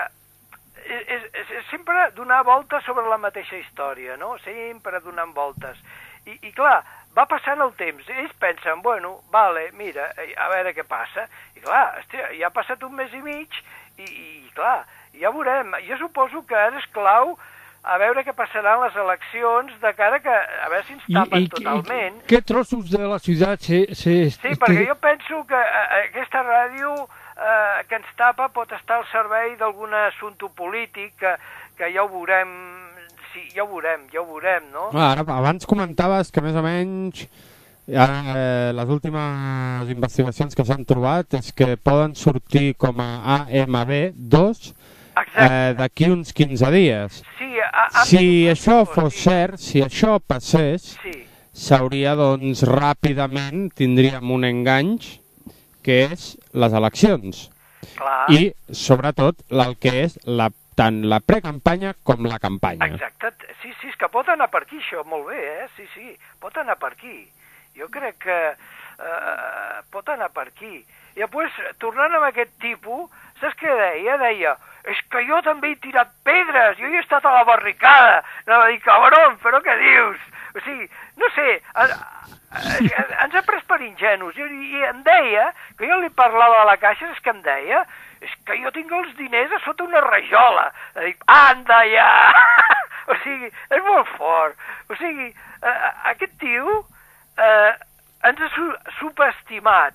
Speaker 13: és, és, és sempre donar voltes sobre la mateixa història, no? Sempre donant voltes. I, i clar, va passant el temps, ells pensen, bueno, vale, mira, eh, a veure què passa. I clar, hòstia, ja ha passat un mes i mig i, i clar, ja veurem. Jo suposo que ara és clau a veure què passaran les eleccions de cara que, a veure si ens tapen totalment.
Speaker 6: què trossos de la ciutat se... se
Speaker 13: Sí, perquè jo penso que eh, aquesta ràdio eh, que ens tapa pot estar al servei d'algun assumpte polític que, que ja ho veurem, sí, ja ho veurem, ja ho veurem, no?
Speaker 5: Ah, ara, abans comentaves que més o menys Ara, eh, les últimes investigacions que s'han trobat és que poden sortir com a AMB2 eh, d'aquí uns 15 dies.
Speaker 13: Sí, a, a,
Speaker 5: Si això fos cert, si això passés,
Speaker 13: Sí.
Speaker 5: s'hauria, doncs, ràpidament tindríem un engany, que és les eleccions.
Speaker 13: Clar.
Speaker 5: I, sobretot, el que és la, tant la precampanya com la campanya.
Speaker 13: Exacte, sí, sí, és que pot anar per aquí això, molt bé, eh? Sí, sí, pot anar per aquí. Jo crec que eh, pot anar per aquí. I després, tornant amb aquest tipus, saps què deia? Deia, és que jo també he tirat pedres, jo he estat a la barricada. Anava a dir, cabron, però què dius? O sigui, no sé, ens ha pres per ingenus. I, I em deia, que jo li parlava a la caixa, és que em deia, és que jo tinc els diners a sota una rajola. Dic, anda ja! o sigui, és molt fort. O sigui, aquest tio eh, ens ha su subestimat.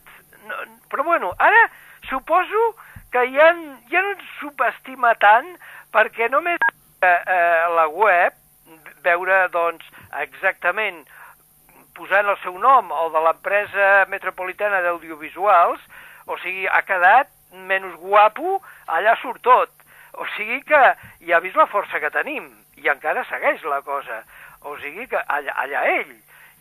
Speaker 13: No, però bueno, ara suposo que ja, ja no ens subestima tant perquè només eh, eh, la web veure doncs exactament posant el seu nom o de l'empresa metropolitana d'audiovisuals, o sigui, ha quedat menys guapo, allà surt tot. O sigui que ja ha vist la força que tenim, i encara segueix la cosa. O sigui que allà, allà ell.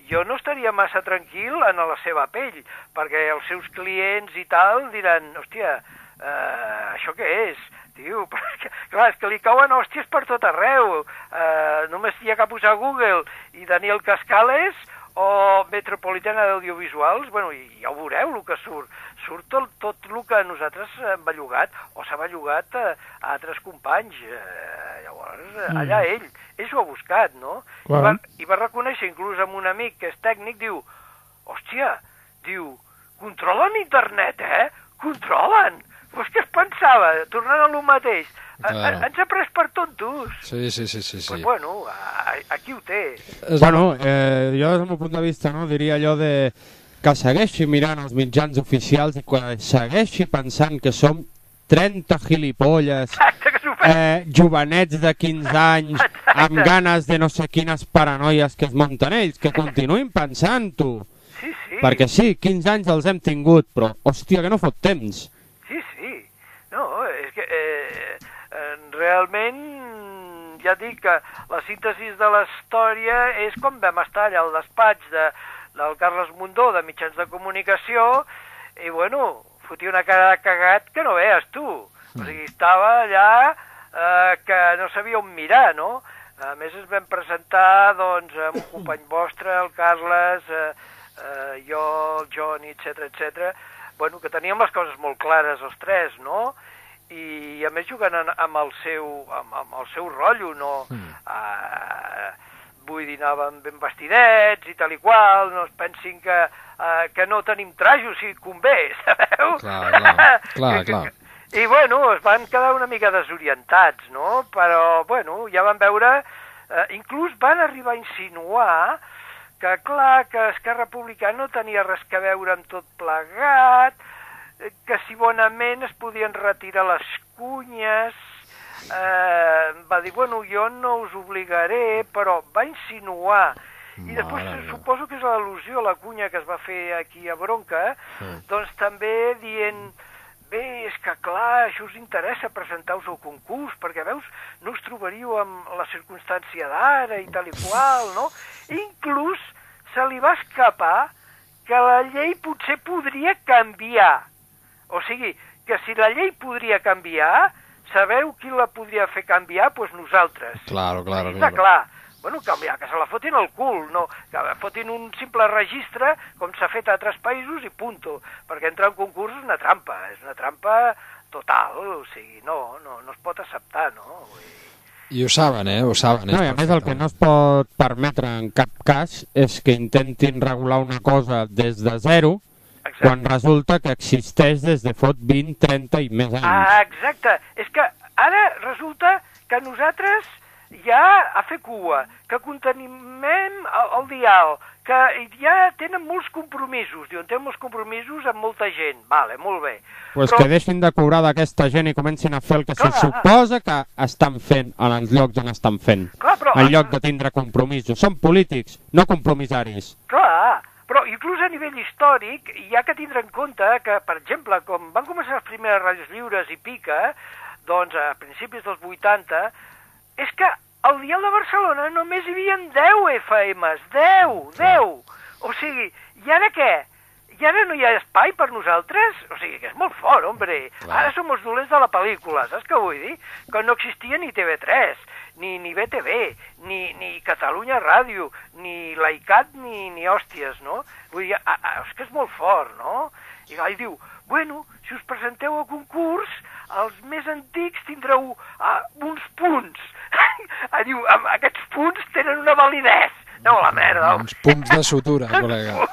Speaker 13: Jo no estaria massa tranquil en la seva pell, perquè els seus clients i tal diran, hòstia, eh, això què és? Tio, perquè, clar, és que li cauen hòsties per tot arreu. Eh, només hi ha que posar Google i Daniel Cascales o Metropolitana d'Audiovisuals, bueno, i ja ho veureu el que surt. Surt tot, tot el que nosaltres hem bellugat o s'ha bellugat a, a altres companys. Eh, llavors, mm. allà ell, ell s'ho ha buscat, no? I va, I va reconèixer inclús amb un amic que és tècnic, diu, hòstia, diu, controlen internet, eh? Controlen! Pues què es pensava? Tornant a lo mateix. A, a,
Speaker 4: Clar.
Speaker 13: ens ha pres per tontos.
Speaker 4: Sí, sí, sí, sí. sí.
Speaker 13: Pues bueno, a, aquí ho té.
Speaker 5: Bueno, eh, jo des del meu punt de vista no, diria allò de que segueixi mirant els mitjans oficials i que segueixi pensant que som 30 gilipolles, eh, jovenets de 15 anys, amb ganes de no sé quines paranoies que es munten ells, que continuïn pensant-ho.
Speaker 13: Sí, sí.
Speaker 5: Perquè sí, 15 anys els hem tingut, però hòstia que no fot temps.
Speaker 13: Sí, sí. No, és que eh, eh, realment ja dic que la síntesi de la història és com vam estar allà al despatx de, del Carles Mundó de mitjans de comunicació i bueno, fotia una cara de cagat que no veies tu. O sigui, estava allà eh, que no sabia on mirar, no? A més ens vam presentar doncs, amb un company vostre, el Carles, eh, eh, jo, el Johnny, etc etc. Bueno, que teníem les coses molt clares els tres, no? I a més jugant amb, el seu, amb, amb el seu rotllo, no? Mm. Uh, vull dir, anàvem ben vestidets i tal i qual, no es pensin que, uh, que no tenim trajos si convé, sabeu?
Speaker 4: Clar, clar, clar, clar.
Speaker 13: I bueno, es van quedar una mica desorientats, no? Però, bueno, ja van veure... Eh, inclús van arribar a insinuar que, clar, que Esquerra Republicana no tenia res que veure amb tot plegat, eh, que si bonament es podien retirar les cunyes, eh, va dir, bueno, jo no us obligaré, però va insinuar. I després
Speaker 4: Mare
Speaker 13: suposo que és l'al·lusió a la cunya que es va fer aquí a Bronca,
Speaker 4: Mm.
Speaker 13: doncs també dient, bé, és que clar, això us interessa presentar-vos al concurs, perquè veus, no us trobaríeu amb la circumstància d'ara i tal i qual, no? Inclús se li va escapar que la llei potser podria canviar. O sigui, que si la llei podria canviar, sabeu qui la podria fer canviar? Doncs pues nosaltres.
Speaker 4: Claro, claro,
Speaker 13: Està
Speaker 4: claro.
Speaker 13: clar. Bueno, canviar, que se la fotin al cul, no, que fotin un simple registre com s'ha fet a altres països i punto, perquè entrar en concurs és una trampa, és una trampa total, o sigui, no, no, no es pot acceptar, no? Vull
Speaker 4: I ho saben, eh? Ho saben.
Speaker 5: No, i a més el que no es pot permetre en cap cas és que intentin regular una cosa des de zero quan resulta que existeix des de fot 20, 30 i més anys.
Speaker 13: Ah, exacte. És que ara resulta que nosaltres ja a fer cua, que contenimem el, el dial, que ja tenen molts compromisos, diuen, tenen molts compromisos amb molta gent. Vale, molt bé.
Speaker 5: pues
Speaker 13: Però-
Speaker 5: que deixin de cobrar d'aquesta gent i comencin a fer el que se
Speaker 13: Clar.
Speaker 5: suposa que estan fent en els llocs on estan fent.
Speaker 13: Clar, però-
Speaker 5: En lloc de tindre compromisos. Són polítics, no compromissaris.
Speaker 13: Clar, Però inclús a nivell històric hi ha que tindre en compte que, per exemple, com van començar les primeres ràdios lliures i pica, doncs a principis dels 80, és que al Dial de Barcelona només hi havia 10 FMs, 10, 10. O sigui, i ara què? I ara no hi ha espai per nosaltres? O sigui, que és molt fort, hombre.
Speaker 14: Clar.
Speaker 13: Ara som els dolents de la pel·lícula, saps què vull dir? Que no existia ni TV3, ni, ni BTV, ni, ni Catalunya Ràdio, ni l'ICAT, ni, ni hòsties, no? Vull dir, a, a, és que és molt fort, no? I ell diu, bueno, si us presenteu a concurs, els més antics tindreu uh, uns punts. Ah, diu, amb aquests punts tenen una validesa. No, la merda.
Speaker 4: Uns punts de sutura, col·lega.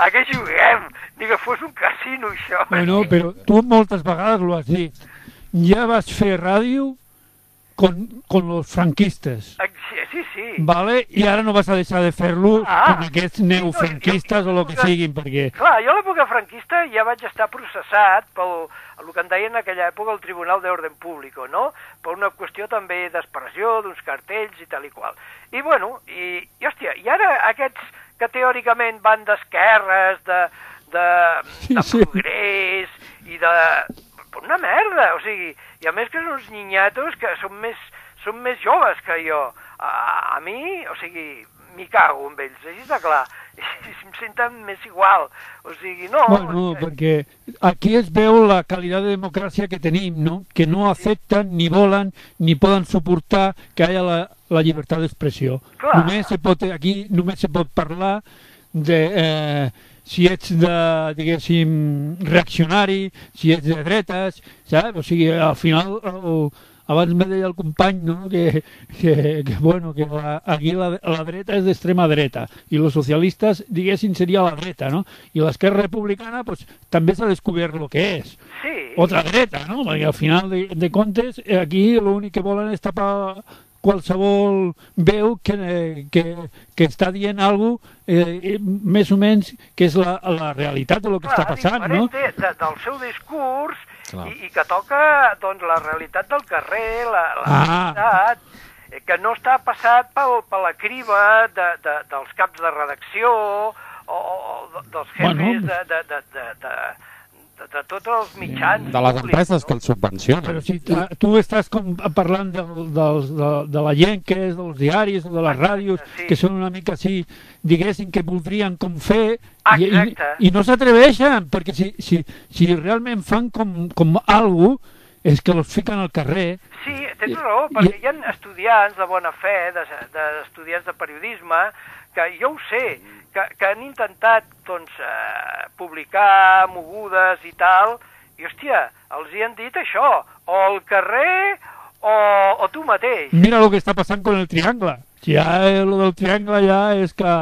Speaker 13: A què juguem? Ni que fos un casino, això.
Speaker 6: Bueno, però tu moltes vegades lo has dit. Ja vas fer ràdio con, con los franquistes,
Speaker 13: Sí, sí, sí.
Speaker 6: ¿vale? I ara no vas a deixar de fer-lo
Speaker 13: Ah.
Speaker 6: con aquests neofranquistes o el que siguin, perquè...
Speaker 13: Clar, jo a l'època franquista ja vaig estar processat pel el que en deien en aquella època el Tribunal d'Orden Público, no? Per una qüestió també d'expressió, d'uns cartells i tal i qual. I bueno, i, i hòstia, i ara aquests que teòricament van d'esquerres, de, de,
Speaker 6: Sí,
Speaker 13: de
Speaker 6: sí.
Speaker 13: progrés i de... una merda, o sigui, i a més que són uns niñatos que són més, són més joves que jo. A, a mi, o sigui, m'hi cago amb ells, així de clar. I em senten més igual. O sigui, no...
Speaker 6: Bueno, perquè aquí es veu la qualitat de democràcia que tenim, no? Que no accepten, ni volen, ni poden suportar que hi ha la, la llibertat d'expressió. Només se pot, aquí només se pot parlar de eh, si ets de, diguéssim, reaccionari, si ets de dretes, saps? O sigui, al final, el, abans me deia el company no? que, que, que, bueno, que la, aquí la, la dreta és d'extrema dreta i els socialistes, diguéssim, seria la dreta, no? I l'esquerra republicana pues, també s'ha descobert el que és.
Speaker 13: Sí.
Speaker 6: Otra dreta, no? Perquè al final de, de comptes eh, aquí l'únic que volen és tapar qualsevol veu que, que, que està dient alguna cosa eh, més o menys que és la, la realitat del que està passant, no?
Speaker 13: de, de, del seu discurs
Speaker 6: Clar.
Speaker 13: i, i que toca doncs, la realitat del carrer, la, la
Speaker 6: Ah.
Speaker 13: realitat, eh, que no està passat pel, per la criba de, de, dels caps de redacció o, o de- dels jefes
Speaker 4: Bueno.
Speaker 13: de, de, de, de, de, de, de tots els mitjans.
Speaker 5: De les empreses que el subvencionen.
Speaker 6: Però si tu, tu estàs com parlant de, dels- de, de la gent que és dels diaris o de les ràdios, que són una mica així, diguéssim, que voldrien com fer, i, i,
Speaker 13: Exacte.
Speaker 6: i no s'atreveixen, perquè si, si, si realment fan com, com algú, és que els fiquen al carrer.
Speaker 13: Sí, tens raó, perquè hi ha estudiants de bona fe, d'estudiants de, d'estudiants de periodisme, que jo ho sé, que, que han intentat doncs, eh, publicar mogudes i tal, i hòstia, els hi han dit això, o al carrer o, o tu mateix.
Speaker 6: Mira el que està passant con el triangle. Si ja lo del triangle ja és que...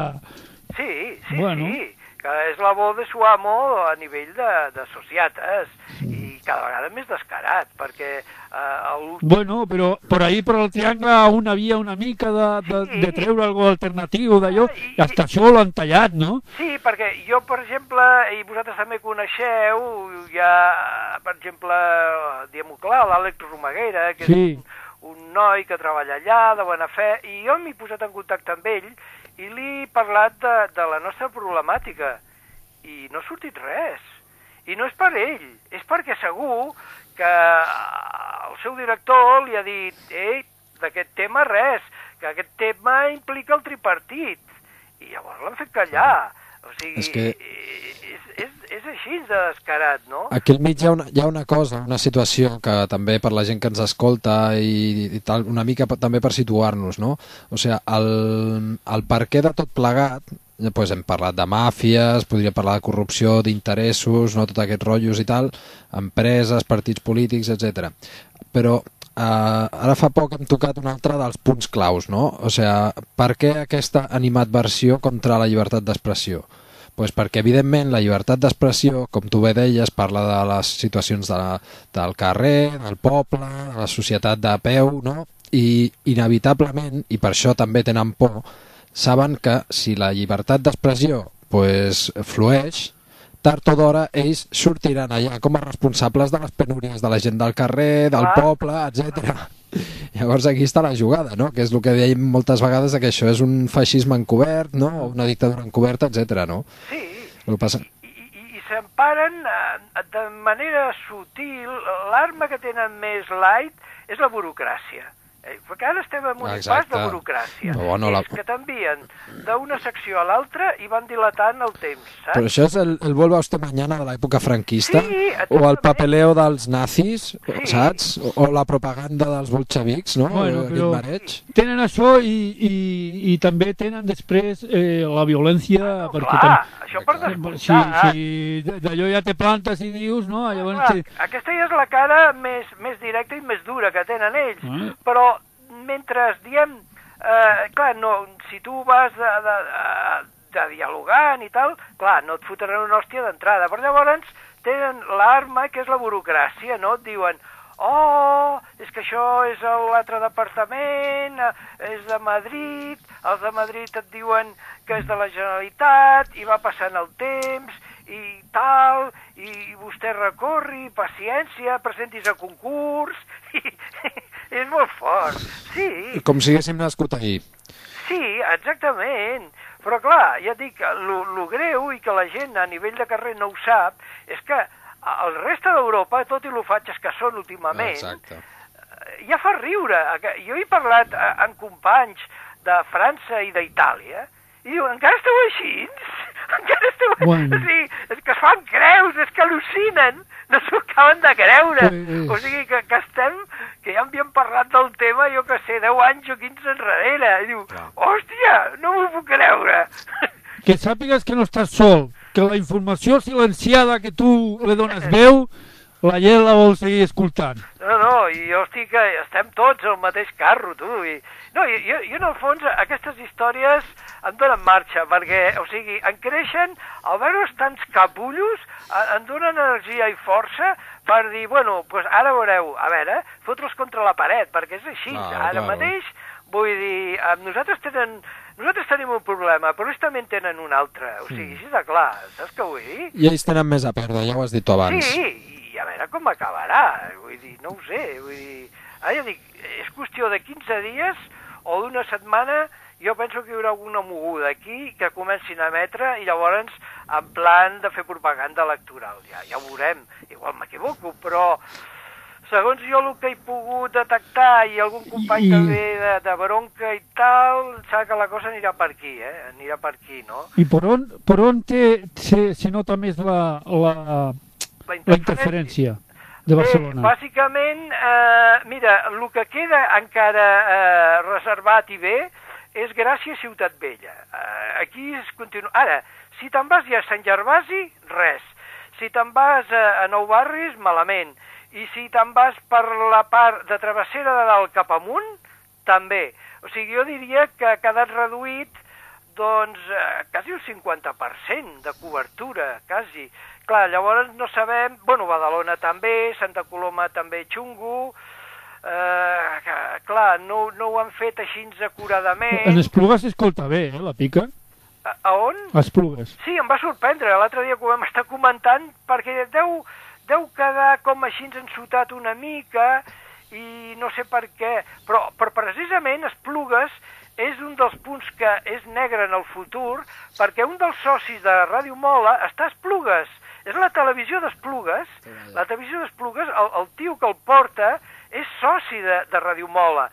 Speaker 13: Sí, sí,
Speaker 6: Bueno.
Speaker 13: sí, que és la voz de su amo a nivell de, de sociates, i cada vegada més descarat, perquè eh, el,
Speaker 6: Bueno, però per ahí, per el triangle, on havia una mica de, de, de treure algo alternatiu d'allò, i hasta això l'han tallat, no?
Speaker 13: Sí, perquè jo, per exemple, i vosaltres també coneixeu, hi ha, per exemple, diguem-ho clar, l'Àlex Romaguera, que
Speaker 6: Sí.
Speaker 13: és un, un noi que treballa allà, de bona fe, i jo m'he posat en contacte amb ell i li he parlat de, de la nostra problemàtica, i no ha sortit res. I no és per ell, és perquè segur que el seu director li ha dit ei, d'aquest tema res, que aquest tema implica el tripartit. I llavors l'han fet callar. O sigui,
Speaker 4: És que-
Speaker 13: és, és, és així de descarat, no?
Speaker 4: Aquí al mig hi ha, una, hi ha una cosa, una situació que també per la gent que ens escolta i, i tal, una mica també per situar-nos, no? O sigui, el, el per què de tot plegat, doncs hem parlat de màfies, podria parlar de corrupció, d'interessos, no? tot aquests rotllos i tal, empreses, partits polítics, etc. Però eh, ara fa poc hem tocat un altre dels punts claus, no? O sigui, per què aquesta animadversió contra la llibertat d'expressió? Pues perquè, evidentment, la llibertat d'expressió, com tu bé deies, parla de les situacions de la, del carrer, del poble, de la societat de peu, no? I inevitablement, i per això també tenen por, saben que si la llibertat d'expressió pues, flueix, tard o d'hora ells sortiran allà com a responsables de les penúries de la gent del carrer, del
Speaker 13: Clar.
Speaker 4: poble, etc. Llavors aquí està la jugada, no? que és el que dèiem moltes vegades, que això és un feixisme encobert, no? o una dictadura encoberta, etc. no?
Speaker 13: Sí,
Speaker 4: El que passa...
Speaker 13: i s'emparen eh, de manera sutil. L'arma que tenen més light és la burocràcia. Eh, perquè ara estem en un
Speaker 4: Exacte.
Speaker 13: pas de burocràcia.
Speaker 4: Però bueno, la-
Speaker 13: És que t'envien d'una secció a l'altra i van dilatant el temps, saps?
Speaker 4: Però això és el, el Vuelva usted mañana de l'època franquista?
Speaker 13: Sí,
Speaker 4: o el papeleo dels nazis, saps? O, o la propaganda dels bolxevics, no?
Speaker 6: Bueno, però
Speaker 4: mareig.
Speaker 6: tenen això i, i, i també tenen després eh, la violència perquè
Speaker 13: clar,
Speaker 6: tam-
Speaker 13: això per
Speaker 6: si,
Speaker 13: descomptat.
Speaker 6: si d'allò ja te plantes i dius, no? Llavors,
Speaker 13: Clar,
Speaker 6: sí.
Speaker 13: aquesta ja és la cara més, més directa i més dura que tenen ells,
Speaker 6: Ah.
Speaker 13: però mentre diem, eh, clar, no, si tu vas de, de, de, dialogant i tal, clar, no et fotran una hòstia d'entrada, però llavors tenen l'arma que és la burocràcia, no? Et diuen, oh, és que això és l'altre departament, és de Madrid, els de Madrid et diuen que és de la Generalitat, i va passant el temps, i tal, i vostè recorri, paciència, presentis a concurs, i, és molt fort. Sí,
Speaker 4: Com si haguéssim nascut ahir.
Speaker 13: sí, exactament. Però clar, ja dic, lo greu i que la gent a nivell de carrer no ho sap, és que el reste d'Europa, tot i lo fatxes que són últimament,
Speaker 4: Exacte.
Speaker 13: ja fa riure. Jo he parlat eh, amb companys de França i d'Itàlia, i diu, encara esteu així? Encara esteu així?
Speaker 6: Bueno.
Speaker 13: O sigui, és que es fan creus, és que al·lucinen, no s'ho acaben de creure.
Speaker 6: Pues-
Speaker 13: O sigui, que, que estem, que ja havíem parlat del tema, jo que sé, 10 anys o 15 enrere. I diu, hòstia, no m'ho puc creure.
Speaker 6: que sàpigues que no estàs sol, que la informació silenciada que tu li dones veu, la gent la vol seguir escoltant.
Speaker 13: No, no, i jo estic, eh, estem tots al mateix carro, tu. I, no, i, jo, jo, en el fons, aquestes històries em donen marxa, perquè, o sigui, en creixen, al veure's tants capullos, em donen energia i força per dir, bueno, pues ara veureu, a veure, fotre'ls contra la paret, perquè és així,
Speaker 4: Clar,
Speaker 13: ara
Speaker 4: clar.
Speaker 13: mateix, vull dir, eh, nosaltres tenen... Nosaltres tenim un problema, però ells també en tenen un altre. O sigui, així de clar, saps què vull dir?
Speaker 4: I ells tenen més a perdre, ja ho has dit tu abans.
Speaker 13: Sí, i a veure com acabarà, vull dir, no ho sé, vull dir... Ara ja dic, és qüestió de 15 dies o d'una setmana, jo penso que hi haurà alguna moguda aquí que comencin a emetre i llavors en plan de fer propaganda electoral. Ja, ja ho veurem, igual m'equivoco, però segons jo el que he pogut detectar i algun company
Speaker 6: I-
Speaker 13: també de, de bronca i tal, sap que la cosa anirà per aquí, eh? Anirà per aquí, no?
Speaker 6: I per on, per on té, se, se nota més la, la,
Speaker 13: La
Speaker 6: la interferència de Barcelona?
Speaker 13: Bé, bàsicament, eh, mira, el que queda encara eh, reservat i bé és Gràcia Ciutat Vella. Eh, aquí es continua... Ara, si te'n vas ja a Sant Gervasi, res. Si te'n vas a, a Nou Barris, malament. I si te'n vas per la part de travessera de dalt cap amunt, també. O sigui, jo diria que ha quedat reduït doncs eh, quasi un 50% de cobertura, quasi. Clar, llavors no sabem... Bueno, Badalona també, Santa Coloma també xungo... Eh, clar, no, no ho han fet així acuradament.
Speaker 6: En Esplugues s'escolta bé, eh, la pica.
Speaker 13: A, a on?
Speaker 6: A Esplugues.
Speaker 13: Sí, em va sorprendre, l'altre dia que ho vam estar comentant, perquè deu, deu quedar com així ensotat una mica i no sé per què, però, però precisament Esplugues és un dels punts que és negre en el futur perquè un dels socis de Ràdio Mola està a Esplugues, és la televisió d'Esplugues, la televisió d'Esplugues, el, el tio que el porta és soci de, de Ràdio Mola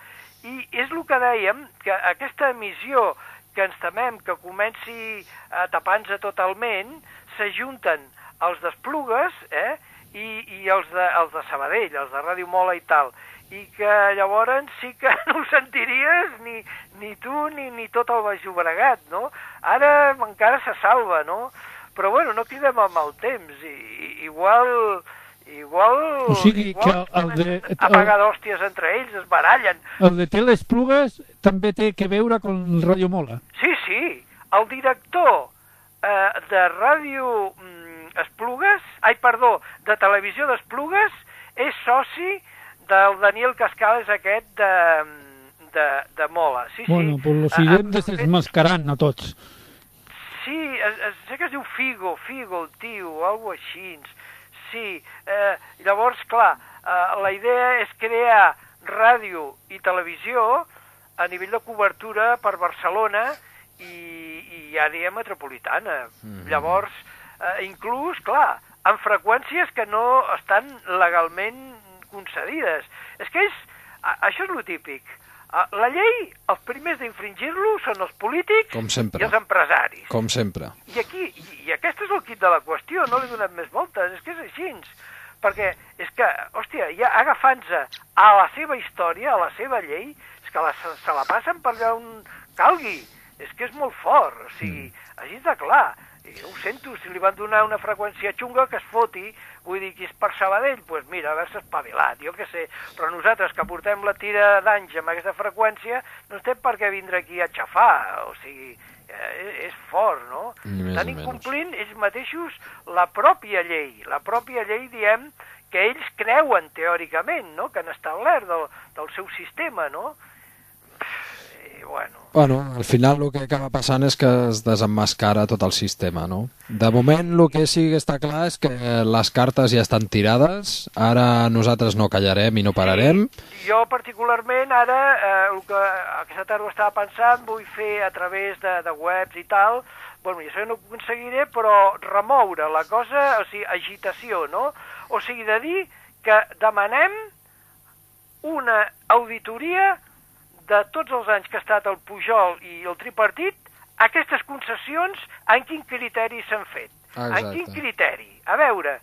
Speaker 13: i és el que dèiem, que aquesta emissió que ens temem que comenci a tapar-nos totalment, s'ajunten els d'Esplugues eh, i, i els, de, els de Sabadell, els de Ràdio Mola i tal, i que llavors sí que no ho sentiries ni, ni tu ni, ni tot el Baix Llobregat, no? Ara encara se salva, no? Però bueno, no cridem amb el temps, i, i, igual... Igual,
Speaker 6: O sigui que
Speaker 13: igual
Speaker 6: el de-
Speaker 13: a pagar d'hòsties entre ells, es barallen.
Speaker 6: El de Tele Esplugues també té que veure con Radio Mola.
Speaker 13: Sí, sí, el director eh, de ràdio mm, Esplugues, ai, perdó, de televisió d'Esplugues, és soci del Daniel Cascales aquest de, de, de Mola. Sí,
Speaker 6: Bueno,
Speaker 13: sí.
Speaker 6: pues los irem
Speaker 13: ah,
Speaker 6: desmascarant a tots.
Speaker 13: Sí, es, es, sé que es diu Figo, Figo, el tio, o alguna així. Sí, eh, llavors, clar, eh, la idea és crear ràdio i televisió a nivell de cobertura per Barcelona i, i àrea metropolitana. Mm. Llavors, eh, inclús, clar, amb freqüències que no estan legalment concedides. És que és, a- això és lo típic. Eh, La llei, els primers d'infringir-lo són els polítics
Speaker 4: Com sempre.
Speaker 13: i els empresaris.
Speaker 4: Com sempre.
Speaker 13: I aquí, i, i aquest és el kit de la qüestió, no li donat més voltes, és que és així. Perquè és que, hòstia, ja agafant-se a la seva història, a la seva llei, és que la, se, se la passen per allà on calgui. És que és molt fort, o sigui, així de clar. Jo ho sento, si li van donar una freqüència xunga que es foti, vull dir que és per Sabadell, doncs pues mira, haver-se espavilat, jo què sé. Però nosaltres que portem la tira d'anys amb aquesta freqüència, no estem per què vindre aquí a xafar, o sigui, eh, és fort, no?
Speaker 4: Més
Speaker 13: Estan incomplint ells mateixos la pròpia llei. La pròpia llei, diem, que ells creuen teòricament, no?, que han establert del, del seu sistema, no? I, bueno,
Speaker 4: Bueno, al final el que acaba passant és que es desemmascara tot el sistema, no? De moment el que sí que està clar és que les cartes ja estan tirades, ara nosaltres no callarem i no pararem.
Speaker 13: jo particularment ara, eh, el que aquesta tarda estava pensant, vull fer a través de, de webs i tal, bueno, ja sé que no ho aconseguiré, però remoure la cosa, o sigui, agitació, no? O sigui, de dir que demanem una auditoria de tots els anys que ha estat el Pujol i el tripartit, aquestes concessions, en quin criteri s'han fet? En
Speaker 4: Exacte.
Speaker 13: quin criteri? A veure,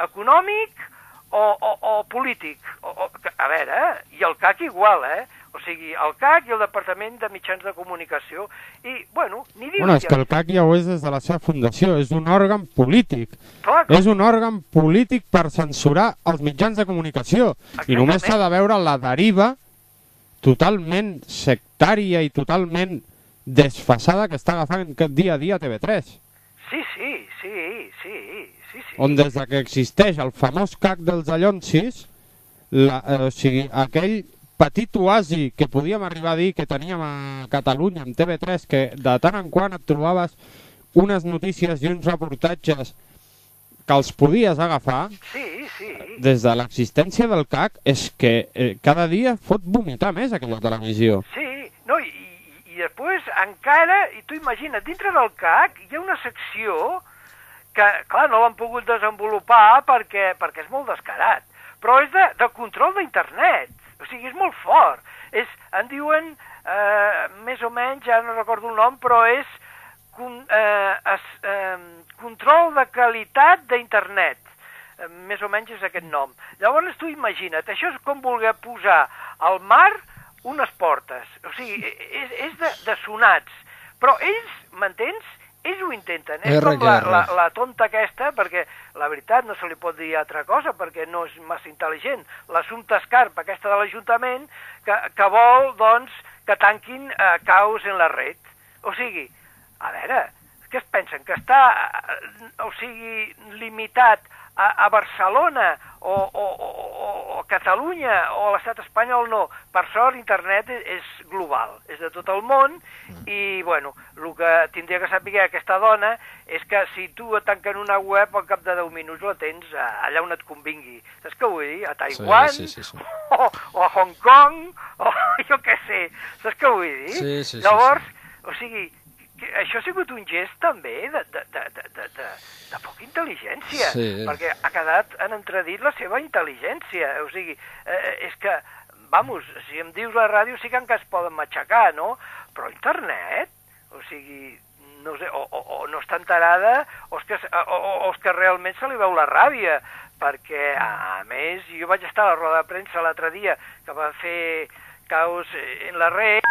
Speaker 13: econòmic o, o, o polític? O, o, a veure, eh? i el CAC igual, eh? O sigui, el CAC i el Departament de Mitjans de Comunicació. I, bueno, ni dius...
Speaker 5: Bueno, és que el CAC ja ho és des de la seva fundació, és un òrgan polític.
Speaker 13: Clar,
Speaker 5: És un òrgan polític per censurar els mitjans de comunicació. I només s'ha de veure la deriva totalment sectària i totalment desfasada que està agafant dia a dia TV3.
Speaker 13: Sí, sí, sí, sí, sí, sí.
Speaker 5: on des de que existeix el famós CAC dels Allonsis, la, eh, o sigui, aquell petit oasi que podíem arribar a dir que teníem a Catalunya amb TV3, que de tant en quant et trobaves unes notícies i uns reportatges que els podies agafar,
Speaker 13: Sí, sí.
Speaker 5: des de l'existència del CAC, és que eh, cada dia fot vomitar més aquella televisió.
Speaker 13: Sí, no, i, i, i després encara, i tu imagina't, dintre del CAC hi ha una secció que, clar, no l'han pogut desenvolupar perquè, perquè és molt descarat, però és de, de control d'internet, o sigui, és molt fort. És, en diuen, eh, més o menys, ja no recordo el nom, però és con, eh, es, eh, control de qualitat d'internet. Eh, més o menys és aquest nom. Llavors tu imagina't, això és com voler posar al mar unes portes. O sigui, és, és de, de sonats. Però ells, m'entens? Ells ho intenten. És com la, la, la tonta aquesta, perquè la veritat no se li pot dir altra cosa, perquè no és massa intel·ligent. L'assumpte Escarp, aquesta de l'Ajuntament, que, que vol, doncs, que tanquin eh, caos en la red. O sigui, a veure, què es pensen? Que està, eh, o sigui, limitat a, a Barcelona o, o, o, o a Catalunya o a l'estat espanyol no. Per sort, internet és, és global, és de tot el món i, bueno, el que tindria que saber aquesta dona és que si tu et tanquen una web al cap de 10 minuts la tens eh, allà on et convingui. Saps què vull dir? A Taiwan
Speaker 4: Sí, sí, sí, sí.
Speaker 13: O, o a Hong Kong o jo què sé. Saps què vull dir?
Speaker 4: Sí, sí, sí,
Speaker 13: Llavors, o sigui, això ha sigut un gest també de, de, de, de, de, de, de poca intel·ligència,
Speaker 4: Sí.
Speaker 13: perquè ha quedat en entredit la seva intel·ligència. O sigui, eh, és que, vamos, si em dius la ràdio sí que encara es poden matxacar, no? Però internet, o sigui, no sé, o, o, o no està enterada o és, que, o, o, o és que realment se li veu la ràbia, perquè, a més, jo vaig estar a la roda de premsa l'altre dia que va fer caos en la red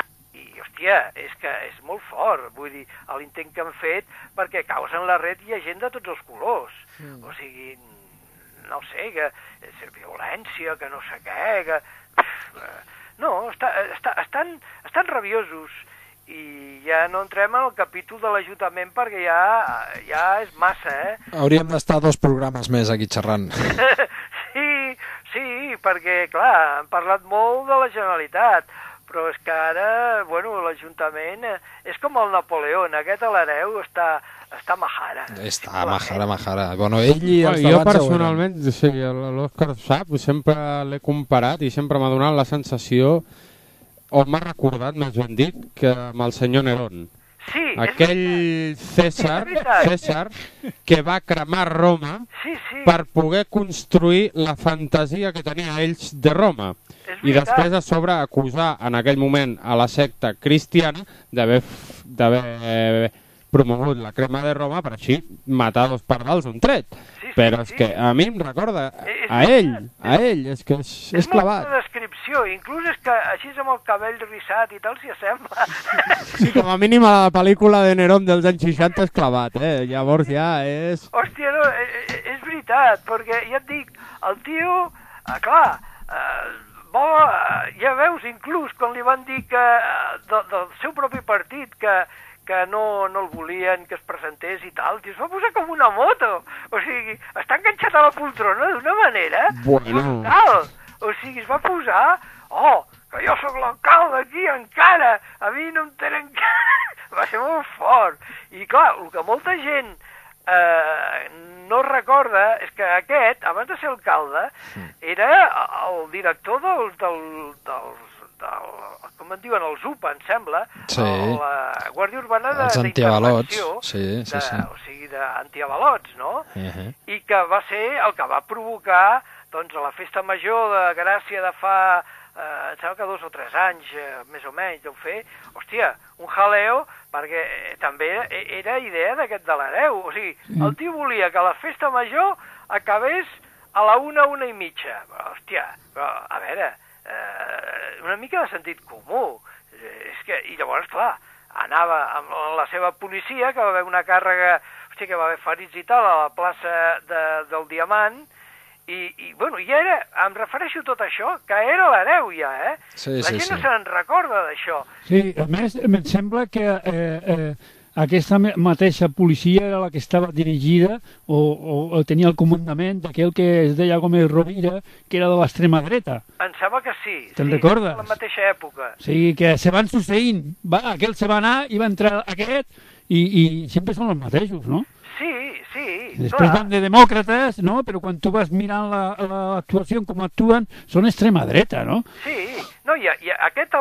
Speaker 13: i, hòstia, és que és molt fort, vull dir, l'intent que han fet, perquè caos en la red hi ha gent de tots els colors, mm. o sigui, no sé, que és violència, que no sé què, que... No, està, està, estan, estan rabiosos i ja no entrem en el capítol de l'Ajuntament perquè ja, ja és massa, eh?
Speaker 4: Hauríem d'estar dos programes més aquí xerrant.
Speaker 13: sí, sí, perquè, clar, han parlat molt de la Generalitat, però és que ara, bueno, l'Ajuntament eh, és com el Napoleó, aquest a l'hereu està, està majara.
Speaker 4: Està majara, majara. Bueno, ell i els
Speaker 5: Bueno, jo personalment, sí, l'Òscar ho sap, sempre l'he comparat i sempre m'ha donat la sensació, o m'ha recordat, més ben dit, que amb el senyor Nerón.
Speaker 13: Sí,
Speaker 5: Aquell César. César, que va cremar Roma
Speaker 13: Sí, sí.
Speaker 5: per poder construir la fantasia que tenia ells de Roma.
Speaker 13: És
Speaker 5: I després a sobre acusar en aquell moment a la secta cristiana d'haver d'haver promogut la crema de Roma per així matar dos pardals un tret. Però és que a mi em recorda a ell, a ell, és que és, és
Speaker 13: molta
Speaker 5: clavat.
Speaker 13: descripció, inclús és que així amb el cabell rissat i tal s'hi assembla.
Speaker 5: Sí, com a mínim a la pel·lícula de Nerón dels anys 60 és clavat, eh? Llavors ja és...
Speaker 13: Hòstia, no, eh, eh, és veritat, perquè ja et dic, el tio, eh, clar, eh, eh, ja veus, inclús quan li van dir que de, del seu propi partit que, que no, no el volien que es presentés i tal, tio, es va posar com una moto. O sigui, està enganxat a la poltrona d'una manera
Speaker 5: Bueno.
Speaker 13: brutal. O sigui, es va posar, oh, que jo sóc l'alcalde aquí encara, a mi no em tenen... va ser molt fort. I clar, el que molta gent eh, no recorda és que aquest, abans de ser alcalde, era el director del, del, dels, del, com en diuen, els UPA, em sembla,
Speaker 4: Sí.
Speaker 13: la Guàrdia Urbana de,
Speaker 4: Els antiavalots, sí, sí,
Speaker 13: de,
Speaker 4: sí.
Speaker 13: o sigui, d'antiavalots, no?
Speaker 4: Uh -huh.
Speaker 13: i que va ser el que va provocar doncs, a la festa major de Gràcia de fa, eh, em sembla que dos o tres anys, eh, més o menys, deu fer, hòstia, un jaleo, perquè eh, també e- era idea d'aquest de l'hereu. O sigui, el tio volia que la festa major acabés a la una, una i mitja. Però, hòstia, però, a veure, eh, una mica de sentit comú. Eh, És que, I llavors, clar, anava amb la seva policia, que va haver una càrrega, hòstia, que va haver ferits i tal, a la plaça de, del Diamant, i, i, bueno, ja era, em refereixo a tot això, que era l'hereu ja, eh?
Speaker 4: Sí,
Speaker 13: la
Speaker 4: sí,
Speaker 13: gent
Speaker 4: sí.
Speaker 13: no se'n recorda d'això.
Speaker 6: Sí, a més, em sembla que eh, eh, aquesta mateixa policia era la que estava dirigida o, o, o tenia el comandament d'aquell que es deia Gómez Rovira, que era de l'extrema dreta.
Speaker 13: Em sembla que sí.
Speaker 6: Te'n
Speaker 13: sí,
Speaker 6: recordes?
Speaker 13: La mateixa època.
Speaker 6: O sigui, que se van succeint. Va, aquell se va anar i va entrar aquest i, i sempre són els mateixos, no?
Speaker 13: Sí, sí,
Speaker 6: després
Speaker 13: clar.
Speaker 6: van de demòcrates, no? Però quan tu vas mirant la- l'actuació, la, com actuen, són extrema dreta, no?
Speaker 13: Sí, no, i, i aquest,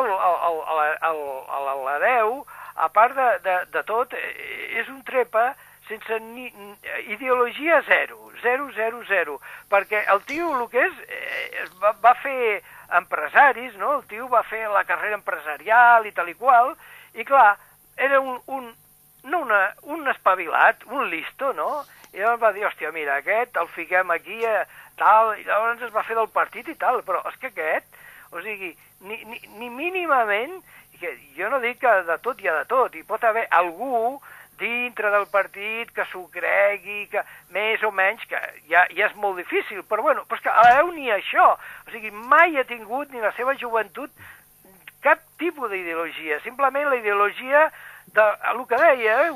Speaker 13: l'hereu, a part de, de, de tot, eh, és un trepa sense ni, ideologia zero, zero, zero, zero, perquè el tio el que és, eh, va, va fer empresaris, no? El tio va fer la carrera empresarial i tal i qual, i clar, era un, un no una, un espavilat, un listo, no? I llavors va dir, hòstia, mira, aquest el fiquem aquí, eh, tal, i llavors es va fer del partit i tal, però és que aquest, o sigui, ni, ni, ni mínimament, que jo no dic que de tot hi ha de tot, hi pot haver algú dintre del partit que s'ho cregui, que més o menys, que ja, ja és molt difícil, però bueno, però és que a l'hereu ni això, o sigui, mai ha tingut ni la seva joventut cap tipus d'ideologia, simplement la ideologia de, el que deia, eh,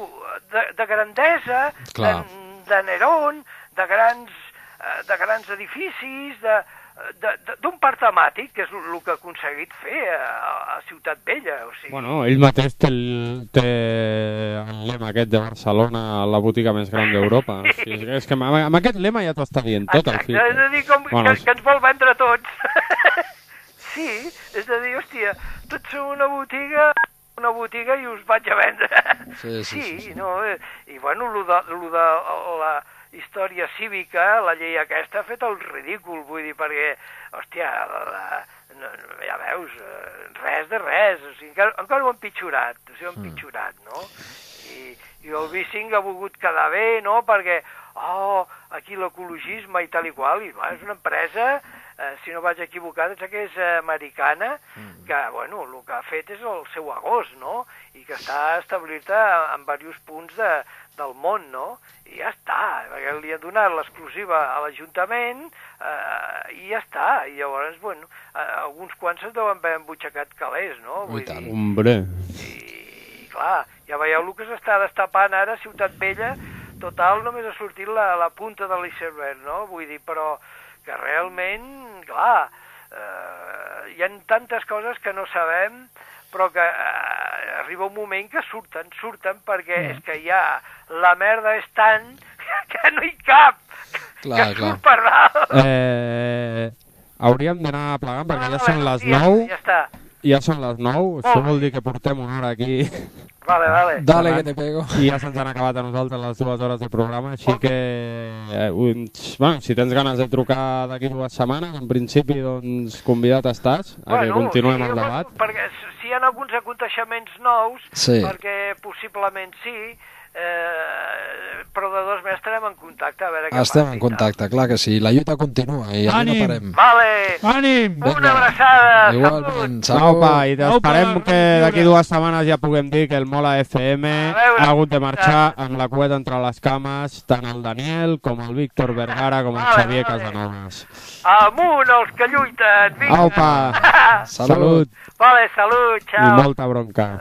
Speaker 13: de, de grandesa,
Speaker 4: Clar.
Speaker 13: de, de Nerón, de grans, eh, de grans edificis, de d'un parc temàtic, que és el que ha aconseguit fer a, a Ciutat Vella. O sigui,
Speaker 5: Bueno, ell mateix té el, té el lema aquest de Barcelona, la botiga més gran d'Europa. O sigui, és que- és que amb, amb aquest lema ja t'ho està dient tot, al fi.
Speaker 13: és a dir, com
Speaker 5: Bueno,
Speaker 13: que, que ens vol vendre tots. sí, és a dir, hòstia, tots som una botiga una botiga i us vaig a vendre.
Speaker 4: Sí, sí, sí, sí.
Speaker 13: no? eh, I bueno, lo de, lo de la història cívica, la llei aquesta ha fet el ridícul, vull dir, perquè, hòstia, la, la, no, ja veus, eh, res de res, o sigui, encara, encara ho han pitjorat, o sigui, ho han pitjorat, no? I, i el Bicing ha volgut quedar bé, no?, perquè, oh, aquí l'ecologisme i tal i qual, i va, és una empresa, eh, si no vaig sembla que és americana, que, bueno, el que ha fet és el seu agost, no?, i que està establir-te en diversos punts de, del món, no?, i ja està, perquè li han donat l'exclusiva a l'Ajuntament eh, i ja està, i llavors, bueno, eh, alguns quants es deuen haver embutxacat calés, no? Vull dir,
Speaker 5: Hombre,
Speaker 13: i clar, ja veieu el que s'està destapant ara a Ciutat Vella, total només ha sortit la, la punta de l'iceberg, no? Vull dir, però que realment, clar, eh, hi ha tantes coses que no sabem, però que eh, arriba un moment que surten, surten perquè
Speaker 4: Mm.
Speaker 13: és que ja la merda és tant que no hi cap,
Speaker 4: Clar,
Speaker 13: que
Speaker 4: clar.
Speaker 13: surt per dalt.
Speaker 5: Eh, hauríem d'anar plegant perquè ja són les
Speaker 13: Ja,
Speaker 5: 9.
Speaker 13: ja està.
Speaker 5: Ja són les 9, això
Speaker 13: Molt
Speaker 5: vol dir que portem una hora aquí.
Speaker 13: Vale, vale.
Speaker 4: Dale, que te pego.
Speaker 5: I ja se'ns han acabat a nosaltres les dues hores de programa, així que eh, bueno, si tens ganes de trucar d'aquí dues setmanes, en principi doncs convidat estàs a que continuem
Speaker 13: sí,
Speaker 5: el debat.
Speaker 13: Perquè si hi ha alguns aconteixements nous,
Speaker 5: Sí.
Speaker 13: perquè possiblement sí, eh, però de dos més estarem en contacte, a veure què
Speaker 4: Estem en contacte, clar que sí. La lluita continua i aquí no parem.
Speaker 13: Vale.
Speaker 6: Ànim!
Speaker 13: Una abraçada.
Speaker 4: Igualment,
Speaker 5: Aupa, i
Speaker 6: Aupa,
Speaker 5: esperem que d'aquí dues setmanes ja puguem dir que el Mola FM ha hagut de marxar amb la cueta entre les cames, tant el Daniel com el Víctor Vergara com el
Speaker 13: Vale,
Speaker 5: Xavier
Speaker 13: vale.
Speaker 5: Casanovas.
Speaker 13: Amunt els que lluiten. Vinga.
Speaker 5: Aupa, salut
Speaker 13: Vale, salut,
Speaker 5: i
Speaker 13: xau.
Speaker 5: molta bronca.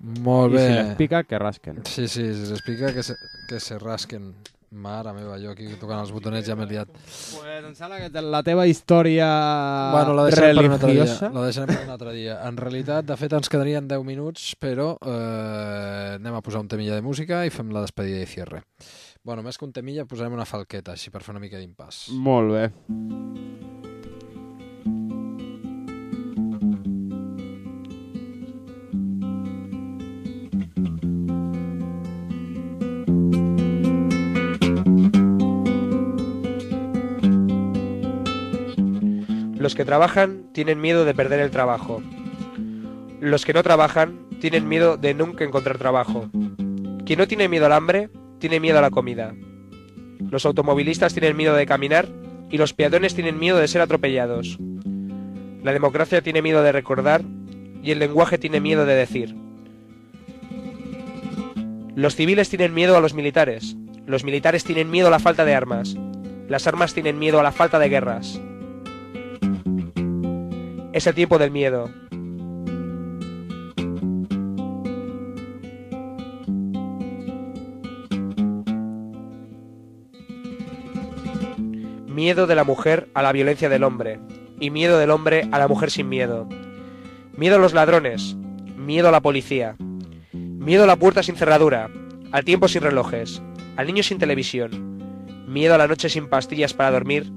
Speaker 4: Molt
Speaker 5: I
Speaker 4: bé.
Speaker 5: si les pica, que rasquen.
Speaker 4: Sí, sí, si s'explica que se, que se rasquen. Mare meva, jo aquí tocant els botonets ja m'he liat.
Speaker 5: Pues em sembla que la teva història
Speaker 4: Bueno, la deixarem per un altre dia.
Speaker 5: religiosa...
Speaker 4: La deixarem per un altre dia. En realitat, de fet, ens quedarien 10 minuts, però eh, anem a posar un temilla de música i fem la despedida i cierre. Bueno, més que un temilla, posarem una falqueta, així per fer una mica d'impàs.
Speaker 5: Molt bé.
Speaker 11: Los que trabajan tienen miedo de perder el trabajo. Los que no trabajan tienen miedo de nunca encontrar trabajo. Quien no tiene miedo al hambre, tiene miedo a la comida. Los automovilistas tienen miedo de caminar y los peatones tienen miedo de ser atropellados. La democracia tiene miedo de recordar y el lenguaje tiene miedo de decir. Los civiles tienen miedo a los militares. Los militares tienen miedo a la falta de armas. Las armas tienen miedo a la falta de guerras. Es el tiempo del miedo. Miedo de la mujer a la violencia del hombre. Y miedo del hombre a la mujer sin miedo. Miedo a los ladrones. Miedo a la policía. Miedo a la puerta sin cerradura. Al tiempo sin relojes. Al niño sin televisión. Miedo a la noche sin pastillas para dormir.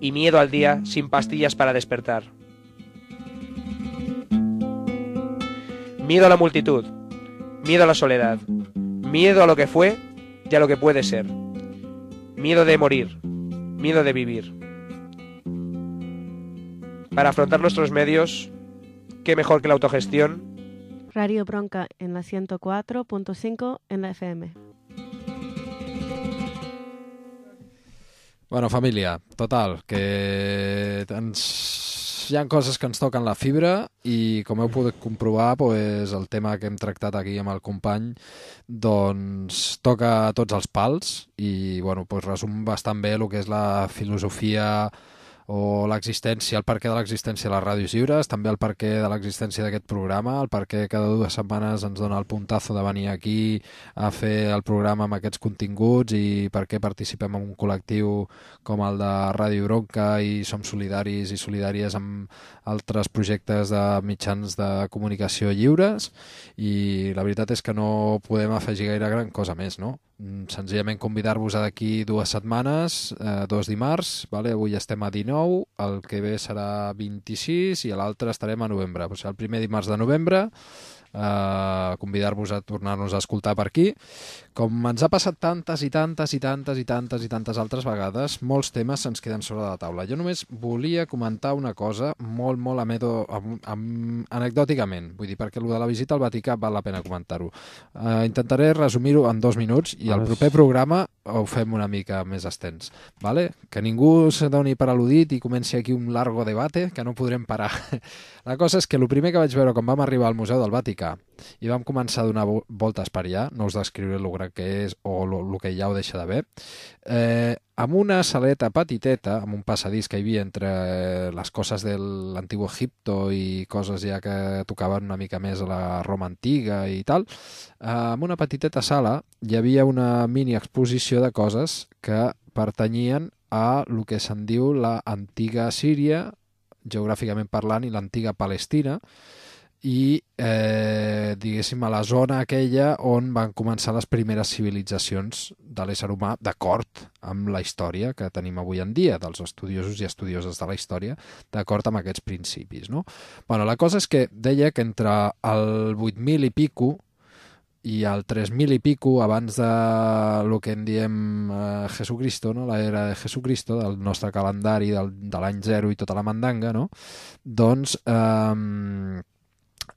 Speaker 11: Y miedo al día sin pastillas para despertar. Miedo a la multitud. Miedo a la soledad. Miedo a lo que fue y a lo que puede ser. Miedo de morir. Miedo de vivir. Para afrontar nuestros medios, qué mejor que la autogestión
Speaker 14: Radio Bronca en la 104.5 en la FM.
Speaker 4: Bueno, família, total, que ens... hi ha coses que ens toquen la fibra i com heu pogut comprovar pues, el tema que hem tractat aquí amb el company doncs toca tots els pals i bueno, pues, resum bastant bé el que és la filosofia o l'existència, el perquè de l'existència de les ràdios lliures, també el perquè de l'existència d'aquest programa, el perquè cada dues setmanes ens dona el puntazo de venir aquí a fer el programa amb aquests continguts i per què participem en un col·lectiu com el de Ràdio Bronca i som solidaris i solidàries amb altres projectes de mitjans de comunicació lliures i la veritat és que no podem afegir gaire gran cosa més, no? Mm, Senzillament convidar-vos a d'aquí dues setmanes, eh, dos dimarts, vale? avui estem a 19, el que ve serà 26 i l'altre estarem a novembre. O sigui, el primer dimarts de novembre eh, convidar-vos a tornar-nos a escoltar per aquí. Com ens ha passat tantes i tantes i tantes i tantes i tantes altres vegades, molts temes se'ns queden sobre la taula. Jo només volia comentar una cosa molt, molt amedo, am, am, anecdòticament, vull dir, perquè el de la visita al Vaticà val la pena comentar-ho. Eh, intentaré resumir-ho en dos minuts i el proper programa ho fem una mica més extens. Vale? Que ningú se doni per al·ludit i comenci aquí un largo debate que no podrem parar. La cosa és que el primer que vaig veure quan vam arribar al Museu del Vaticà i vam començar a donar vo- voltes per allà, no us descriuré el que és o el que ja ho deixa d'haver, eh, amb una saleta petiteta, amb un passadís que hi havia entre eh, les coses de l'antic Egipto i coses ja que tocaven una mica més a la Roma antiga i tal, eh, amb una petiteta sala hi havia una mini exposició de coses que pertanyien a el que se'n diu la antiga Síria, geogràficament parlant, i l'antiga Palestina, i eh, diguéssim a la zona aquella on van començar les primeres civilitzacions de l'ésser humà d'acord amb la història que tenim avui en dia dels estudiosos i estudioses de la història d'acord amb aquests principis no? bueno, la cosa és que deia que entre el 8.000 i pico i el 3.000 i pico abans de lo que en diem eh, Jesucristo, no? l'era de Jesucristo, del nostre calendari del, de l'any zero i tota la mandanga, no? doncs eh,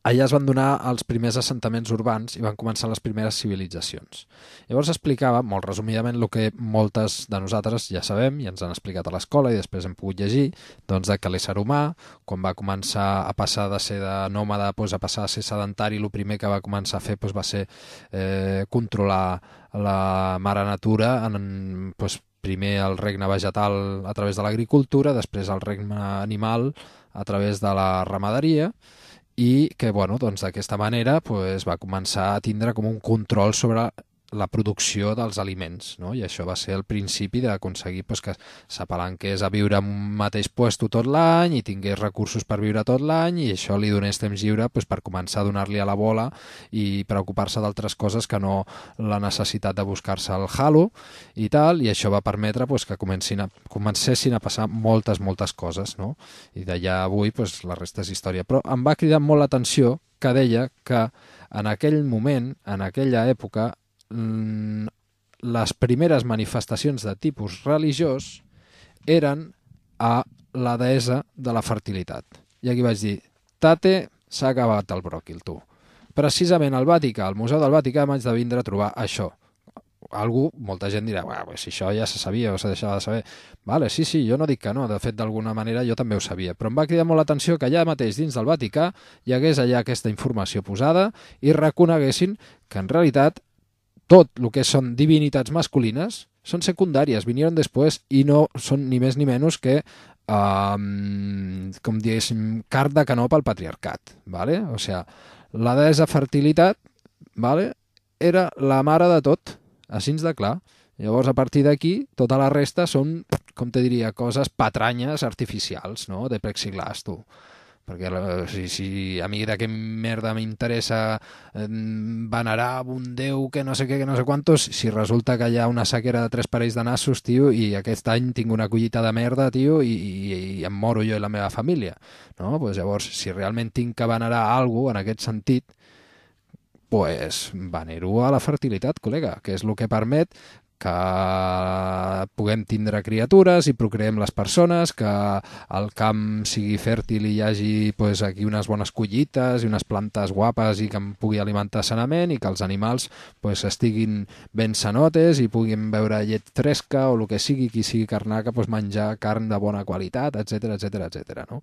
Speaker 4: allà es van donar els primers assentaments urbans i van començar les primeres civilitzacions. Llavors explicava, molt resumidament, el que moltes de nosaltres ja sabem i ens han explicat a l'escola i després hem pogut llegir, doncs que l'ésser humà, quan va començar a passar de ser de nòmada doncs, a passar a ser sedentari, el primer que va començar a fer doncs, va ser eh, controlar la mare natura en, doncs, primer el regne vegetal a través de l'agricultura, després el regne animal a través de la ramaderia, i que bueno, doncs d'aquesta manera pues, va començar a tindre com un control sobre la producció dels aliments, no? i això va ser el principi d'aconseguir pues, que s'apalanqués a viure en un mateix puesto tot l'any i tingués recursos per viure tot l'any i això li donés temps lliure pues, per començar a donar-li a la bola i preocupar-se d'altres coses que no la necessitat de buscar-se el halo i tal, i això va permetre pues, que comencin a, comencessin a passar moltes, moltes coses, no? i d'allà avui pues, la resta és història. Però em va cridar molt l'atenció que deia que en aquell moment, en aquella època, les primeres manifestacions de tipus religiós eren a la deessa de la fertilitat. I aquí vaig dir, tate, s'ha acabat el bròquil, tu. Precisament al Vaticà, al Museu del Vaticà, m'haig de vindre a trobar això. Algú, molta gent dirà, pues, això ja se sabia o se deixava de saber. Vale, sí, sí, jo no dic que no, de fet, d'alguna manera jo també ho sabia, però em va cridar molt l'atenció que allà mateix dins del Vaticà hi hagués allà aquesta informació posada i reconeguessin que en realitat tot el que són divinitats masculines són secundàries, vinieron després i no són ni més ni menys que um, com diguéssim, cart de canó pel patriarcat. ¿vale? O sea, la deessa fertilitat ¿vale? era la mare de tot, així de clar. Llavors, a partir d'aquí, tota la resta són, com te diria, coses patranyes artificials, no?, de plexiglas, tu perquè si, si a mi de què merda m'interessa venerar un déu que no sé què, que no sé quantos, si resulta que hi ha una sequera de tres parells de nassos, tio, i aquest any tinc una collita de merda, tio, i, i, i em moro jo i la meva família. No? Pues llavors, si realment tinc que venerar alguna en aquest sentit, pues venero a la fertilitat, col·lega, que és el que permet que puguem tindre criatures i procreem les persones, que el camp sigui fèrtil i hi hagi pues, aquí unes bones collites i unes plantes guapes i que em pugui alimentar sanament i que els animals pues, estiguin ben sanotes i puguin beure llet fresca o el que sigui, qui sigui carnaca, pues, menjar carn de bona qualitat, etc etc etc. no?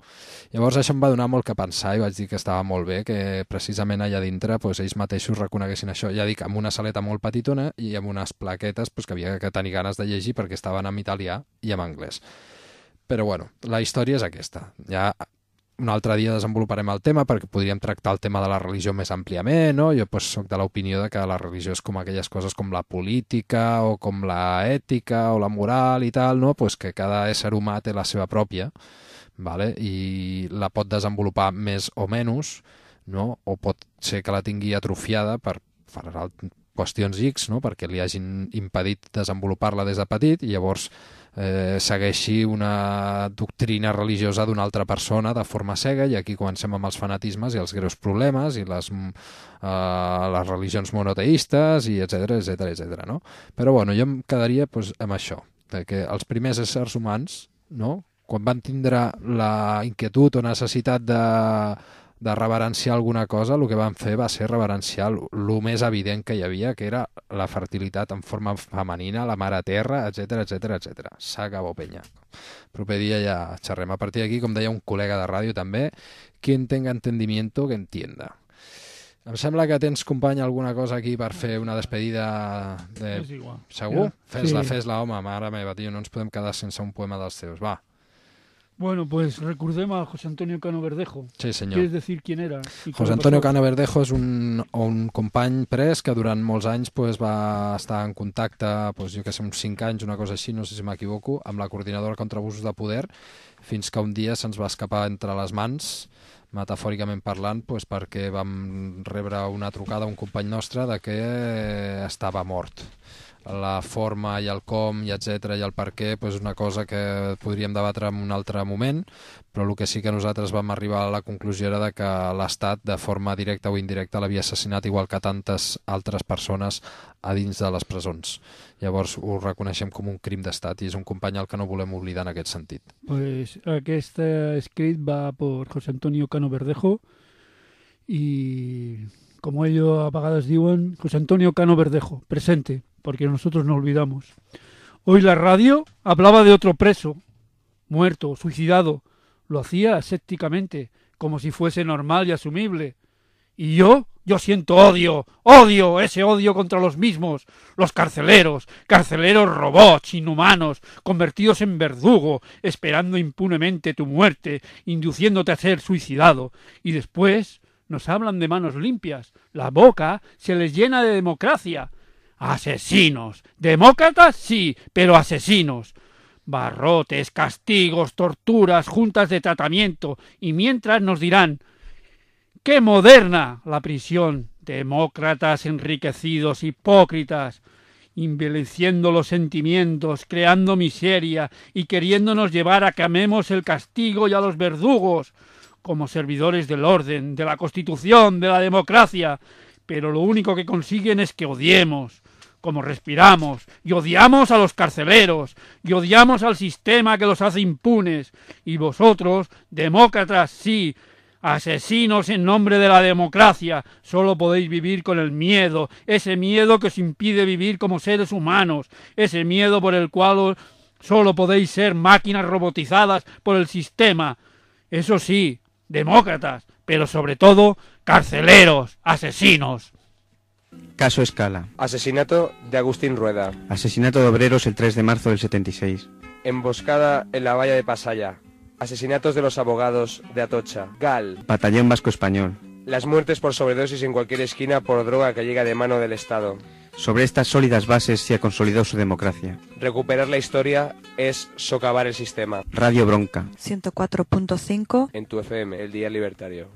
Speaker 4: Llavors això em va donar molt que pensar i vaig dir que estava molt bé que precisament allà dintre pues, ells mateixos reconeguessin això, ja dic, amb una saleta molt petitona i amb unes plaquetes pues, que havia que tenir ganes de llegir perquè estaven en italià i en anglès. Però bueno, la història és aquesta. Ja un altre dia desenvoluparem el tema perquè podríem tractar el tema de la religió més àmpliament, no? Jo pues, soc de l'opinió de que la religió és com aquelles coses com la política o com la ètica o la moral i tal, no? Pues que cada ésser humà té la seva pròpia, vale? i la pot desenvolupar més o menys, no? o pot ser que la tingui atrofiada per, per qüestions X, no? perquè li hagin impedit desenvolupar-la des de petit i llavors eh, segueixi una doctrina religiosa d'una altra persona de forma cega i aquí comencem amb els fanatismes i els greus problemes i les, eh, les religions monoteistes i etc etc etc. no? Però bueno, jo em quedaria pues, amb això, de que els primers éssers humans, no? quan van tindre la inquietud o necessitat de, de reverenciar alguna cosa, el que van fer va ser reverenciar el més evident que hi havia, que era la fertilitat en forma femenina, la mare terra, etc etc etc. S'acabó, penya. Proper dia ja xerrem. A partir d'aquí, com deia un col·lega de ràdio també, quien tenga entendimiento que entienda. Em sembla que tens, company, alguna cosa aquí per fer una despedida de...
Speaker 6: És igual.
Speaker 4: Segur?
Speaker 6: Ja.
Speaker 4: Fes-la,
Speaker 6: Sí.
Speaker 4: fes-la, home, mare meva, tio, no ens podem quedar sense un poema dels teus. Va.
Speaker 6: Bueno, pues recordem a José Antonio Cano Verdejo.
Speaker 4: Sí, senyor.
Speaker 6: ¿Quieres decir quién era?
Speaker 4: José Antonio? Cano Verdejo és un, un company pres que durant molts anys pues, va estar en contacte, pues, jo que sé, uns 5 anys, una cosa així, no sé si m'equivoco, amb la coordinadora contra abusos de poder, fins que un dia se'ns va escapar entre les mans, metafòricament parlant, pues, perquè vam rebre una trucada a un company nostre de que estava mort la forma i el com i etc i el per què és una cosa que podríem debatre en un altre moment, però el que sí que nosaltres vam arribar a la conclusió era de que l'Estat, de forma directa o indirecta, l'havia assassinat igual que tantes altres persones a dins de les presons. Llavors ho reconeixem com un crim d'estat i és un company al que no volem oblidar en aquest sentit.
Speaker 6: Pues aquest escrit va por José Antonio Cano Verdejo y como ellos a vegades diuen, José Antonio Cano Verdejo, presente, porque nosotros no olvidamos. Hoy la radio hablaba de otro preso, muerto, suicidado. Lo hacía asépticamente, como si fuese normal y asumible. Y yo, yo siento odio, odio, ese odio contra los mismos, los carceleros, carceleros robots, inhumanos, convertidos en verdugo, esperando impunemente tu muerte, induciéndote a ser suicidado. Y después nos hablan de manos limpias, la boca se les llena de democracia. Asesinos. Demócratas, sí, pero asesinos. Barrotes, castigos, torturas, juntas de tratamiento, y mientras nos dirán ¡Qué moderna la prisión! Demócratas enriquecidos, hipócritas, envileciendo los sentimientos, creando miseria y queriéndonos llevar a que amemos el castigo y a los verdugos, como servidores del orden, de la Constitución, de la democracia, pero lo único que consiguen es que odiemos, como respiramos, y odiamos a los carceleros, y odiamos al sistema que los hace impunes, y vosotros, demócratas, sí, asesinos en nombre de la democracia, solo podéis vivir con el miedo, ese miedo que os impide vivir como seres humanos, ese miedo por el cual solo podéis ser máquinas robotizadas por el sistema. Eso sí, demócratas, pero sobre todo carceleros, asesinos.
Speaker 1: Caso Escala.
Speaker 11: Asesinato de Agustín Rueda.
Speaker 1: Asesinato de obreros el 3 de marzo del 76.
Speaker 11: Emboscada en la valla de Pasaya. Asesinatos de los abogados de Atocha. Gal.
Speaker 1: Batallón Vasco Español.
Speaker 11: Las muertes por sobredosis en cualquier esquina por droga que llega de mano del Estado.
Speaker 1: Sobre estas sólidas bases se ha consolidado su democracia.
Speaker 11: Recuperar la historia es socavar el sistema.
Speaker 1: Radio Bronca.
Speaker 3: 104.5
Speaker 11: En tu FM, el Día Libertario.